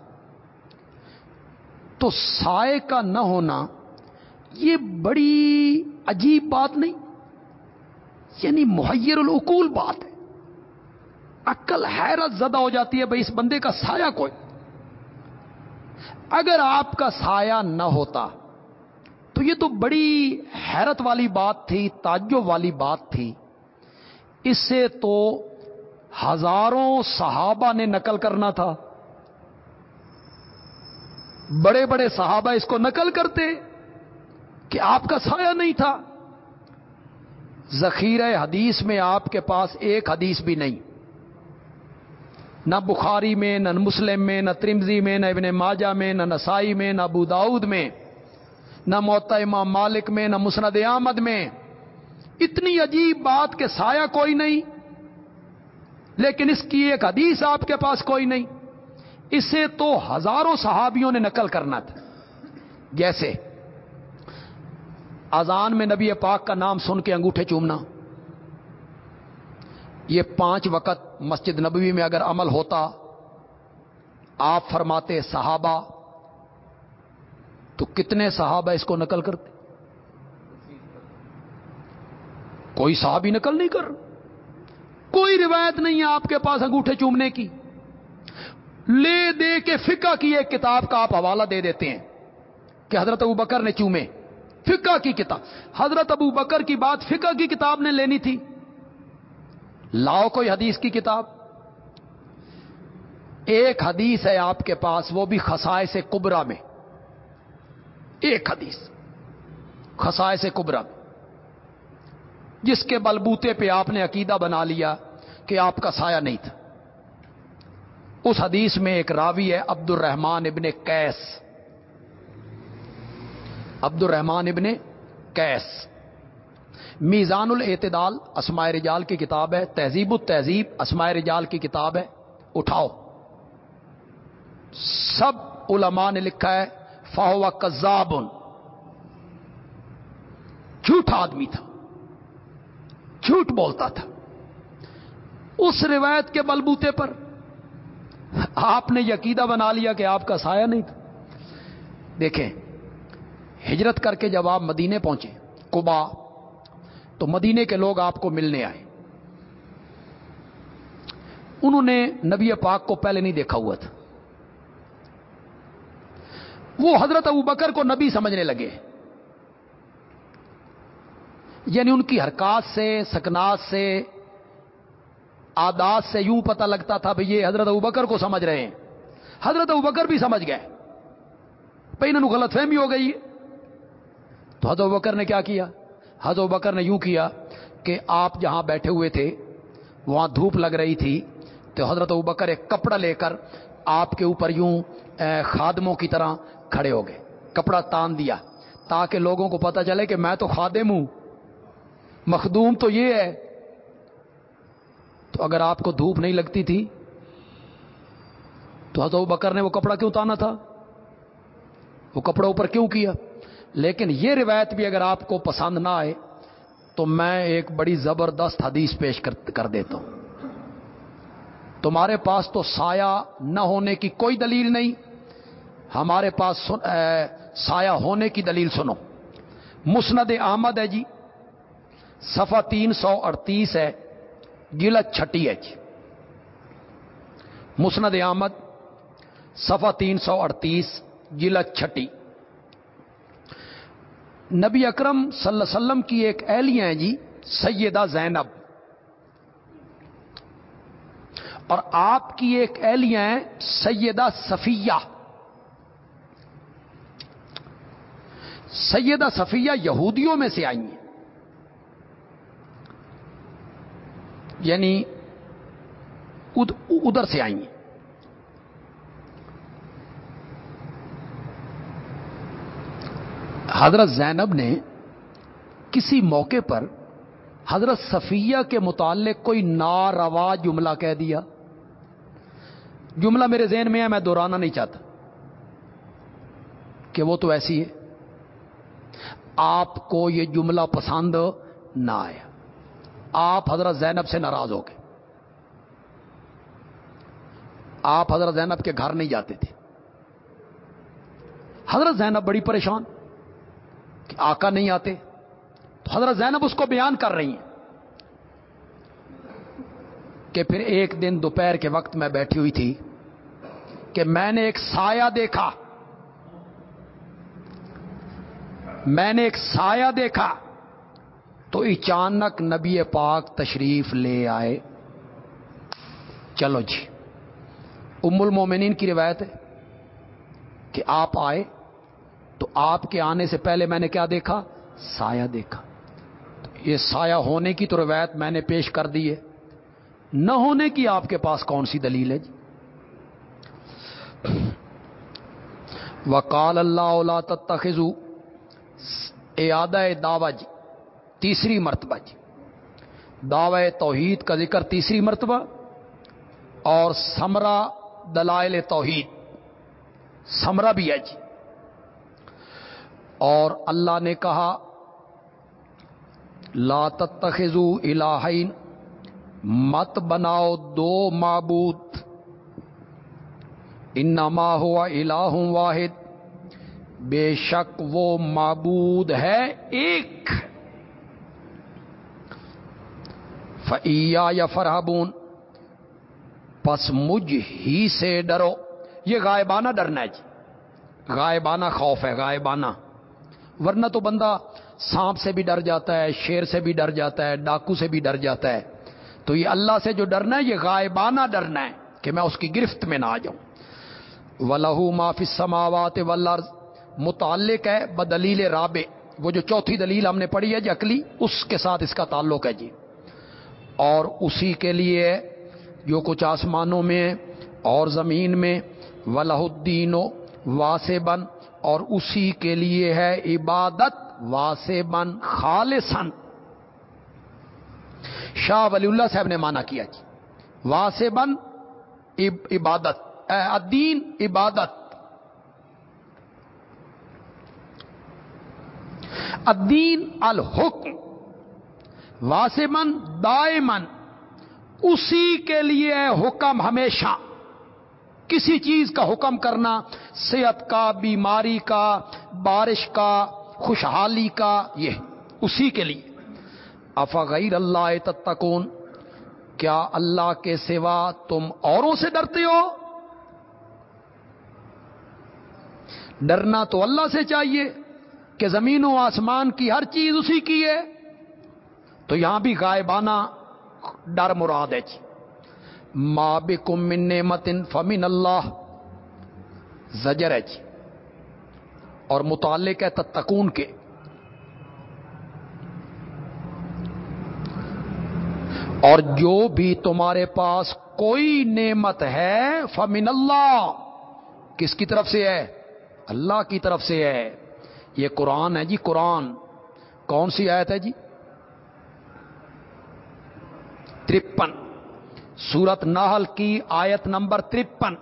تو سائے کا نہ ہونا یہ بڑی عجیب بات نہیں یعنی محیر العقول بات ہے۔ عقل حیرت زدہ ہو جاتی ہے بھائی اس بندے کا سایہ کوئی؟ اگر آپ کا سایہ نہ ہوتا، تو یہ تو بڑی حیرت والی بات تھی، تعجب والی بات تھی۔ اس سے تو ہزاروں صحابہ نے نقل کرنا تھا۔ بڑے بڑے صحابہ اس کو نقل کرتے کہ آپ کا سایہ نہیں تھا۔ ذخیرہ حدیث میں آپ کے پاس ایک حدیث بھی نہیں۔ نہ بخاری میں، نہ مسلم میں، نہ ترمزی میں، نہ ابن ماجہ میں، نہ نسائی میں، نہ ابو داود میں، نہ موتا امام مالک میں، نہ مسند احمد میں۔ اتنی عجیب بات کہ سایہ کوئی نہیں، لیکن اس کی ایک حدیث آپ کے پاس کوئی نہیں۔ اسے تو ہزاروں صحابیوں نے نقل کرنا تھا۔ جیسے، اذان میں نبی پاک کا نام سن کے انگوٹھے چومنا۔ یہ پانچ وقت مسجد نبوی میں اگر عمل ہوتا، آپ فرماتے صحابہ، تو کتنے صحابہ اس کو نقل کرتے؟ کوئی صحابی نقل نہیں کر، کوئی روایت نہیں ہے آپ کے پاس انگوٹھے چومنے کی۔ لے دے کے فقہ کی ایک کتاب کا آپ حوالہ دے دیتے ہیں کہ حضرت ابو بکر نے چومے، فقہ کی کتاب۔ حضرت ابو بکر کی بات فقہ کی کتاب نے لینی تھی۔ لاؤ کوئی حدیث کی کتاب؟ ایک حدیث ہے آپ کے پاس، وہ بھی خسائے سے کبرا میں۔ ایک حدیث خسائے سے کبرا میں۔ جس کے بلبوتے پہ آپ نے عقیدہ بنا لیا کہ آپ کا سایہ نہیں تھا۔ اس حدیث میں ایک راوی ہے عبد الرحمان ابن کیس عبد الرحمان ابن کیس میزان الاعتدال اسماء رجال کی کتاب ہے، تہذیب التہذیب اسماء رجال کی کتاب ہے، اٹھاؤ۔ سب علماء نے لکھا ہے فاہوا کزاب جھوٹا آدمی تھا، جھوٹ بولتا تھا۔ اس روایت کے بلبوتے پر آپ نے یقیدہ بنا لیا کہ آپ کا سایہ نہیں تھا۔ دیکھیں، ہجرت کر کے جب آپ مدینے پہنچے کبا تو مدینے کے لوگ آپ کو ملنے آئے۔ انہوں نے نبی پاک کو پہلے نہیں دیکھا ہوا تھا۔ وہ حضرت ابو بکر کو نبی سمجھنے لگے۔ یعنی ان کی حرکات سے، سکنات سے آدات سے یوں پتہ لگتا تھا بھئی یہ حضرت ابو بکر کو سمجھ رہے ہیں۔ حضرت ابو بکر بھی سمجھ گئے۔ بھائی انہوں غلط فہمی ہو گئی۔ تو حضرت ابو بکر نے کیا کیا؟ حضرت ابو بکر نے یوں کیا کہ آپ جہاں بیٹھے ہوئے تھے، وہاں دھوپ لگ رہی تھی، تو حضرت ابو بکر ایک کپڑا لے کر آپ کے اوپر یوں خادموں کی طرح کھڑے ہو گئے۔ کپڑا تان دیا تاکہ لوگوں کو پتا چلے کہ میں تو خادم ہوں۔ مخدوم تو یہ ہے۔ تو اگر آپ کو دھوپ نہیں لگتی تھی، تو حضرت بکر نے وہ کپڑا کیوں تانا تھا؟ وہ کپڑا اوپر کیوں کیا؟ لیکن یہ روایت بھی اگر آپ کو پسند نہ آئے تو میں ایک بڑی زبردست حدیث پیش کر دیتا ہوں۔ تمہارے پاس تو سایہ نہ ہونے کی کوئی دلیل نہیں، ہمارے پاس سایہ ہونے کی دلیل سنو۔ مسند احمد ہے جی صفحہ تین سو اڑتیس ہے، گلت چھٹی ہے جی۔ مسند احمد، صفحہ تین سو اڑتیس، گلت چھٹی۔ نبی اکرم صلی اللہ علیہ وسلم کی ایک اہلیہ ہیں جی سیدہ زینب۔ اور آپ کی ایک اہلیہ ہیں سیدہ صفیہ۔ سیدہ صفیہ یہودیوں میں سے آئی ہیں۔ یعنی ادھر سے آئی ہیں۔ حضرت زینب نے کسی موقع پر حضرت صفیہ کے متعلق کوئی ناروا جملہ کہہ دیا۔ جملہ میرے ذہن میں ہے، میں دہرانا نہیں چاہتا کہ وہ تو ایسی ہے۔ آپ کو یہ جملہ پسند نہ آیا۔ آپ حضرت زینب سے ناراض ہو گئے۔ آپ حضرت زینب کے گھر نہیں جاتے تھے۔ حضرت زینب بڑی پریشان۔ آقا نہیں آتے؟ تو حضرت زینب اس کو بیان کر رہی ہیں کہ پھر ایک دن دوپہر کے وقت میں بیٹھی ہوئی تھی کہ میں نے ایک سایہ دیکھا۔ میں نے ایک سایہ دیکھا۔ تو اچانک نبی پاک تشریف لے آئے۔ چلو جی ام المومنین کی روایت ہے کہ آپ آئے۔ تو آپ کے آنے سے پہلے میں نے کیا دیکھا؟ سایہ دیکھا۔ تو یہ سایہ ہونے کی تو روایت میں نے پیش کر دی ہے۔ نہ ہونے کی آپ کے پاس کون سی دلیل ہے جی؟ وکال اللہ تخذو اعادہ دعوی جی تیسری مرتبہ جی۔ دعوی توحید کا ذکر تیسری مرتبہ اور سمرا دلائل توحید۔ سمرا بھی ہے جی۔ اور اللہ نے کہا، لا تتخذو الہین، مت بناؤ دو معبود، انما ہوا الہ واحد، بے شک وہ معبود ہے ایک۔ فیا یا فرحبون پس مجھ ہی سے ڈرو۔ یہ غائبانہ ڈرنا ہے جی۔ غائبانہ خوف ہے، غائبانہ۔ ورنہ تو بندہ سانپ سے بھی ڈر جاتا ہے، شیر سے بھی ڈر جاتا ہے، ڈاکو سے بھی ڈر جاتا ہے۔ تو یہ اللہ سے جو ڈرنا ہے، یہ غائبانہ ڈرنا ہے کہ میں اس کی گرفت میں نہ آ جاؤں۔ ولہو معافی سماوات ولر متعلق ہے بدلیل رابع۔ وہ جو چوتھی دلیل ہم نے پڑھی ہے جی اس کے ساتھ اس کا تعلق ہے جی۔ اور اسی کے لیے جو کچھ آسمانوں میں اور زمین میں ولہ الدین و واسبن اور اسی کے لیے ہے عبادت واسبن خالصن شاہ ولی اللہ صاحب نے مانا کیا جی۔ واسبن عبادت۔ الدین عبادت۔ الدین الحکم۔ واسمن دائمن اسی کے لیے حکم ہمیشہ۔ کسی چیز کا حکم کرنا، صحت کا، بیماری کا، بارش کا، خوشحالی کا، یہ اسی کے لیے۔ افغیر اللہ تتکون کیا اللہ کے سوا تم اوروں سے ڈرتے ہو؟ ڈرنا تو اللہ سے چاہیے کہ زمین و آسمان کی ہر چیز اسی کی ہے۔ تو یہاں بھی غائبانہ ڈر مراد ہے جی۔ ماں بکم من نعمت فمن اللہ زجر ہے جی۔ اور متعلق ہے تتکون کے۔ اور جو بھی تمہارے پاس کوئی نعمت ہے، فمن اللہ کس کی طرف سے ہے؟ اللہ کی طرف سے ہے۔ یہ قرآن ہے جی قرآن۔ کون سی آیت ہے جی؟ ترپن۔ سورت نحل کی آیت نمبر ترپن۔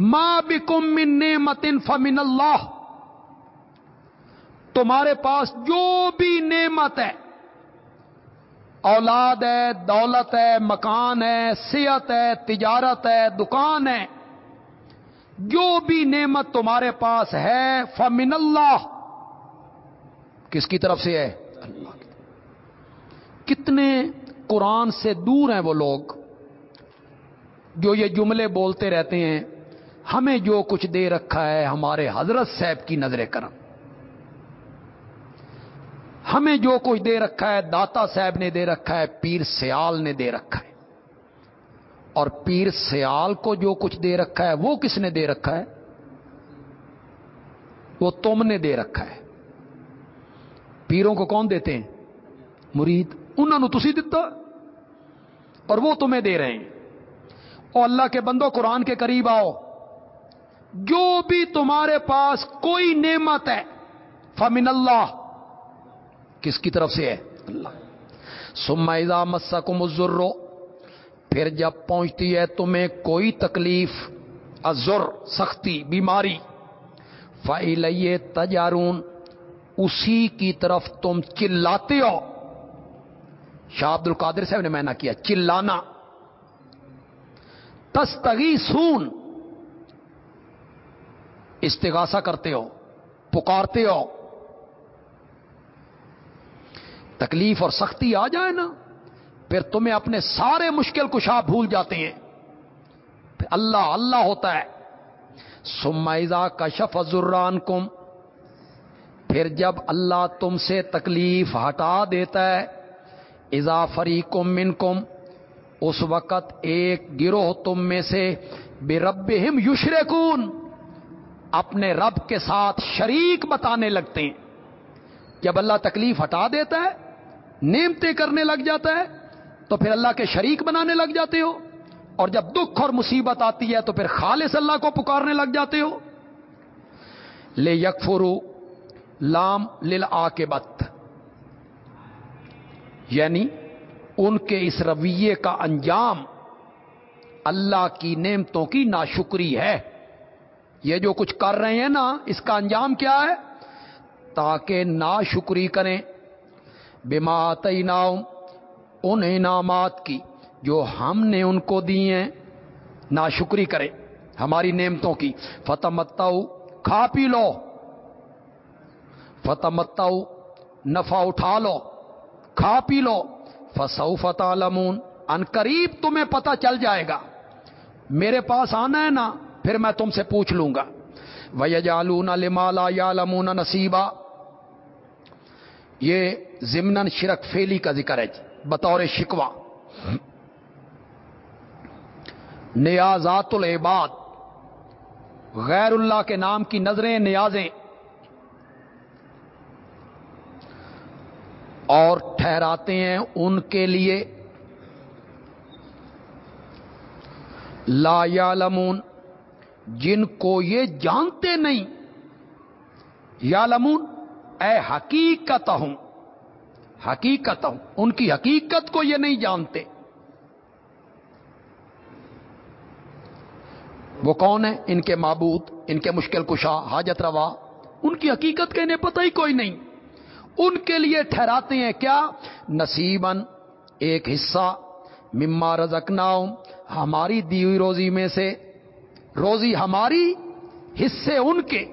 ماں بکم من نعمت فمن اللہ تمہارے پاس جو بھی نعمت ہے، اولاد ہے، دولت ہے، مکان ہے، صحت ہے، تجارت ہے، دکان ہے، جو بھی نعمت تمہارے پاس ہے، فمن اللہ کس کی طرف سے ہے؟ اللہ کی طرف۔ کتنے قرآن سے دور ہیں وہ لوگ جو یہ جملے بولتے رہتے ہیں، ہمیں جو کچھ دے رکھا ہے ہمارے حضرت صاحب کی نظر کرم۔ ہمیں جو کچھ دے رکھا ہے، داتا صاحب نے دے رکھا ہے، پیر سیال نے دے رکھا ہے۔ اور پیر سیال کو جو کچھ دے رکھا ہے، وہ کس نے دے رکھا ہے؟ وہ تم نے دے رکھا ہے۔ پیروں کو کون دیتے ہیں؟ مرید۔ انہوں نے تسی دتا۔ اور وہ تمہیں دے رہے ہیں۔ اور اللہ کے بندو، قرآن کے قریب آؤ۔ جو بھی تمہارے پاس کوئی نعمت ہے، فمن اللہ، کس کی طرف سے ہے؟ اللہ۔ سما مسا کو مزرو پھر جب پہنچتی ہے تمہیں کوئی تکلیف ازر سختی، بیماری فائل تجارون اسی کی طرف تم چلاتے ہو۔ شاہ عبد القادر صاحب نے میں نہ کیا، چلانا۔ تستگی سون استغاثہ کرتے ہو، پکارتے ہو۔ تکلیف اور سختی آ جائے نا، پھر تمہیں اپنے سارے مشکل کشا بھول جاتے ہیں۔ پھر اللہ اللہ ہوتا ہے۔ سمائزہ کا شف ازران کم پھر جب اللہ تم سے تکلیف ہٹا دیتا ہے اضافری کم من کم اس وقت ایک گروہ تم میں سے بے رب یوشر اپنے رب کے ساتھ شریک بتانے لگتے ہیں۔ جب اللہ تکلیف ہٹا دیتا ہے نیمتے کرنے لگ جاتا ہے، تو پھر اللہ کے شریک بنانے لگ جاتے ہو۔ اور جب دکھ اور مصیبت آتی ہے، تو پھر خالص اللہ کو پکارنے لگ جاتے ہو۔ لے یکفرو لام لل آ کے بت یعنی ان کے اس رویے کا انجام اللہ کی نعمتوں کی ناشکری ہے۔ یہ جو کچھ کر رہے ہیں نا، اس کا انجام کیا ہے؟ تاکہ ناشکری کریں۔ بیما ان انعامات کی جو ہم نے ان کو دی ہیں، ناشکری کرے ہماری نعمتوں کی۔ فتح متاؤ کھا پی لو۔ فتح متاؤ نفع اٹھا لو۔ کھا پی لو۔ فسو فتح لمون ان قریب تمہیں پتہ چل جائے گا۔ میرے پاس آنا ہے نا، پھر میں تم سے پوچھ لوں گا۔ وی جالون لمالا یا لمون نصیبہ یہ ضمن شرک فیلی کا ذکر ہے جی بطور شکوا نیازات العباد۔ غیر اللہ کے نام کی نظریں، نیازیں۔ اور ٹھہراتے ہیں ان کے لیے۔ لا یالمون جن کو یہ جانتے نہیں۔ یا لمون اے حقیقت ہوں حقیقت ہوں ان کی حقیقت کو یہ نہیں جانتے۔ وہ کون ہے ان کے معبود، ان کے مشکل کشا، حاجت روا، ان کی حقیقت کا انہیں پتہ ہی کوئی نہیں۔ ان کے لیے ٹھہراتے ہیں کیا؟ نصیبن ایک حصہ مما رزکنا ہماری دی ہوئی روزی میں سے۔ روزی ہماری، حصے ان کے۔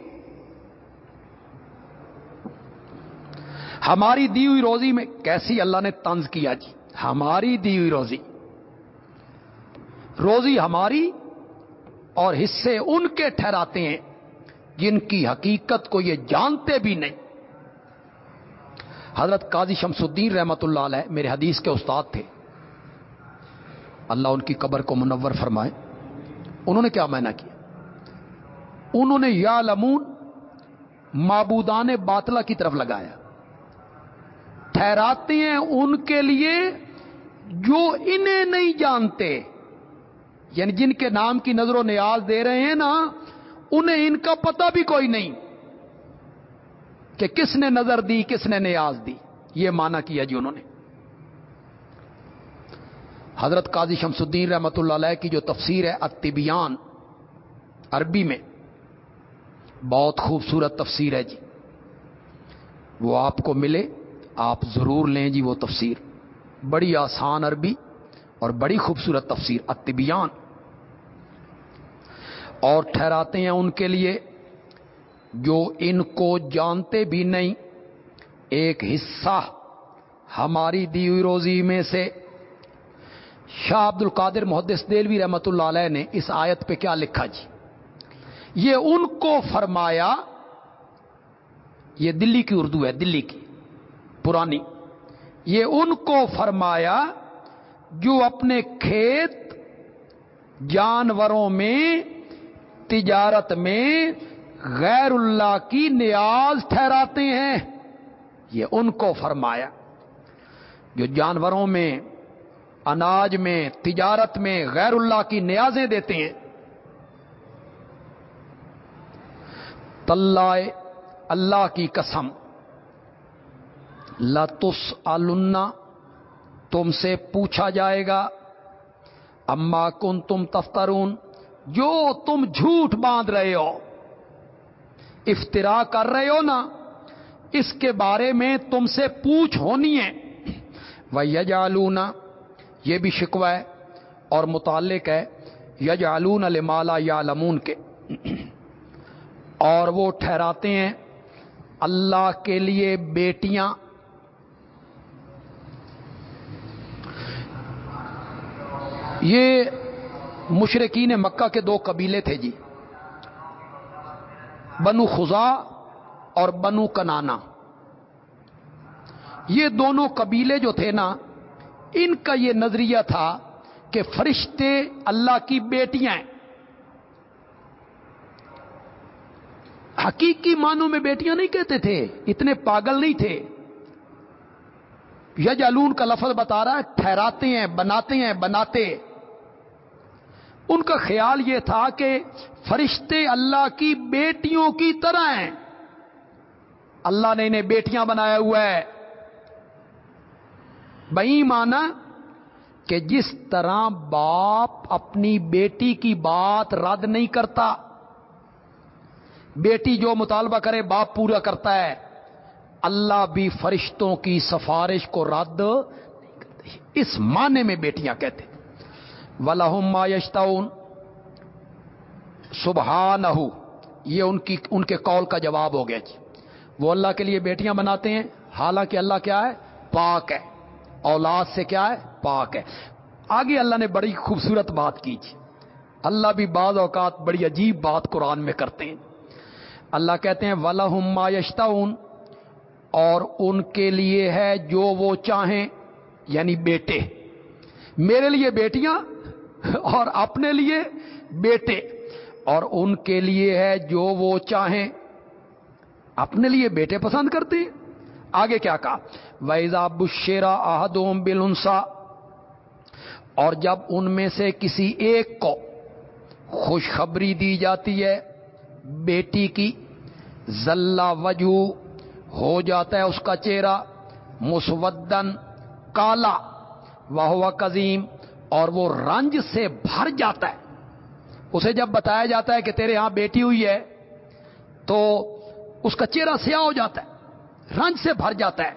ہماری دی ہوئی روزی میں، کیسی اللہ نے طنز کیا جی؟ ہماری دی ہوئی روزی۔ روزی ہماری اور حصے ان کے ٹھہراتے ہیں، جن کی حقیقت کو یہ جانتے بھی نہیں۔ حضرت قاضی شمس الدین رحمت اللہ علیہ میرے حدیث کے استاد تھے۔ اللہ ان کی قبر کو منور فرمائے۔ انہوں نے کیا معنی کیا؟ انہوں نے یا لمون معبودان باطلا کی طرف لگایا۔ ٹھہراتے ہیں ان کے لیے جو انہیں نہیں جانتے۔ یعنی جن کے نام کی نظر و نیاز دے رہے ہیں نا، انہیں ان کا پتہ بھی کوئی نہیں۔ کہ کس نے نظر دی، کس نے نیاز دی؟ یہ مانا کیا جی انہوں نے۔ حضرت قاضی شمس الدین رحمت اللہ علیہ کی جو تفسیر ہے اتبیان عربی میں، بہت خوبصورت تفسیر ہے جی۔ وہ آپ کو ملے، آپ ضرور لیں جی وہ تفسیر۔ بڑی آسان عربی اور بڑی خوبصورت تفسیر اتبیان اور ٹھہراتے ہیں ان کے لیے جو ان کو جانتے بھی نہیں، ایک حصہ ہماری دی ہوئی روزی میں سے۔ شاہ عبد القادر محدث دلوی رحمت اللہ علیہ نے اس آیت پہ کیا لکھا جی؟ یہ ان کو فرمایا، یہ دلی کی اردو ہے، دلی کی، پرانی۔ یہ ان کو فرمایا جو اپنے کھیت جانوروں میں، تجارت میں غیر اللہ کی نیاز ٹھہراتے ہیں۔ یہ ان کو فرمایا۔ جو جانوروں میں، اناج میں، تجارت میں غیر اللہ کی نیازیں دیتے ہیں۔ تلائے اللہ کی قسم۔ لتس النا تم سے پوچھا جائے گا۔ اما کن تم تفترون، جو تم جھوٹ باندھ رہے ہو۔ افطرا کر رہے ہو نا، اس کے بارے میں تم سے پوچھ ہونی ہے۔ وہ یجالونا یہ بھی شکوا ہے اور متعلق ہے۔ یجالون المالا یا لمون کے۔ اور وہ ٹھہراتے ہیں اللہ کے لیے بیٹیاں۔ یہ مشرقین مکہ کے دو قبیلے تھے جی۔ بنو خزا اور بنو کنانا۔ یہ دونوں قبیلے جو تھے نا، ان کا یہ نظریہ تھا کہ فرشتے اللہ کی بیٹیاں ہیں۔ حقیقی معنوں میں بیٹیاں نہیں کہتے تھے، اتنے پاگل نہیں تھے۔ یجالون کا لفظ بتا رہا ہے، ٹھہراتے ہیں، بناتے ہیں، بناتے۔ ان کا خیال یہ تھا کہ فرشتے اللہ کی بیٹیوں کی طرح ہیں۔ اللہ نے انہیں بیٹیاں بنایا ہوا ہے۔ بئی مانا کہ جس طرح باپ اپنی بیٹی کی بات رد نہیں کرتا، بیٹی جو مطالبہ کرے باپ پورا کرتا ہے، اللہ بھی فرشتوں کی سفارش کو رد نہیں کرتے۔ اس معنی میں بیٹیاں کہتے ولاحما یشتاؤن سبحان یہ ان کی، ان کے قول کا جواب ہو گیا جی۔ وہ اللہ کے لیے بیٹیاں بناتے ہیں، حالانکہ اللہ کیا ہے؟ پاک ہے۔ اولاد سے کیا ہے؟ پاک ہے۔ آگے اللہ نے بڑی خوبصورت بات کی جی۔ اللہ بھی بعض اوقات بڑی عجیب بات قرآن میں کرتے ہیں۔ اللہ کہتے ہیں ولاحما یشتاؤن اور ان کے لیے ہے جو وہ چاہیں یعنی بیٹے۔ میرے لیے بیٹیاں اور اپنے لیے بیٹے۔ اور ان کے لیے ہے جو وہ چاہیں۔ اپنے لیے بیٹے پسند کرتے ہیں۔ آگے کیا کہا؟ ویزا بشیرا احدوم بلنسا اور جب ان میں سے کسی ایک کو خوشخبری دی جاتی ہے، بیٹی کی ذلہ وجو ہو جاتا ہے اس کا چہرہ مسودن کالا واہ کظیم اور وہ رنج سے بھر جاتا ہے۔ اسے جب بتایا جاتا ہے کہ تیرے یہاں بیٹی ہوئی ہے، تو اس کا چہرہ سیاہ ہو جاتا ہے، رنج سے بھر جاتا ہے۔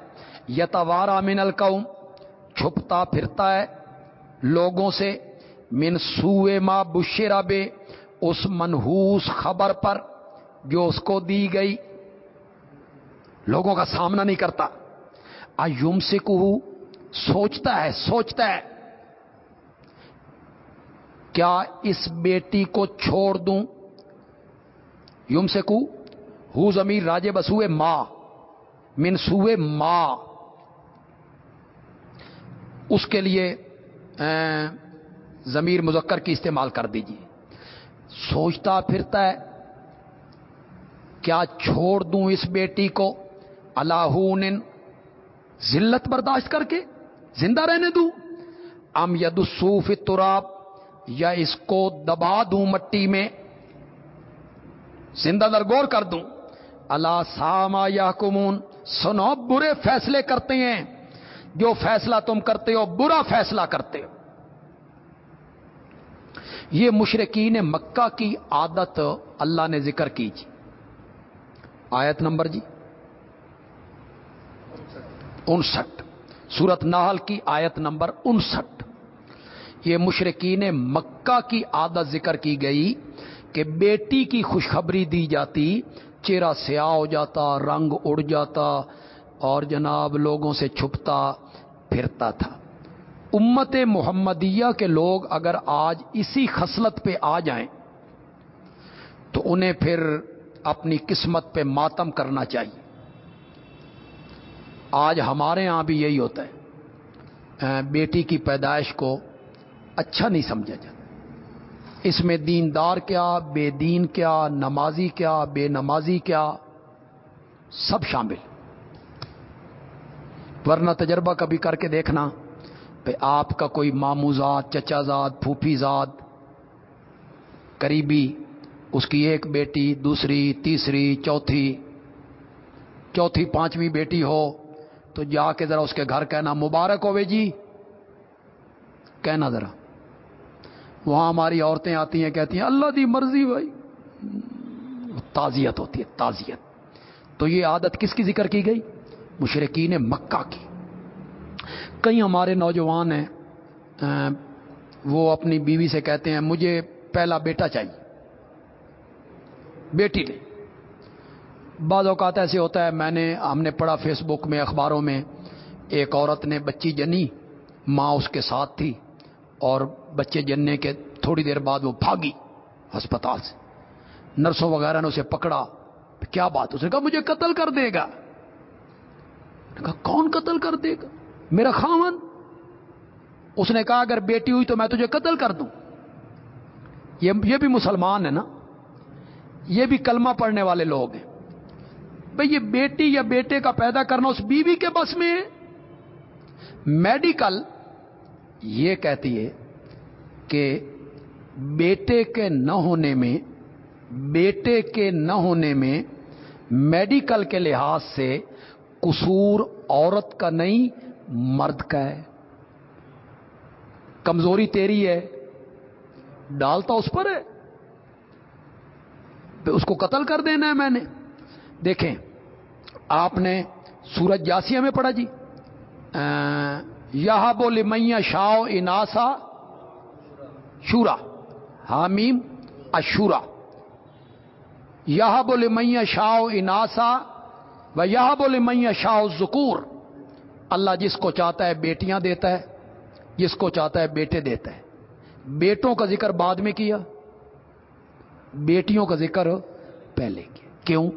یتوارا من القوم، چھپتا پھرتا ہے لوگوں سے۔ من سوئے ماں بشیرا بے، اس منحوس خبر پر جو اس کو دی گئی۔ لوگوں کا سامنا نہیں کرتا۔ آم سے سوچتا ہے سوچتا ہے۔ کیا اس بیٹی کو چھوڑ دوں؟ یوم سے کو ہو زمیر راجے بسوئے ماں، منسوئے ماں۔ اس کے لیے ضمیر مذکر کی استعمال کر دیجیے سوچتا پھرتا ہے، کیا چھوڑ دوں اس بیٹی کو؟ اللہ ذلت برداشت کر کے، زندہ رہنے دوں؟ ام ید سوف تراب یا اس کو دبا دوں مٹی میں، زندہ درگور کر دوں۔ اللہ ساما یا کمون سنو، برے فیصلے کرتے ہیں۔ جو فیصلہ تم کرتے ہو، برا فیصلہ کرتے ہو۔ یہ مشرقین مکہ کی عادت اللہ نے ذکر کی جی۔ آیت نمبر جی انسٹھ۔ سورت ناہل کی آیت نمبر انسٹھ۔ یہ مشرقین مکہ کی عادت ذکر کی گئی کہ بیٹی کی خوشخبری دی جاتی، چہرہ سیاہ ہو جاتا، رنگ اڑ جاتا اور جناب لوگوں سے چھپتا، پھرتا تھا۔ امت محمدیہ کے لوگ اگر آج اسی خصلت پہ آ جائیں تو انہیں پھر اپنی قسمت پہ ماتم کرنا چاہیے۔ آج ہمارے ہاں بھی یہی ہوتا ہے۔ بیٹی کی پیدائش کو اچھا نہیں سمجھا جاتا۔ اس میں دیندار کیا، بے دین کیا، نمازی کیا، بے نمازی کیا، سب شامل۔ ورنہ تجربہ کبھی کر کے دیکھنا پہ آپ کا کوئی ماموزاد چچا زاد پھوپھی زاد قریبی، اس کی ایک بیٹی، دوسری، تیسری، چوتھی چوتھی، پانچویں بیٹی ہو، تو جا کے ذرا اس کے گھر کہنا، مبارک ہوئے جی۔ کہنا ذرا۔ وہاں ہماری عورتیں آتی ہیں، کہتی ہیں، اللہ دی مرضی بھائی۔ تعزیت ہوتی ہے، تعزیت۔ تو یہ عادت کس کی ذکر کی گئی؟ مشرقین مکہ کی۔ کئی ہمارے نوجوان ہیں وہ اپنی بیوی سے کہتے ہیں، مجھے پہلا بیٹا چاہیے۔ بیٹی نہیں۔ بعض اوقات ایسے ہوتا ہے، میں نے، ہم نے پڑھا فیس بک میں اخباروں میں، ایک عورت نے بچی جنی، ماں اس کے ساتھ تھی۔ اور بچے جننے کے تھوڑی دیر بعد وہ بھاگی ہسپتال سے۔ نرسوں وغیرہ نے اسے پکڑا۔ کیا بات؟ اس نے کہا، مجھے قتل کر دے گا۔ کہا، کون قتل کر دے گا؟ میرا خامن اس نے کہا، اگر بیٹی ہوئی تو میں تجھے قتل کر دوں۔ یہ بھی مسلمان ہے نا؟ یہ بھی کلمہ پڑھنے والے لوگ ہیں۔ بھئی، یہ بیٹی یا بیٹے کا پیدا کرنا اس بیوی کے بس میں ہے۔ میڈیکل یہ کہتی ہے کہ بیٹے کے نہ ہونے میں بیٹے کے نہ ہونے میں میڈیکل کے لحاظ سے قصور عورت کا نہیں، مرد کا ہے۔ کمزوری تیری ہے۔ ڈالتا اس پر ہے۔ اس کو قتل کر دینا ہے میں نے۔ دیکھیں، آپ نے سورج جاسیہ میں پڑھا جی۔ یہ بول میاں شاؤ اناسا، شورا۔ ہاں، حامیم اشورا۔ یہ بول میاں شاؤ اناسا و یہ بول میاں شاؤ ذکور۔ اللہ جس کو چاہتا ہے بیٹیاں دیتا ہے، جس کو چاہتا ہے بیٹے دیتا ہے۔ بیٹوں کا ذکر بعد میں کیا؟ بیٹیوں کا ذکر پہلے کیا۔ کیوں؟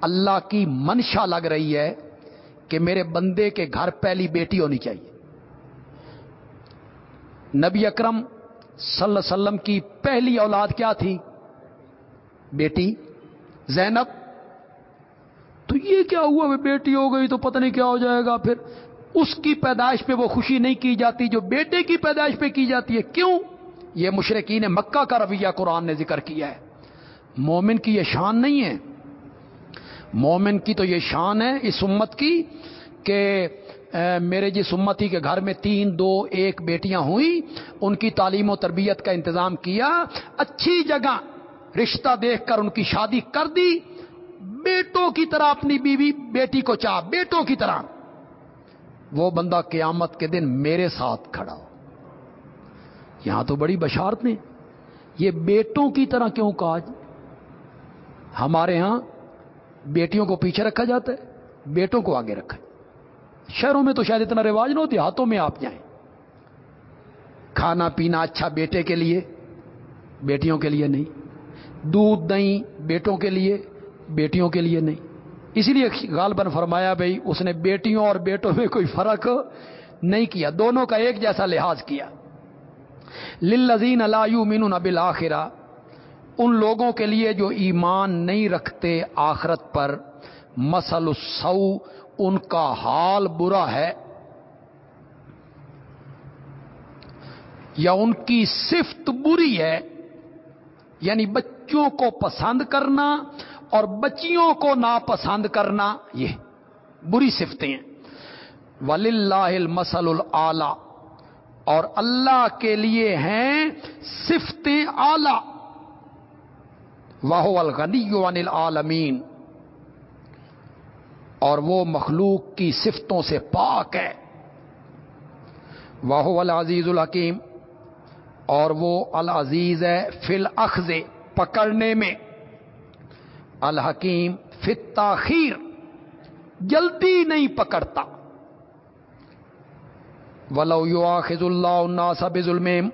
اللہ کی منشا لگ رہی ہے کہ میرے بندے کے گھر پہلی بیٹی ہونی چاہیے۔ نبی اکرم صلی اللہ علیہ وسلم کی پہلی اولاد کیا تھی؟ بیٹی زینب۔ تو یہ کیا ہوا بیٹی ہو گئی تو پتہ نہیں کیا ہو جائے گا؟ پھر اس کی پیدائش پہ وہ خوشی نہیں کی جاتی، جو بیٹے کی پیدائش پہ کی جاتی ہے۔ کیوں؟ یہ مشرقین مکہ کا رویہ قرآن نے ذکر کیا ہے۔ مومن کی یہ شان نہیں ہے۔ مومن کی تو یہ شان ہے اس امت کی کہ میرے جس امتی کے گھر میں تین، دو، ایک بیٹیاں ہوئیں، ان کی تعلیم و تربیت کا انتظام کیا، اچھی جگہ رشتہ دیکھ کر ان کی شادی کر دی، بیٹوں کی طرح اپنی بیوی، بیٹی کو چاہ، بیٹوں کی طرح۔ وہ بندہ قیامت کے دن میرے ساتھ کھڑا ہو۔ یہاں تو بڑی بشارت نے، یہ بیٹوں کی طرح کیوں کہا؟ ہمارے ہاں بیٹیوں کو پیچھے رکھا جاتا ہے، بیٹوں کو آگے رکھا شہروں میں تو شاید اتنا رواج نہ ہوتی ہاتھوں میں آپ جائیں۔ کھانا پینا اچھا بیٹے کے لیے، بیٹیوں کے لیے نہیں۔ دودھ دہی بیٹوں کے لیے، بیٹیوں کے لیے نہیں۔ اسی لیے غالباً فرمایا بھائی، اس نے بیٹیوں اور بیٹوں میں کوئی فرق نہیں کیا، دونوں کا ایک جیسا لحاظ کیا۔ للذین لا یؤمنون بالآخرہ ان لوگوں کے لیے جو ایمان نہیں رکھتے آخرت پر مسل السو ان کا حال برا ہے۔ یا ان کی صفت بری ہے یعنی بچوں کو پسند کرنا اور بچیوں کو ناپسند کرنا، یہ بری صفتیں ہیں۔ ولی اللہ المسل اور اللہ کے لیے ہیں صفتیں آلہ واہ الغنی عن العالمین اور وہ مخلوق کی صفتوں سے پاک ہے۔ واہ العزیز الحکیم اور وہ العزیز ہے فل اخذ پکڑنے میں۔ الحکیم تاخیر جلدی نہیں پکڑتا۔ ولو یو آخذ اللہ سب ظلم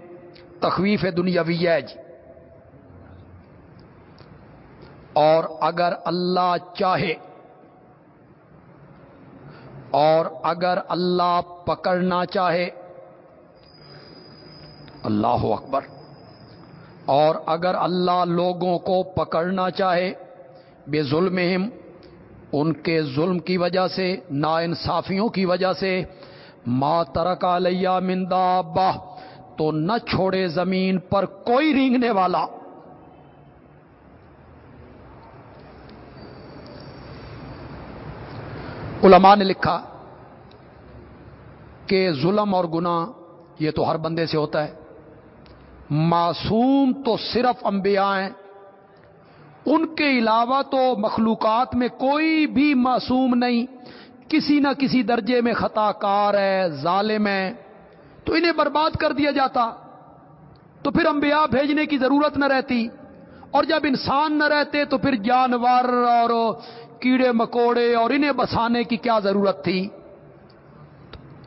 تخویف دنیا جی اور اگر اللہ چاہے اور اگر اللہ پکڑنا چاہے، اللہ اکبر، اور اگر اللہ لوگوں کو پکڑنا چاہے بے ظلم ان کے ظلم کی وجہ سے نا انصافیوں کی وجہ سے، ما ترک علیہ مندا باہ تو نہ چھوڑے زمین پر کوئی رینگنے والا۔ علماء نے لکھا کہ ظلم اور گناہ یہ تو ہر بندے سے ہوتا ہے۔ معصوم تو صرف انبیاء ہیں۔ ان کے علاوہ تو مخلوقات میں کوئی بھی معصوم نہیں۔ کسی نہ کسی درجے میں خطا کار ہے، ظالم ہے۔ تو انہیں برباد کر دیا جاتا۔ تو پھر انبیاء بھیجنے کی ضرورت نہ رہتی۔ اور جب انسان نہ رہتے تو پھر جانور اور کیڑے مکوڑے اور انہیں بسانے کی کیا ضرورت تھی؟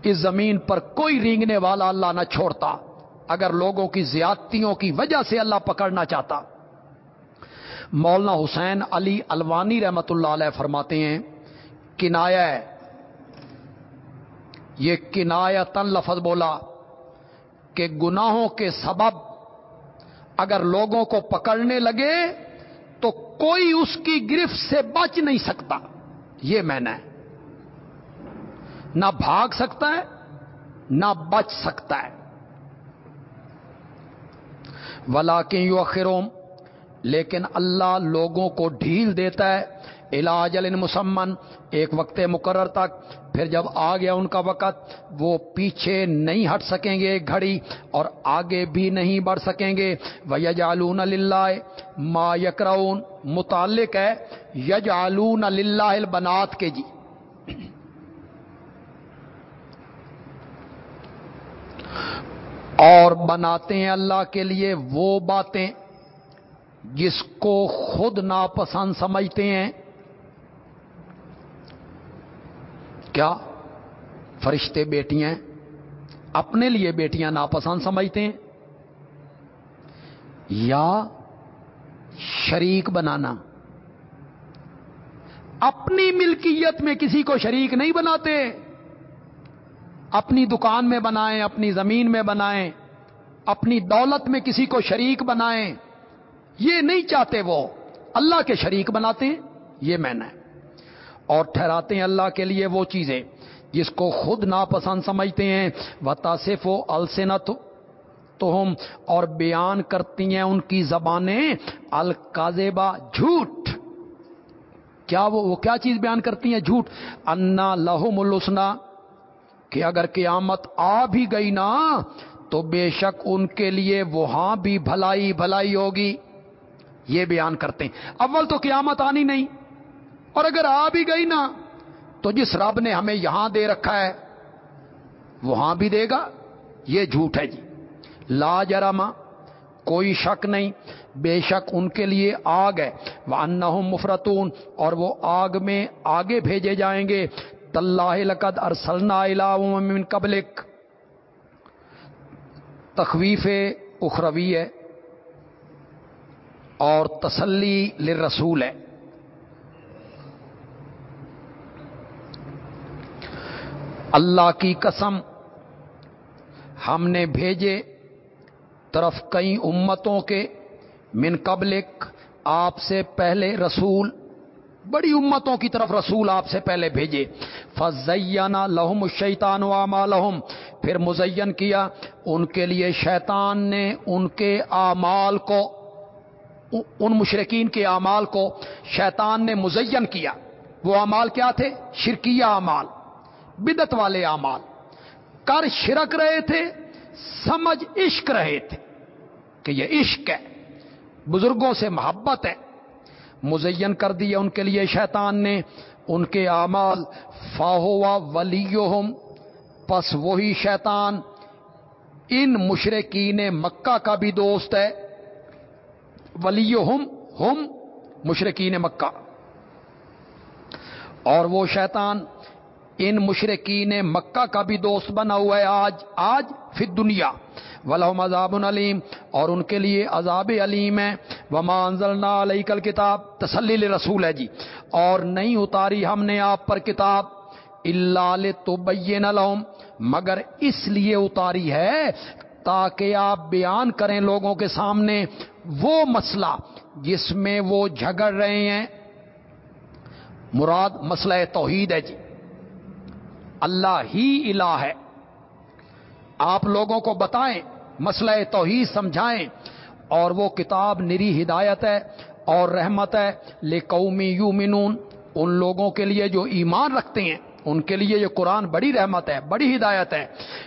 اس زمین پر کوئی رینگنے والا اللہ نہ چھوڑتا، اگر لوگوں کی زیادتیوں کی وجہ سے اللہ پکڑنا چاہتا۔ مولانا حسین علی الوانی رحمت اللہ علیہ فرماتے ہیں کنایا یہ کنایا تن لفظ بولا کہ گناہوں کے سبب اگر لوگوں کو پکڑنے لگے تو کوئی اس کی گرفت سے بچ نہیں سکتا۔ یہ میں نے۔ نہ بھاگ سکتا ہے، نہ بچ سکتا ہے۔ ولا کے یو اخروم لیکن اللہ لوگوں کو ڈھیل دیتا ہے۔ علاج مسمن، ایک وقت مقرر تک۔ پھر جب آ گیا ان کا وقت، وہ پیچھے نہیں ہٹ سکیں گے گھڑی اور آگے بھی نہیں بڑھ سکیں گے۔ وہ یج آلون ما یکراؤن متعلق ہے یج آلون البنات کے جی۔ اور بناتے ہیں اللہ کے لیے وہ باتیں جس کو خود ناپسند سمجھتے ہیں۔ کیا فرشتے بیٹیاں اپنے لیے بیٹیاں ناپسند سمجھتے ہیں؟ یا شریک بنانا؟ اپنی ملکیت میں کسی کو شریک نہیں بناتے۔ اپنی دکان میں بنائیں، اپنی زمین میں بنائیں، اپنی دولت میں کسی کو شریک بنائیں، یہ نہیں چاہتے وہ۔ اللہ کے شریک بناتے ہیں، یہ میں نے۔ اور ٹھہراتے ہیں اللہ کے لیے وہ چیزیں جس کو خود ناپسند سمجھتے ہیں۔ وتا صرف وہ السنت تو ہم اور بیان کرتی ہیں ان کی زبانیں۔ القاذبہ جھوٹ۔ کیا وہ وہ کیا چیز بیان کرتی ہیں؟ جھوٹ۔ انا لہو ملسنا کہ اگر قیامت آ بھی گئی نا، تو بے شک ان کے لیے وہاں بھی بھلائی بھلائی ہوگی۔ یہ بیان کرتے ہیں۔ اول تو قیامت آنی نہیں۔ اور اگر آ بھی گئی نا، تو جس رب نے ہمیں یہاں دے رکھا ہے، وہاں بھی دے گا۔ یہ جھوٹ ہے جی۔ لا جرما کوئی شک نہیں۔ بے شک ان کے لیے آگ ہے۔ وہ ان مفرتون اور وہ آگ میں آگے بھیجے جائیں گے۔ طلّہ لقد ارسلنا من قبلک تخویف اخروی ہے اور تسلی لرسول ہے اللہ کی قسم، ہم نے بھیجے طرف کئی امتوں کے، من قبلک آپ سے پہلے رسول، بڑی امتوں کی طرف رسول آپ سے پہلے بھیجے۔ فضیانہ لہم شیطان واما لہم پھر مزین کیا، ان کے لیے شیطان نے ان کے اعمال کو، ان مشرقین کے اعمال کو شیطان نے مزین کیا۔ وہ اعمال کیا تھے؟ شرکیہ اعمال۔ بدت والے اعمال۔ کر شرک رہے تھے، سمجھ عشق رہے تھے کہ یہ عشق ہے، بزرگوں سے محبت ہے۔ مزین کر دیا ان کے لیے شیطان نے، ان کے اعمال فاہوا ولیہم پس وہی شیطان۔ ان مشرقین مکہ کا بھی دوست ہے ولیہم ہم مشرقین مکہ۔ اور وہ شیطان ان مشرقین مکہ کا بھی دوست بنا ہوا ہے آج آج پھر دنیا ولحم عذاب علیم اور ان کے لیے عذاب علیم ہے۔ وما انزلنا علیہ کل کتاب تسلی رسول ہے جی۔ اور نہیں اتاری ہم نے آپ پر کتاب۔ اللہ تو لهم۔ مگر اس لیے اتاری ہے تاکہ آپ بیان کریں لوگوں کے سامنے وہ مسئلہ جس میں وہ جھگڑ رہے ہیں۔ مراد مسئلہ توحید ہے جی۔ اللہ ہی الہ ہے۔ آپ لوگوں کو بتائیں، مسئلہ توحید سمجھائیں۔ اور وہ کتاب نری ہدایت ہے اور رحمت ہے۔ لے قومی یو ان لوگوں کے لیے جو ایمان رکھتے ہیں، ان کے لیے یہ قرآن بڑی رحمت ہے، بڑی ہدایت ہے۔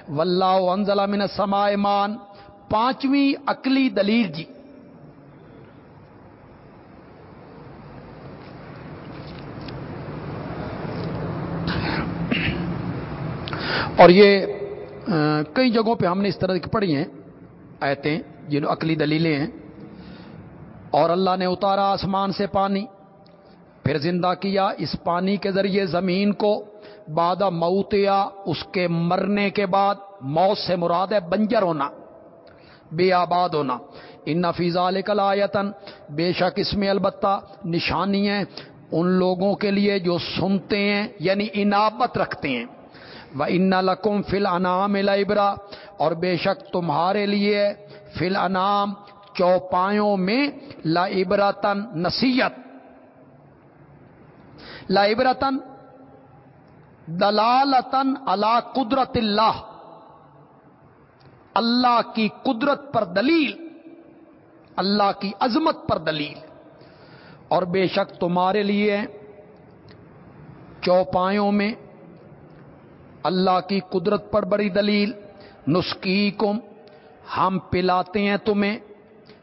واللہ انزلہ من السماء ایمان پانچویں عقلی دلیل جی۔ اور یہ کئی جگہوں پہ ہم نے اس طرح کی پڑھی ہیں ایتیں جن عقلی دلیلیں ہیں۔ اور اللہ نے اتارا آسمان سے پانی، پھر زندہ کیا اس پانی کے ذریعے زمین کو۔ بعد موتیا اس کے مرنے کے بعد موت سے مراد ہے بنجر ہونا، بے آباد ہونا۔ ان نفیزہ آیتن بے شک اس میں البتہ نشانی ہے ان لوگوں کے لیے جو سنتے ہیں یعنی انابت رکھتے ہیں۔ وہ ان لکم فل انعام لبرا اور بے شک تمہارے لیے فل انعام چوپایوں میں لبرتن نصیحت۔ لبرتن دلالتن اللہ قدرت اللہ اللہ کی قدرت پر دلیل، اللہ کی عظمت پر دلیل۔ اور بے شک تمہارے لیے چوپایوں میں اللہ کی قدرت پر بڑی دلیل۔ نسخی کم ہم پلاتے ہیں تمہیں۔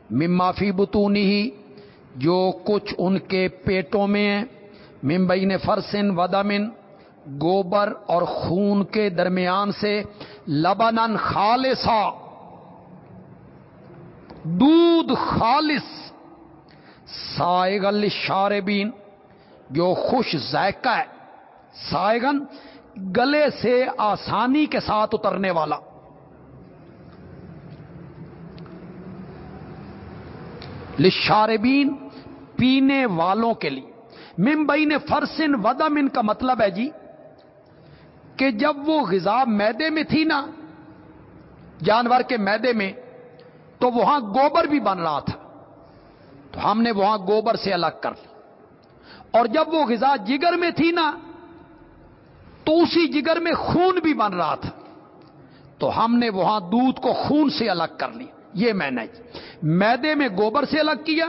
ممافی بتونی ہی جو کچھ ان کے پیٹوں میں ہے۔ ممبئی نے فرسن ودمن گوبر اور خون کے درمیان سے لبنن خالصا۔ دودھ خالص۔ سائگل شاربین جو خوش ذائقہ ہے۔ سائگن گلے سے آسانی کے ساتھ اترنے والا۔ لشاربین پینے والوں کے لیے۔ ممبئی نے فرسن ودم ان کا مطلب ہے جی کہ جب وہ غذا میدے میں تھی نا، جانور کے میدے میں، تو وہاں گوبر بھی بن رہا تھا۔ تو ہم نے وہاں گوبر سے الگ کر لی۔ اور جب وہ غذا جگر میں تھی نا تو اسی جگر میں خون بھی بن رہا تھا۔ تو ہم نے وہاں دودھ کو خون سے الگ کر لی یہ میں نے میدے میں گوبر سے الگ کیا،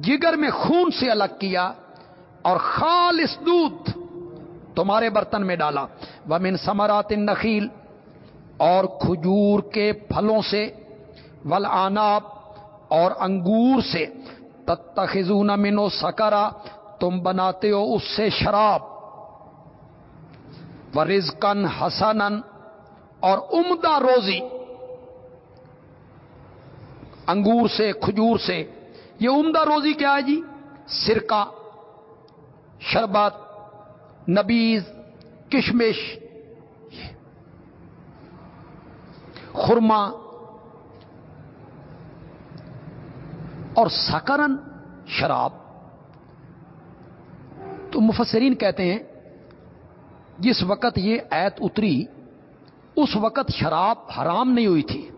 جگر میں خون سے الگ کیا اور خالص دودھ تمہارے برتن میں ڈالا۔ وہ من سمرات نخیل اور کھجور کے پھلوں سے۔ ول اور انگور سے۔ تتخذون منو سکرا تم بناتے ہو اس سے شراب۔ و رزقن حسن اور عمدہ روزی انگور سے، کھجور سے۔ یہ عمدہ روزی کیا ہے جی؟ سرکہ شربت نبیز کشمش، خرما اور سکرن شراب۔ تو مفسرین کہتے ہیں جس وقت یہ ایت اتری، اس وقت شراب حرام نہیں ہوئی تھی۔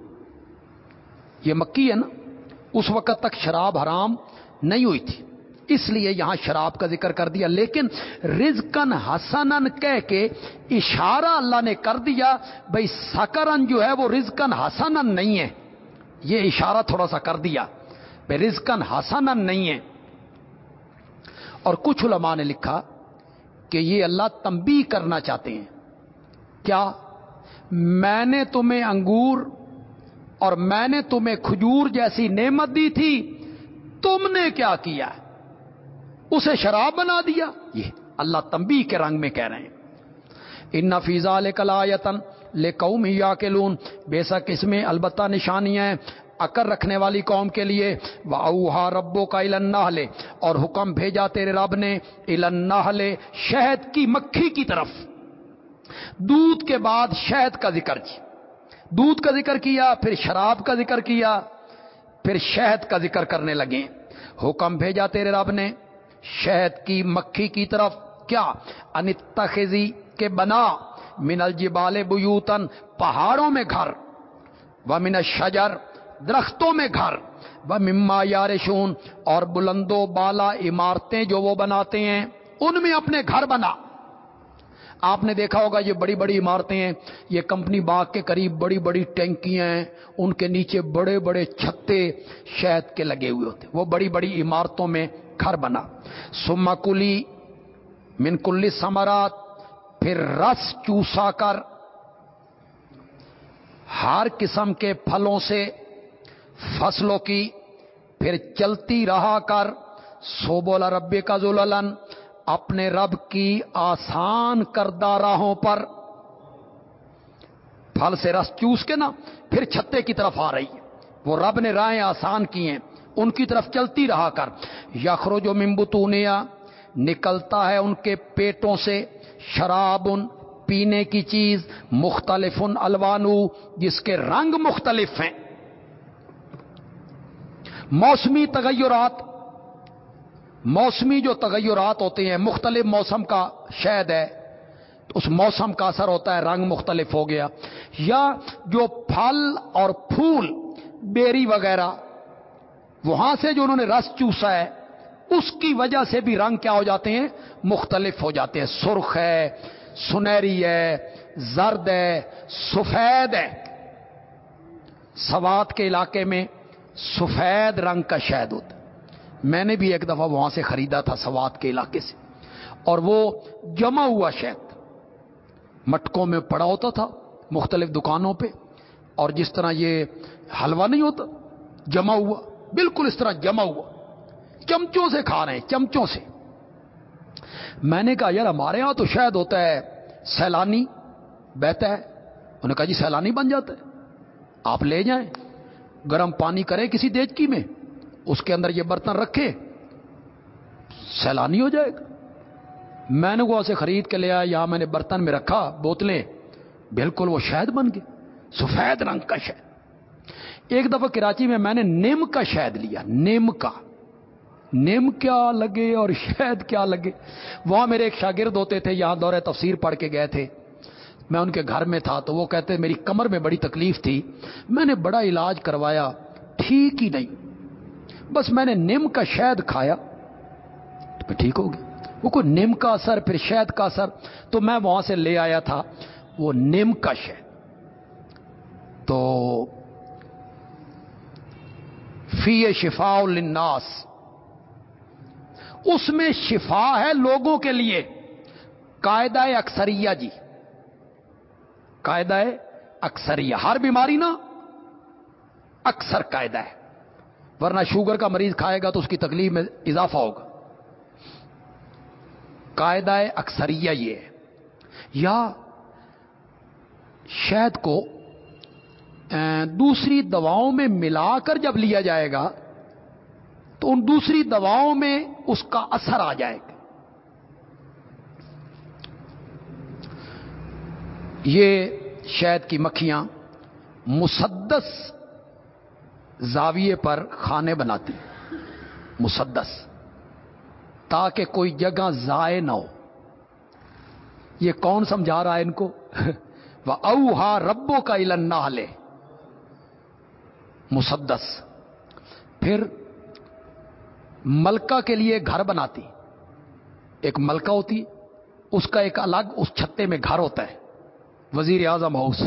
یہ مکی ہے نا؟ اس وقت تک شراب حرام نہیں ہوئی تھی۔ اس لیے یہاں شراب کا ذکر کر دیا۔ لیکن رزکن حسن کہہ کے اشارہ اللہ نے کر دیا بھائی سکرن جو ہے وہ رزکن حسن نہیں ہے۔ یہ اشارہ تھوڑا سا کر دیا۔ بھائی رزکن حسن نہیں ہے۔ اور کچھ علماء نے لکھا کہ یہ اللہ تمبی کرنا چاہتے ہیں۔ کیا میں نے تمہیں انگور اور میں نے تمہیں کھجور جیسی نعمت دی تھی؟ تم نے کیا کیا؟ اسے شراب بنا دیا۔ یہ اللہ تمبی کے رنگ میں کہہ رہے ہیں۔ ان نفیزہ لے کلایتن لے قوم یا کے لون بے شک اس میں البتہ نشانیاں اکر رکھنے والی قوم کے لیے وہ اوہا ربو کا النا لے اور حکم بھیجا تیرے رب نے النا لے شہد کی مکھی کی طرف۔ دودھ کے بعد شہد کا ذکر جی دودھ کا ذکر کیا، پھر شراب کا ذکر کیا، پھر شہد کا ذکر کرنے لگے۔ حکم بھیجا تیرے رب نے، شہد کی مکھی کی طرف۔ کیا؟ انتخذی کے بنا، من الجبال بیوتن پہاڑوں میں گھر۔ و من شجر درختوں میں گھر۔ وہ مما یارشون اور بلندو بالا عمارتیں جو وہ بناتے ہیں، ان میں اپنے گھر بنا۔ آپ نے دیکھا ہوگا یہ بڑی بڑی عمارتیں ہیں۔ یہ کمپنی باغ کے قریب بڑی بڑی ٹینکیاں ہیں۔ ان کے نیچے بڑے بڑے چھتے شہد کے لگے ہوئے ہوتے وہ بڑی بڑی عمارتوں میں گھر بنا۔ سما کلی من کلی سمرات پھر رس چوسا کر ہر قسم کے پھلوں سے فصلوں کی، پھر چلتی رہا کر، سو بولا ربے کا زولن اپنے رب کی آسان کردہ راہوں پر۔ پھل سے رس چوس کے نا، پھر چھتے کی طرف آ رہی۔ ہے وہ رب نے رائے آسان کی ہیں، ان کی طرف چلتی رہا کر۔ یخرو جو ممبتونیا نکلتا ہے ان کے پیٹوں سے۔ شراب ان پینے کی چیز مختلف ان الوانو جس کے رنگ مختلف ہیں۔ موسمی تغیرات، موسمی جو تغیرات ہوتے ہیں، مختلف موسم کا شہد ہے، تو اس موسم کا اثر ہوتا ہے، رنگ مختلف ہو گیا، یا جو پھل اور پھول، بیری وغیرہ، وہاں سے جو انہوں نے رس چوسا ہے، اس کی وجہ سے بھی رنگ کیا ہو جاتے ہیں، مختلف ہو جاتے ہیں۔ سرخ ہے، سنہری ہے، زرد ہے، سفید ہے۔ سوات کے علاقے میں سفید رنگ کا شہد ہوتا ہے۔ میں نے بھی ایک دفعہ وہاں سے خریدا تھا سوات کے علاقے سے۔ اور وہ جمع ہوا شہد مٹکوں میں پڑا ہوتا تھا مختلف دکانوں پہ۔ اور جس طرح یہ حلوہ نہیں ہوتا، جمع ہوا، بالکل اس طرح جمع ہوا۔ چمچوں سے کھا رہے ہیں، چمچوں سے۔ میں نے کہا، یار، ہمارے یہاں تو شاید ہوتا ہے، سیلانی بہتا ہے۔ انہوں نے کہا جی سیلانی بن جاتا ہے۔ آپ لے جائیں۔ گرم پانی کرے کسی دیجکی میں، اس کے اندر یہ برتن رکھے، سیلانی ہو جائے گا۔ میں نے وہ اسے خرید کے لیا یا میں نے برتن میں رکھا، بوتلیں، بالکل وہ شہد بن گئے۔ سفید رنگ کا شہد۔ ایک دفعہ کراچی میں میں نے نیم کا شہد لیا، نیم کا۔ نیم کیا لگے اور شہد کیا لگے۔ وہاں میرے ایک شاگرد ہوتے تھے، یہاں دورے تفسیر پڑھ کے گئے تھے۔ میں ان کے گھر میں تھا تو وہ کہتے میری کمر میں بڑی تکلیف تھی۔ میں نے بڑا علاج کروایا، ٹھیک ہی نہیں۔ بس میں نے نیم کا شہد کھایا۔ تو میں ٹھیک ہو گیا۔ وہ کوئی نیم کا اثر، پھر شہد کا اثر۔ تو میں وہاں سے لے آیا تھا وہ نیم کا شہد۔ تو فی شفا الناس اس میں شفا ہے لوگوں کے لیے۔ قاعدہ اکثریہ جی۔ قاعدہ اکثریہ ہر بیماری نا اکثر قاعدہ ہے۔ ورنہ شوگر کا مریض کھائے گا تو اس کی تکلیف میں اضافہ ہوگا۔ قاعدہ اکثریہ یہ ہے۔ یا شہد کو دوسری دواؤں میں ملا کر جب لیا جائے گا تو ان دوسری دواؤں میں اس کا اثر آ جائے گا۔ یہ شہد کی مکھیاں مسدس زاویے پر کھانے بناتی مسدس۔ تاکہ کوئی جگہ ضائع نہ ہو۔ یہ کون سمجھا رہا ہے ان کو؟ <laughs> وہ اوہا ربو کا علن نہ لے مسدس۔ پھر ملکہ کے لیے گھر بناتی۔ ایک ملکہ ہوتی، اس کا ایک الگ، اس چھتے میں گھر ہوتا ہے۔ وزیر اعظم ہاؤس،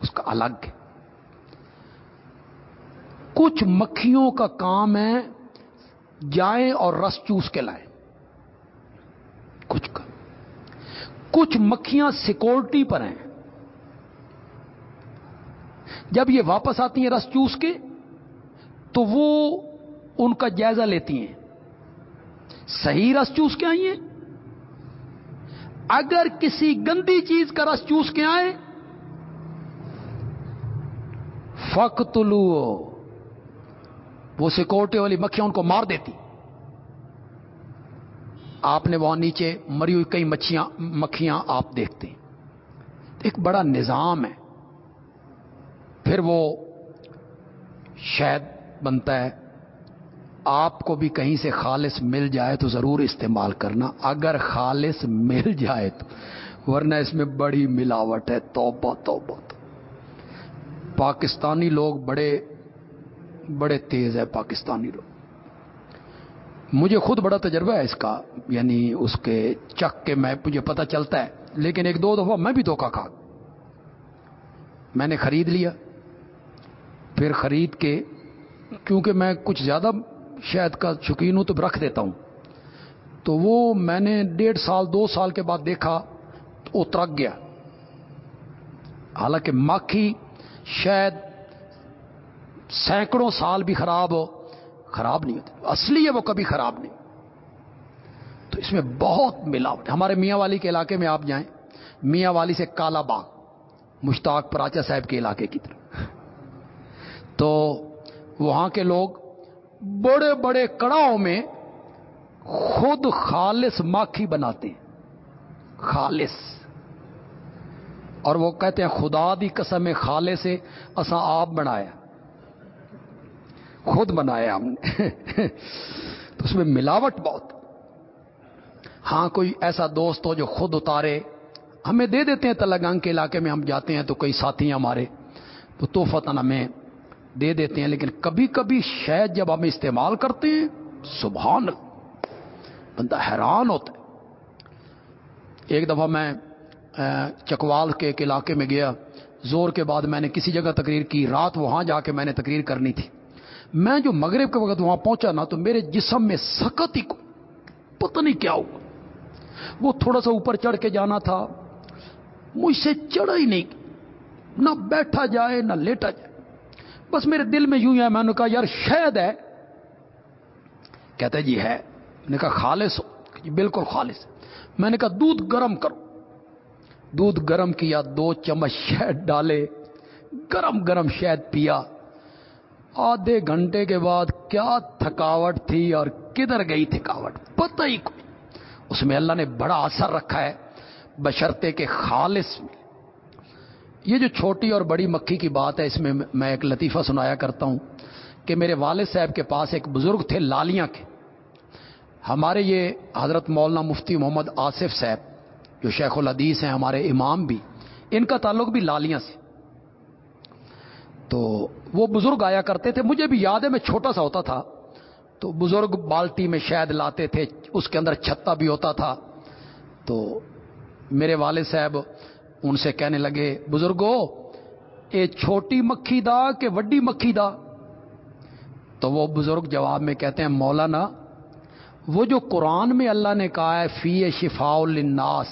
اس کا الگ کچھ مکھیوں کا کام ہے، جائیں اور رس چوس کے لائیں۔ کچھ کا۔ کچھ مکھیاں سیکورٹی پر ہیں۔ جب یہ واپس آتی ہیں رس چوس کے، تو وہ ان کا جائزہ لیتی ہیں۔ صحیح رس چوس کے آئی ہیں اگر کسی گندی چیز کا رس چوس کے آئے فخ لو وہ سیکورٹی والی مکھیاں ان کو مار دیتی۔ آپ نے وہاں نیچے مری ہوئی کئی مچھیاں مکھیاں آپ دیکھتے ہیں۔ ایک بڑا نظام ہے۔ پھر وہ شاید بنتا ہے۔ آپ کو بھی کہیں سے خالص مل جائے تو ضرور استعمال کرنا۔ اگر خالص مل جائے تو۔ ورنہ اس میں بڑی ملاوٹ ہے۔ توبہ توبہ تو پاکستانی لوگ بڑے بڑے تیز ہے پاکستانی لوگ۔ مجھے خود بڑا تجربہ ہے اس کا یعنی اس کے چک کے میں، مجھے پتہ چلتا ہے۔ لیکن ایک دو دفعہ میں بھی دھوکا کھا۔ میں نے خرید لیا۔ پھر خرید کے، کیونکہ میں کچھ زیادہ شہد کا شوقین ہوں تو رکھ دیتا ہوں۔ تو وہ میں نے ڈیڑھ سال، دو سال کے بعد دیکھا تو وہ ترک گیا۔ حالانکہ مکھی شہد سینکڑوں سال بھی خراب ہو، خراب نہیں ہوتی۔ اصلی ہے وہ کبھی خراب نہیں۔ تو اس میں بہت ملاوٹ۔ ہمارے میاں والی کے علاقے میں آپ جائیں، میاں والی سے کالا باغ، مشتاق پراچا صاحب کے علاقے کی طرف۔ تو وہاں کے لوگ بڑے بڑے کڑاؤں میں خود خالص ماکھی بناتے ہیں۔ خالص۔ اور وہ کہتے ہیں، خدا دی قسم خالے سے اسا آپ بنایا۔ خود بنایا ہم نے۔ تو اس میں ملاوٹ بہت۔ ہاں کوئی ایسا دوست ہو جو خود اتارے۔ ہمیں دے دیتے ہیں تلگانگ کے علاقے میں ہم جاتے ہیں تو کئی ساتھی ہیں ہمارے۔ تو توفتن ہمیں دے دیتے ہیں، لیکن کبھی کبھی شاید جب ہم استعمال کرتے ہیں، سبحان بندہ حیران ہوتا ہے۔ ایک دفعہ میں چکوال کے ایک علاقے میں گیا۔ زور کے بعد میں نے کسی جگہ تقریر کی، رات وہاں جا کے میں نے تقریر کرنی تھی۔ میں جو مغرب کے وقت وہاں پہنچا نا، تو میرے جسم میں سخت ہی پتہ نہیں کیا ہوا۔ وہ تھوڑا سا اوپر چڑھ کے جانا تھا۔ مجھ سے چڑھا ہی نہیں، نہ بیٹھا جائے، نہ لیٹا جائے۔ بس میرے دل میں یوں ہے، میں نے کہا، یار شاید ہے۔ کہتے جی ہے۔ میں نے کہا، خالص ہو۔ جی بالکل خالص۔ میں نے کہا، دودھ گرم کرو۔ دودھ گرم کیا، دو چمچ شہد ڈالے۔ گرم گرم شہد پیا۔ آدھے گھنٹے کے بعد کیا تھکاوٹ تھی اور کدھر گئی تھکاوٹ؟ پتہ ہی کوئی۔ اس میں اللہ نے بڑا اثر رکھا ہے۔ بشرتے کے خالص میں یہ جو چھوٹی اور بڑی مکھی کی بات ہے، اس میں میں ایک لطیفہ سنایا کرتا ہوں کہ میرے والد صاحب کے پاس ایک بزرگ تھے لالیاں کے۔ ہمارے یہ حضرت مولانا مفتی محمد آصف صاحب، جو شیخ الحدیث ہیں، ہمارے امام بھی، ان کا تعلق بھی لالیاں سے۔ تو وہ بزرگ آیا کرتے تھے۔ مجھے بھی یاد ہے، میں چھوٹا سا ہوتا تھا۔ تو بزرگ بالٹی میں شہد لاتے تھے، اس کے اندر چھتا بھی ہوتا تھا۔ تو میرے والد صاحب ان سے کہنے لگے، بزرگو، اے چھوٹی مکھی دا کہ وڈی مکھی دا؟ تو وہ بزرگ جواب میں کہتے ہیں، مولانا، وہ جو قرآن میں اللہ نے کہا ہے، فی شفا الناس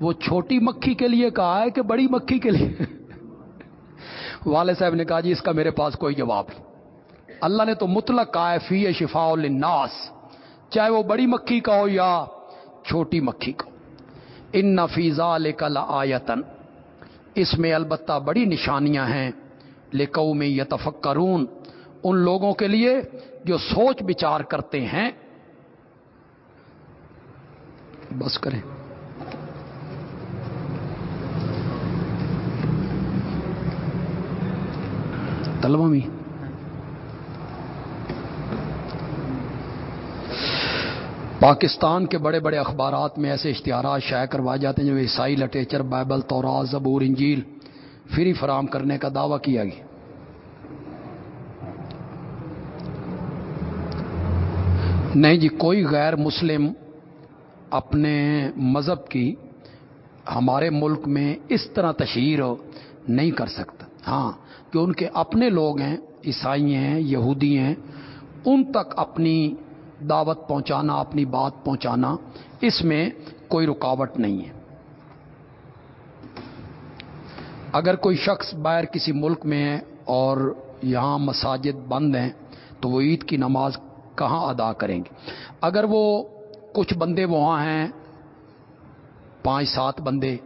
وہ چھوٹی مکھی کے لیے کہا ہے کہ بڑی مکھی کے لیے؟ <laughs> والد صاحب نے کہا جی اس کا میرے پاس کوئی جواب نہیں۔ اللہ نے تو مطلق کہا ہے، فی شفا الناس چاہے وہ بڑی مکھی کا ہو یا چھوٹی مکھی کا ہو۔ ان نفیزہ لکل آیتن اس میں البتہ بڑی نشانیاں ہیں لکو میں یتفکرون۔ ان لوگوں کے لیے جو سوچ بچار کرتے ہیں۔ بس کریں۔ تلومی پاکستان کے بڑے بڑے اخبارات میں ایسے اشتہارات شائع کروائے جاتے ہیں جو عیسائی لٹریچر، بائبل، تورات، زبور، انجیل فری فراہم کرنے کا دعویٰ کیا گیا۔ نہیں جی کوئی غیر مسلم اپنے مذہب کی ہمارے ملک میں اس طرح تشہیر نہیں کر سکتا۔ ہاں کہ ان کے اپنے لوگ ہیں، عیسائی ہیں، یہودی ہیں، ان تک اپنی دعوت پہنچانا، اپنی بات پہنچانا، اس میں کوئی رکاوٹ نہیں ہے۔ اگر کوئی شخص باہر کسی ملک میں ہے اور یہاں مساجد بند ہیں، تو وہ عید کی نماز کہاں ادا کریں گے؟ اگر وہ کچھ بندے وہاں ہیں، پانچ سات بندے،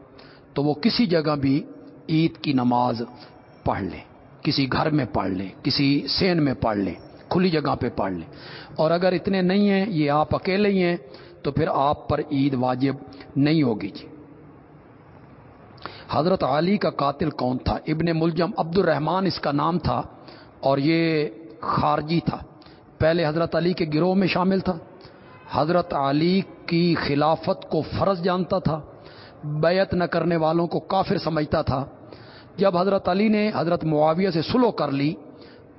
تو وہ کسی جگہ بھی عید کی نماز پڑھ لیں، کسی گھر میں پڑھ لیں، کسی سین میں پڑھ لیں۔ کھلی جگہ پہ پڑھ لیں۔ اور اگر اتنے نہیں ہیں، یہ آپ اکیلے ہی ہیں، تو پھر آپ پر عید واجب نہیں ہوگی جی۔ حضرت علی کا قاتل کون تھا؟ ابن ملجم عبد الرحمان اس کا نام تھا، اور یہ خارجی تھا۔ پہلے حضرت علی کے گروہ میں شامل تھا۔ حضرت علی کی خلافت کو فرض جانتا تھا، بیعت نہ کرنے والوں کو کافر سمجھتا تھا۔ جب حضرت علی نے حضرت معاویہ سے سلو کر لی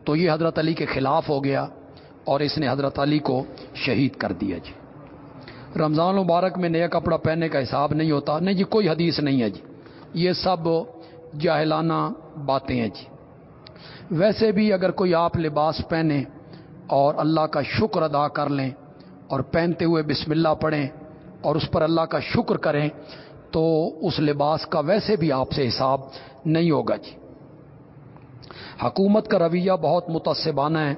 تو یہ حضرت علی کے خلاف ہو گیا اور اس نے حضرت علی کو شہید کر دیا جی۔ رمضان مبارک میں نیا کپڑا پہننے کا حساب نہیں ہوتا، نہیں جی کوئی حدیث نہیں ہے جی۔ یہ سب جاہلانہ باتیں ہیں جی۔ ویسے بھی اگر کوئی آپ لباس پہنے اور اللہ کا شکر ادا کر لیں اور پہنتے ہوئے بسم اللہ پڑھیں اور اس پر اللہ کا شکر کریں، تو اس لباس کا ویسے بھی آپ سے حساب نہیں ہوگا جی۔ حکومت کا رویہ بہت متعصبانہ ہے۔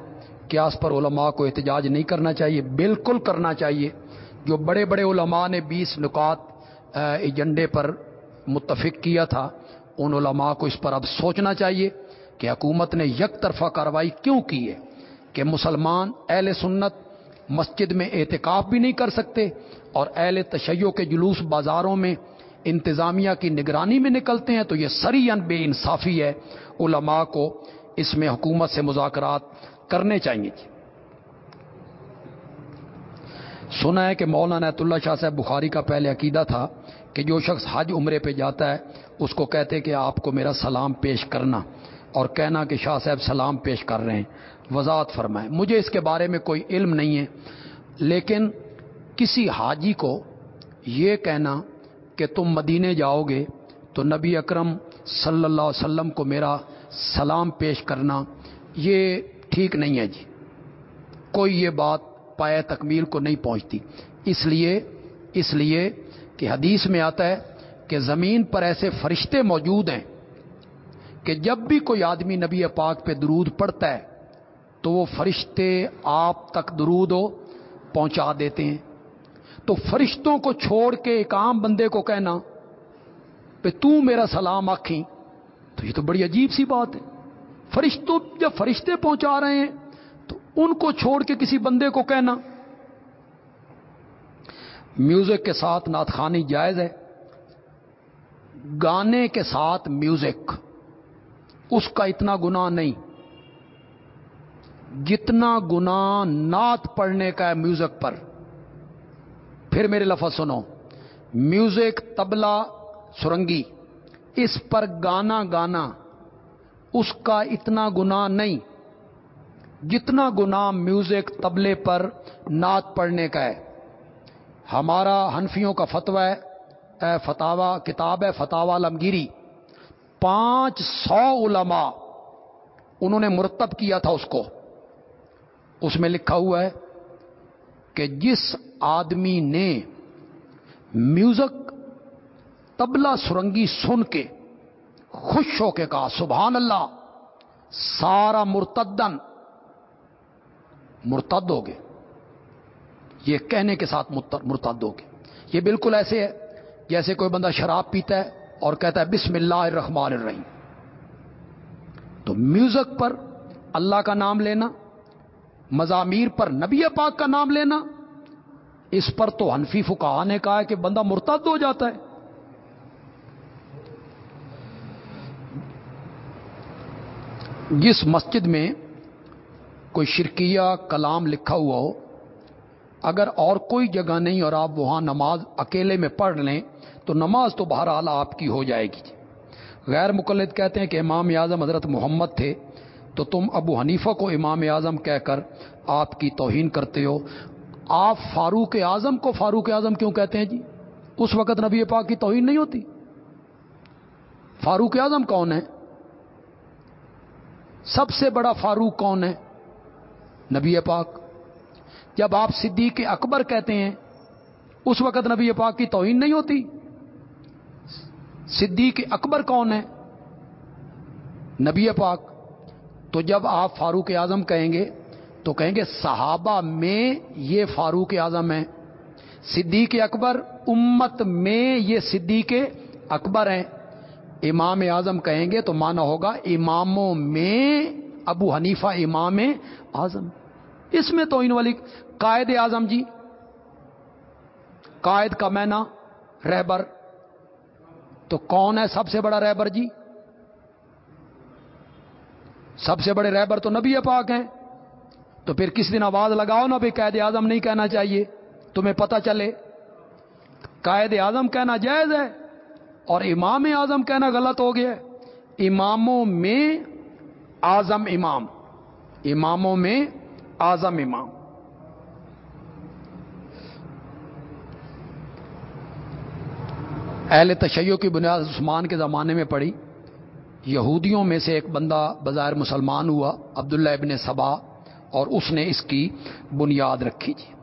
کیا اس پر علماء کو احتجاج نہیں کرنا چاہیے، بالکل کرنا چاہیے۔ جو بڑے بڑے علماء نے بیس نکات ایجنڈے پر متفق کیا تھا، ان علماء کو اس پر اب سوچنا چاہیے کہ حکومت نے یک طرفہ کارروائی کیوں کی ہے کہ مسلمان اہل سنت مسجد میں اعتکاف بھی نہیں کر سکتے اور اہل تشیع کے جلوس بازاروں میں انتظامیہ کی نگرانی میں نکلتے ہیں۔ تو یہ سری بے انصافی ہے۔ علماء کو اس میں حکومت سے مذاکرات کرنے چاہیے جی۔ سنا ہے کہ مولانا نیت اللہ شاہ صاحب بخاری کا پہلے عقیدہ تھا کہ جو شخص حج عمرے پہ جاتا ہے، اس کو کہتے کہ آپ کو میرا سلام پیش کرنا اور کہنا کہ شاہ صاحب سلام پیش کر رہے ہیں۔ وضاحت فرمائیں مجھے اس کے بارے میں کوئی علم نہیں ہے، لیکن کسی حاجی کو یہ کہنا کہ تم مدینے جاؤ گے تو نبی اکرم صلی اللہ علیہ وسلم کو میرا سلام پیش کرنا، یہ ٹھیک نہیں ہے جی۔ کوئی یہ بات پایا تکمیل کو نہیں پہنچتی۔ اس لیے اس لیے کہ حدیث میں آتا ہے کہ زمین پر ایسے فرشتے موجود ہیں کہ جب بھی کوئی آدمی نبی پاک پہ درود پڑتا ہے، تو وہ فرشتے آپ تک درود ہو پہنچا دیتے ہیں۔ تو فرشتوں کو چھوڑ کے ایک عام بندے کو کہنا، پہ تو میرا سلام آکھیں تو یہ تو بڑی عجیب سی بات ہے۔ فرشتوں جب فرشتے پہنچا رہے ہیں، تو ان کو چھوڑ کے کسی بندے کو کہنا۔ میوزک کے ساتھ ناتخانی جائز ہے۔ گانے کے ساتھ میوزک، اس کا اتنا گنا نہیں۔ جتنا گنا نعت پڑھنے کا ہے میوزک پر۔ پھر میرے لفظ سنو۔ میوزک تبلا سرنگی۔ اس پر گانا گانا، اس کا اتنا گنا نہیں جتنا گنا میوزک تبلے پر نعت پڑھنے کا ہے۔ ہمارا ہنفیوں کا فتویٰ ہے فتوا کتاب ہے فتوا لمگیری پانچ سو علماء، انہوں نے مرتب کیا تھا اس کو۔ اس میں لکھا ہوا ہے کہ جس آدمی نے میوزک تبلا سرنگی سن کے خوش ہو کے کہا، سبحان اللہ، سارا مرتدن مرتد ہو گئے۔ یہ کہنے کے ساتھ مرتد ہو گئے۔ یہ بالکل ایسے ہے جیسے کوئی بندہ شراب پیتا ہے اور کہتا ہے، بسم اللہ الرحمن الرحیم۔ تو میوزک پر اللہ کا نام لینا، مضامیر پر نبی پاک کا نام لینا، اس پر تو حنفی فکا نے کہا ہے کہ بندہ مرتد ہو جاتا ہے۔ جس مسجد میں کوئی شرکیہ کلام لکھا ہوا ہو، اگر اور کوئی جگہ نہیں اور آپ وہاں نماز اکیلے میں پڑھ لیں، تو نماز تو بہرحال آپ کی ہو جائے گی جی۔ غیر مقلد کہتے ہیں کہ امام اعظم حضرت محمد تھے، تو تم ابو حنیفہ کو امام اعظم کہہ کر آپ کی توہین کرتے ہو۔ آپ فاروق اعظم کو فاروق اعظم کیوں کہتے ہیں جی؟ اس وقت نبی پاک کی توہین نہیں ہوتی۔ فاروق اعظم کون ہے سب سے بڑا فاروق کون ہے؟ نبی پاک۔ جب آپ صدیق اکبر کہتے ہیں، اس وقت نبی پاک کی توہین نہیں ہوتی۔ صدیق اکبر کون ہے؟ نبی پاک۔ تو جب آپ فاروق اعظم کہیں گے، تو کہیں گے، صحابہ میں یہ فاروق اعظم ہے صدیق اکبر، امت میں یہ صدیق اکبر ہیں۔ امام اعظم کہیں گے تو مانا ہوگا اماموں میں ابو حنیفہ امام اعظم۔ اس میں تو ان والی قائد اعظم جی۔ قائد کا مینا رہبر۔ تو کون ہے سب سے بڑا رہبر جی؟ سب سے بڑے رہبر تو نبی پاک ہیں۔ تو پھر کس دن آواز لگاؤ نا بھی قائد اعظم نہیں کہنا چاہیے؟ تمہیں پتہ چلے۔ قائد اعظم کہنا جائز ہے۔ اور امام اعظم کہنا غلط ہو گیا اماموں میں اعظم امام۔ اماموں میں اعظم امام۔ اہل تشیع کی بنیاد عثمان کے زمانے میں پڑی۔ یہودیوں میں سے ایک بندہ بظاہر مسلمان ہوا، عبداللہ ابن صبا، اور اس نے اس کی بنیاد رکھی جی۔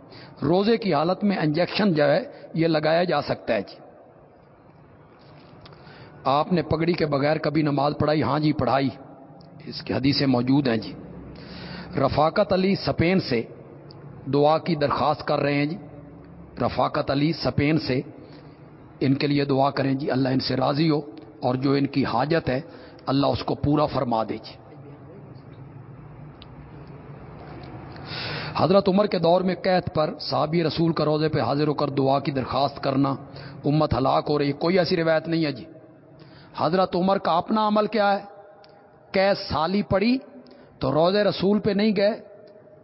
روزے کی حالت میں انجیکشن جو ہے، یہ لگایا جا سکتا ہے جی۔ آپ نے پگڑی کے بغیر کبھی نماز پڑھائی؟ ہاں جی پڑھائی۔ اس کی حدیثیں موجود ہیں جی۔ رفاقت علی سپین سے دعا کی درخواست کر رہے ہیں جی۔ رفاقت علی سپین سے ان کے لیے دعا کریں جی۔ اللہ ان سے راضی ہو اور جو ان کی حاجت ہے، اللہ اس کو پورا فرما دے جی۔ حضرت عمر کے دور میں قید پر صحابی رسول کا روزے پہ حاضر ہو کر دعا کی درخواست کرنا امت ہلاک ہو رہی کوئی ایسی روایت نہیں ہے جی۔ حضرت عمر کا اپنا عمل کیا ہے؟ کیس سالی پڑی تو روز رسول پہ نہیں گئے۔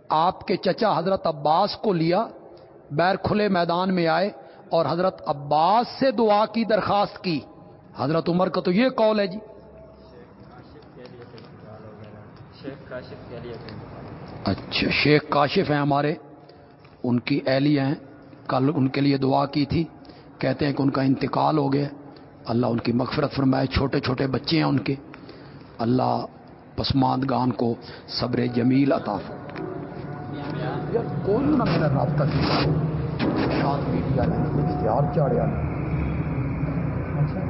آپ کے چچا حضرت عباس کو لیا، بیر کھلے میدان میں آئے اور حضرت عباس سے دعا کی درخواست کی۔ حضرت عمر کا تو یہ کال ہے جی۔ اچھا شیخ کاشف ہیں ہمارے۔ ان کی اہلیہ ہیں۔ کل ان کے لیے دعا کی تھی۔ کہتے ہیں کہ ان کا انتقال ہو گیا۔ اللہ ان کی مغفرت فرمائے، چھوٹے چھوٹے بچے ہیں ان کے۔ اللہ پسماندگان کو صبر جمیل عطا کوئی نہ میرا رابطہ کیا شاد میڈیا نے اشتہار چاڑیا اچھا۔